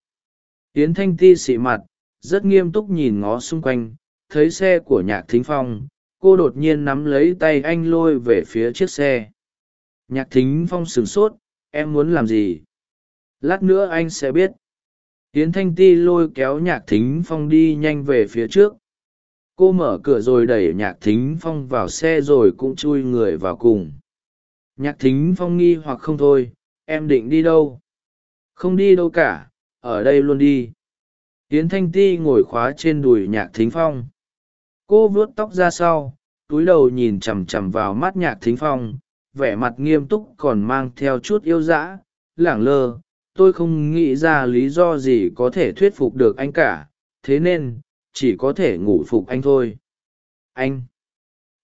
Yến thanh ti xị mặt, rất nghiêm túc nhìn ngó xung quanh, thấy xe của nhạc thính phong, cô đột nhiên nắm lấy tay anh lôi về phía chiếc xe. Nhạc thính phong sửng sốt, em muốn làm gì? Lát nữa anh sẽ biết. Yến thanh ti lôi kéo nhạc thính phong đi nhanh về phía trước. Cô mở cửa rồi đẩy nhạc thính phong vào xe rồi cũng chui người vào cùng nhạc thính phong nghi hoặc không thôi, em định đi đâu? Không đi đâu cả, ở đây luôn đi. Tiến thanh ti ngồi khóa trên đùi nhạc thính phong. Cô vuốt tóc ra sau, túi đầu nhìn chằm chằm vào mắt nhạc thính phong, vẻ mặt nghiêm túc còn mang theo chút yêu dã, lẳng lơ. Tôi không nghĩ ra lý do gì có thể thuyết phục được anh cả, thế nên chỉ có thể ngủ phục anh thôi. Anh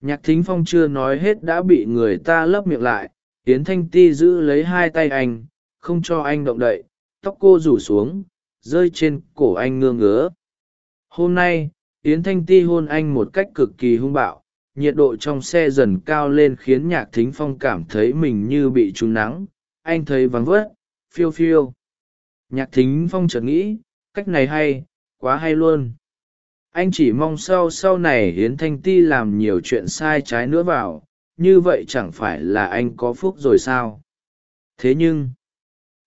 nhạc thính phong chưa nói hết đã bị người ta lấp miệng lại, yến thanh ti giữ lấy hai tay anh, không cho anh động đậy, tóc cô rủ xuống, rơi trên cổ anh ngơ ngứa hôm nay, yến thanh ti hôn anh một cách cực kỳ hung bạo, nhiệt độ trong xe dần cao lên khiến nhạc thính phong cảm thấy mình như bị trúng nắng, anh thấy vắng vớt, phiêu phiêu. Nhạc thính phong chợt nghĩ, cách này hay, quá hay luôn anh chỉ mong sau sau này hiến thanh ti làm nhiều chuyện sai trái nữa vào, như vậy chẳng phải là anh có phúc rồi sao? Thế nhưng,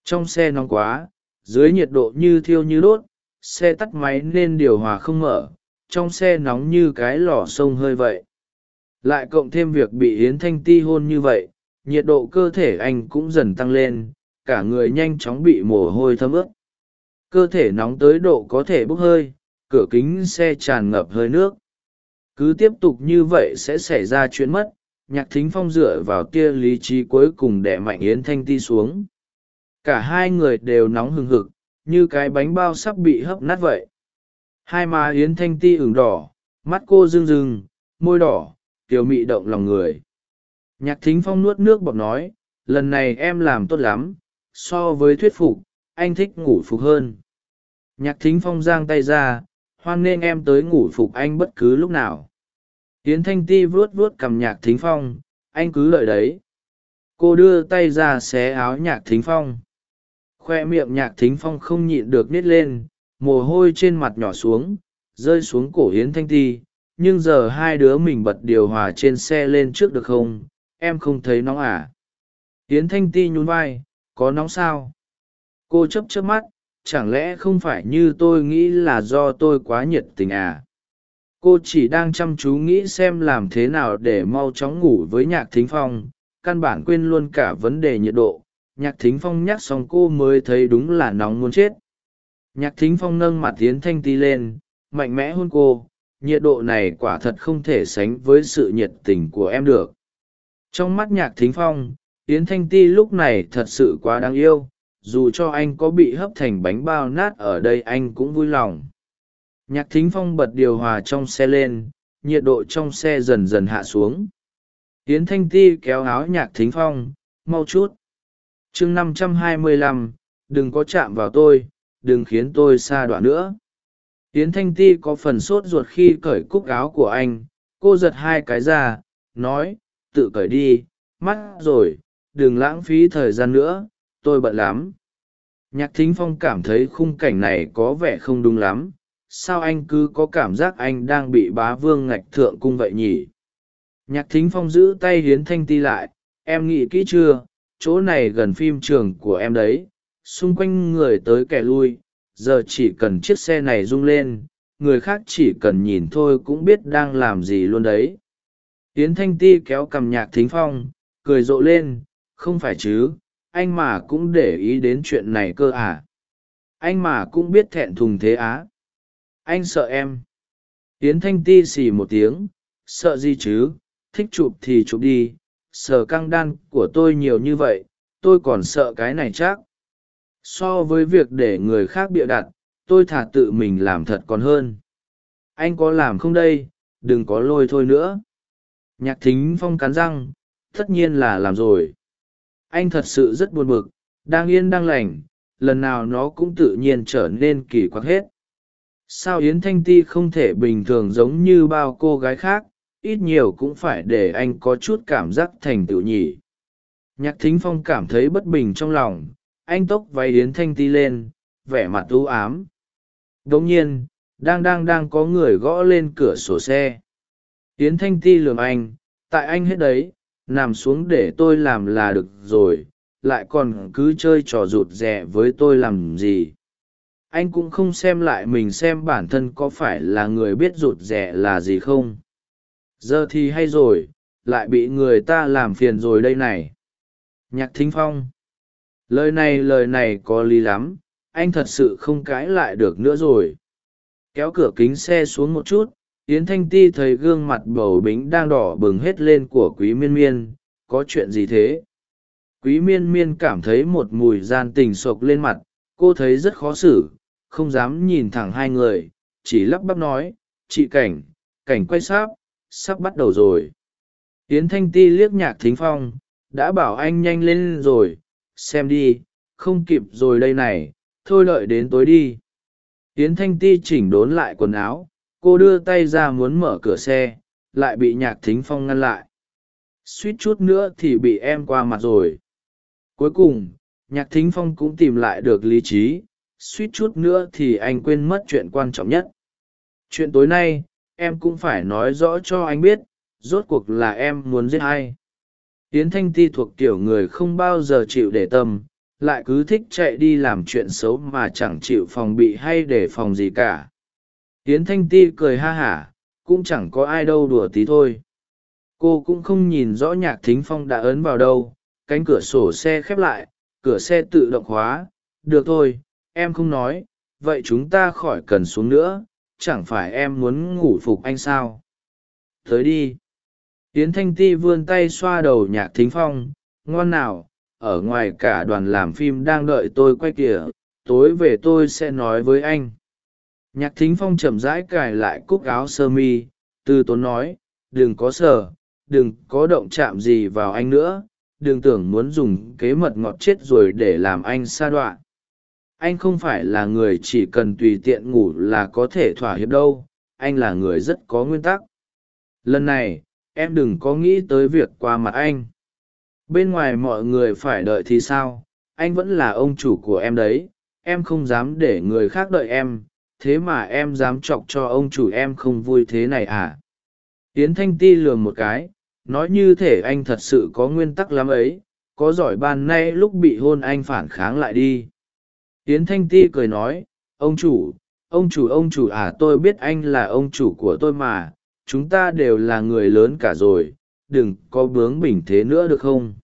trong xe nóng quá, dưới nhiệt độ như thiêu như đốt, xe tắt máy nên điều hòa không mở, trong xe nóng như cái lò sông hơi vậy. Lại cộng thêm việc bị Hiến thanh ti hôn như vậy, nhiệt độ cơ thể anh cũng dần tăng lên, cả người nhanh chóng bị mồ hôi thấm ướt. Cơ thể nóng tới độ có thể bốc hơi cửa kính xe tràn ngập hơi nước. Cứ tiếp tục như vậy sẽ xảy ra chuyện mất, nhạc thính phong dựa vào tia lý trí cuối cùng đẻ mạnh yến thanh ti xuống. Cả hai người đều nóng hừng hực, như cái bánh bao sắp bị hấp nát vậy. Hai má yến thanh ti ửng đỏ, mắt cô rưng rưng, môi đỏ, kiều mị động lòng người. Nhạc thính phong nuốt nước bọt nói, lần này em làm tốt lắm, so với thuyết phục, anh thích ngủ phục hơn. Nhạc thính phong giang tay ra hoan nghênh em tới ngủ phục anh bất cứ lúc nào. Yến thanh ti vuốt vuốt cầm nhạc thính phong, anh cứ lợi đấy. Cô đưa tay ra xé áo nhạc thính phong. Khoe miệng nhạc thính phong không nhịn được nít lên, mồ hôi trên mặt nhỏ xuống, rơi xuống cổ yến thanh ti. Nhưng giờ hai đứa mình bật điều hòa trên xe lên trước được không? Em không thấy nóng à? Yến thanh ti nhún vai, có nóng sao? Cô chấp chấp mắt chẳng lẽ không phải như tôi nghĩ là do tôi quá nhiệt tình à? Cô chỉ đang chăm chú nghĩ xem làm thế nào để mau chóng ngủ với nhạc thính phong, căn bản quên luôn cả vấn đề nhiệt độ. Nhạc thính phong nhắc xong cô mới thấy đúng là nóng muốn chết. Nhạc thính phong nâng mặt tiến thanh ti lên, mạnh mẽ hôn cô. Nhiệt độ này quả thật không thể sánh với sự nhiệt tình của em được. Trong mắt nhạc thính phong, yến thanh ti lúc này thật sự quá đáng yêu dù cho anh có bị hấp thành bánh bao nát ở đây anh cũng vui lòng. Nhạc thính phong bật điều hòa trong xe lên, nhiệt độ trong xe dần dần hạ xuống. Yến thanh ti kéo áo nhạc thính phong, mau chút. Chương năm trăm hai mươi lăm, đừng có chạm vào tôi, đừng khiến tôi xa đoạn nữa. Yến thanh ti có phần sốt ruột khi cởi cúc áo của anh, cô giật hai cái ra, nói, tự cởi đi mắt rồi, đừng lãng phí thời gian nữa tôi bận lắm. Nhạc thính phong cảm thấy khung cảnh này có vẻ không đúng lắm. Sao anh cứ có cảm giác anh đang bị bá vương ngạch thượng cung vậy nhỉ? Nhạc thính phong giữ tay hiến thanh ti lại. Em nghĩ kỹ chưa? Chỗ này gần phim trường của em đấy. Xung quanh người tới kẻ lui. Giờ chỉ cần chiếc xe này rung lên. Người khác chỉ cần nhìn thôi cũng biết đang làm gì luôn đấy. Hiến thanh ti kéo cầm nhạc thính phong. Cười rộ lên. Không phải chứ? Anh mà cũng để ý đến chuyện này cơ à? Anh mà cũng biết thẹn thùng thế á. Anh sợ em. Tiến thanh ti xì một tiếng, sợ gì chứ? Thích chụp thì chụp đi, sợ căng đan của tôi nhiều như vậy, tôi còn sợ cái này chắc. So với việc để người khác bịa đặt, tôi thả tự mình làm thật còn hơn. Anh có làm không đây? Đừng có lôi thôi nữa. Nhạc thính phong cắn răng, tất nhiên là làm rồi anh thật sự rất buồn bực, đang yên đang lành, lần nào nó cũng tự nhiên trở nên kỳ quặc hết. Sao yến thanh ti không thể bình thường giống như bao cô gái khác, ít nhiều cũng phải để anh có chút cảm giác thành tựu nhỉ. Nhạc thính phong cảm thấy bất bình trong lòng, anh tốc váy yến thanh ti lên, vẻ mặt ưu ám. Đ ỗ n g nhiên, đang đang đang có người gõ lên cửa sổ xe. Yến thanh ti lườm anh, tại anh hết đấy nằm xuống để tôi làm là được rồi, lại còn cứ chơi trò rụt rè với tôi làm gì? Anh cũng không xem lại mình xem bản thân có phải là người biết rụt rè là gì không? Giờ thì hay rồi, lại bị người ta làm phiền rồi đây này. Nhạc thính phong. Lời này lời này có lý lắm, anh thật sự không cãi lại được nữa rồi. Kéo cửa kính xe xuống một chút yến thanh ti thấy gương mặt bầu bính đang đỏ bừng hết lên của quý miên miên, có chuyện gì thế? Quý miên miên cảm thấy một mùi gian tình sộc lên mặt, cô thấy rất khó xử, không dám nhìn thẳng hai người, chỉ lắp bắp nói, chị cảnh cảnh quay sáp sắp bắt đầu rồi. Yến thanh ti liếc nhạc thính phong, đã bảo anh nhanh lên rồi, xem đi, không kịp rồi đây này, thôi lợi đến tối đi. Yến thanh ti chỉnh đốn lại quần áo cô đưa tay ra muốn mở cửa xe, lại bị nhạc thính phong ngăn lại. Suýt chút nữa thì bị em qua mặt rồi. Cuối cùng, nhạc thính phong cũng tìm lại được lý trí. Suýt chút nữa thì anh quên mất chuyện quan trọng nhất. Chuyện tối nay, em cũng phải nói rõ cho anh biết, rốt cuộc là em muốn giết ai. Yến thanh ti thuộc kiểu người không bao giờ chịu để tâm, lại cứ thích chạy đi làm chuyện xấu mà chẳng chịu phòng bị hay để phòng gì cả yến thanh ti cười ha hả, cũng chẳng có ai đâu đùa tí thôi. Cô cũng không nhìn rõ nhạc thính phong đã ấn vào đâu, cánh cửa sổ xe khép lại, cửa xe tự động khóa. Được thôi, em không nói, vậy chúng ta khỏi cần xuống nữa, chẳng phải em muốn ngủ phục anh sao? Tới đi. Yến thanh ti vươn tay xoa đầu nhạc thính phong, ngoan nào, ở ngoài cả đoàn làm phim đang đợi tôi quay kìa, tối về tôi sẽ nói với anh nhạc thính phong chậm rãi cài lại cúc áo sơ mi, từ tốn nói, đừng có sở đừng có động chạm gì vào anh nữa, đừng tưởng muốn dùng kế mật ngọt chết rồi để làm anh sa đoạn anh không phải là người chỉ cần tùy tiện ngủ là có thể thỏa hiệp đâu, anh là người rất có nguyên tắc. Lần này, em đừng có nghĩ tới việc qua mặt anh. Bên ngoài mọi người phải đợi thì sao? Anh vẫn là ông chủ của em đấy, em không dám để người khác đợi em thế mà em dám chọc cho ông chủ em không vui thế này à? Yến thanh ti lườm một cái, nói như thể anh thật sự có nguyên tắc lắm ấy, có giỏi ban nay lúc bị hôn anh phản kháng lại đi. Yến thanh ti cười nói, ông chủ ông chủ ông chủ à tôi biết anh là ông chủ của tôi mà, chúng ta đều là người lớn cả rồi, đừng có bướng bỉnh thế nữa được không?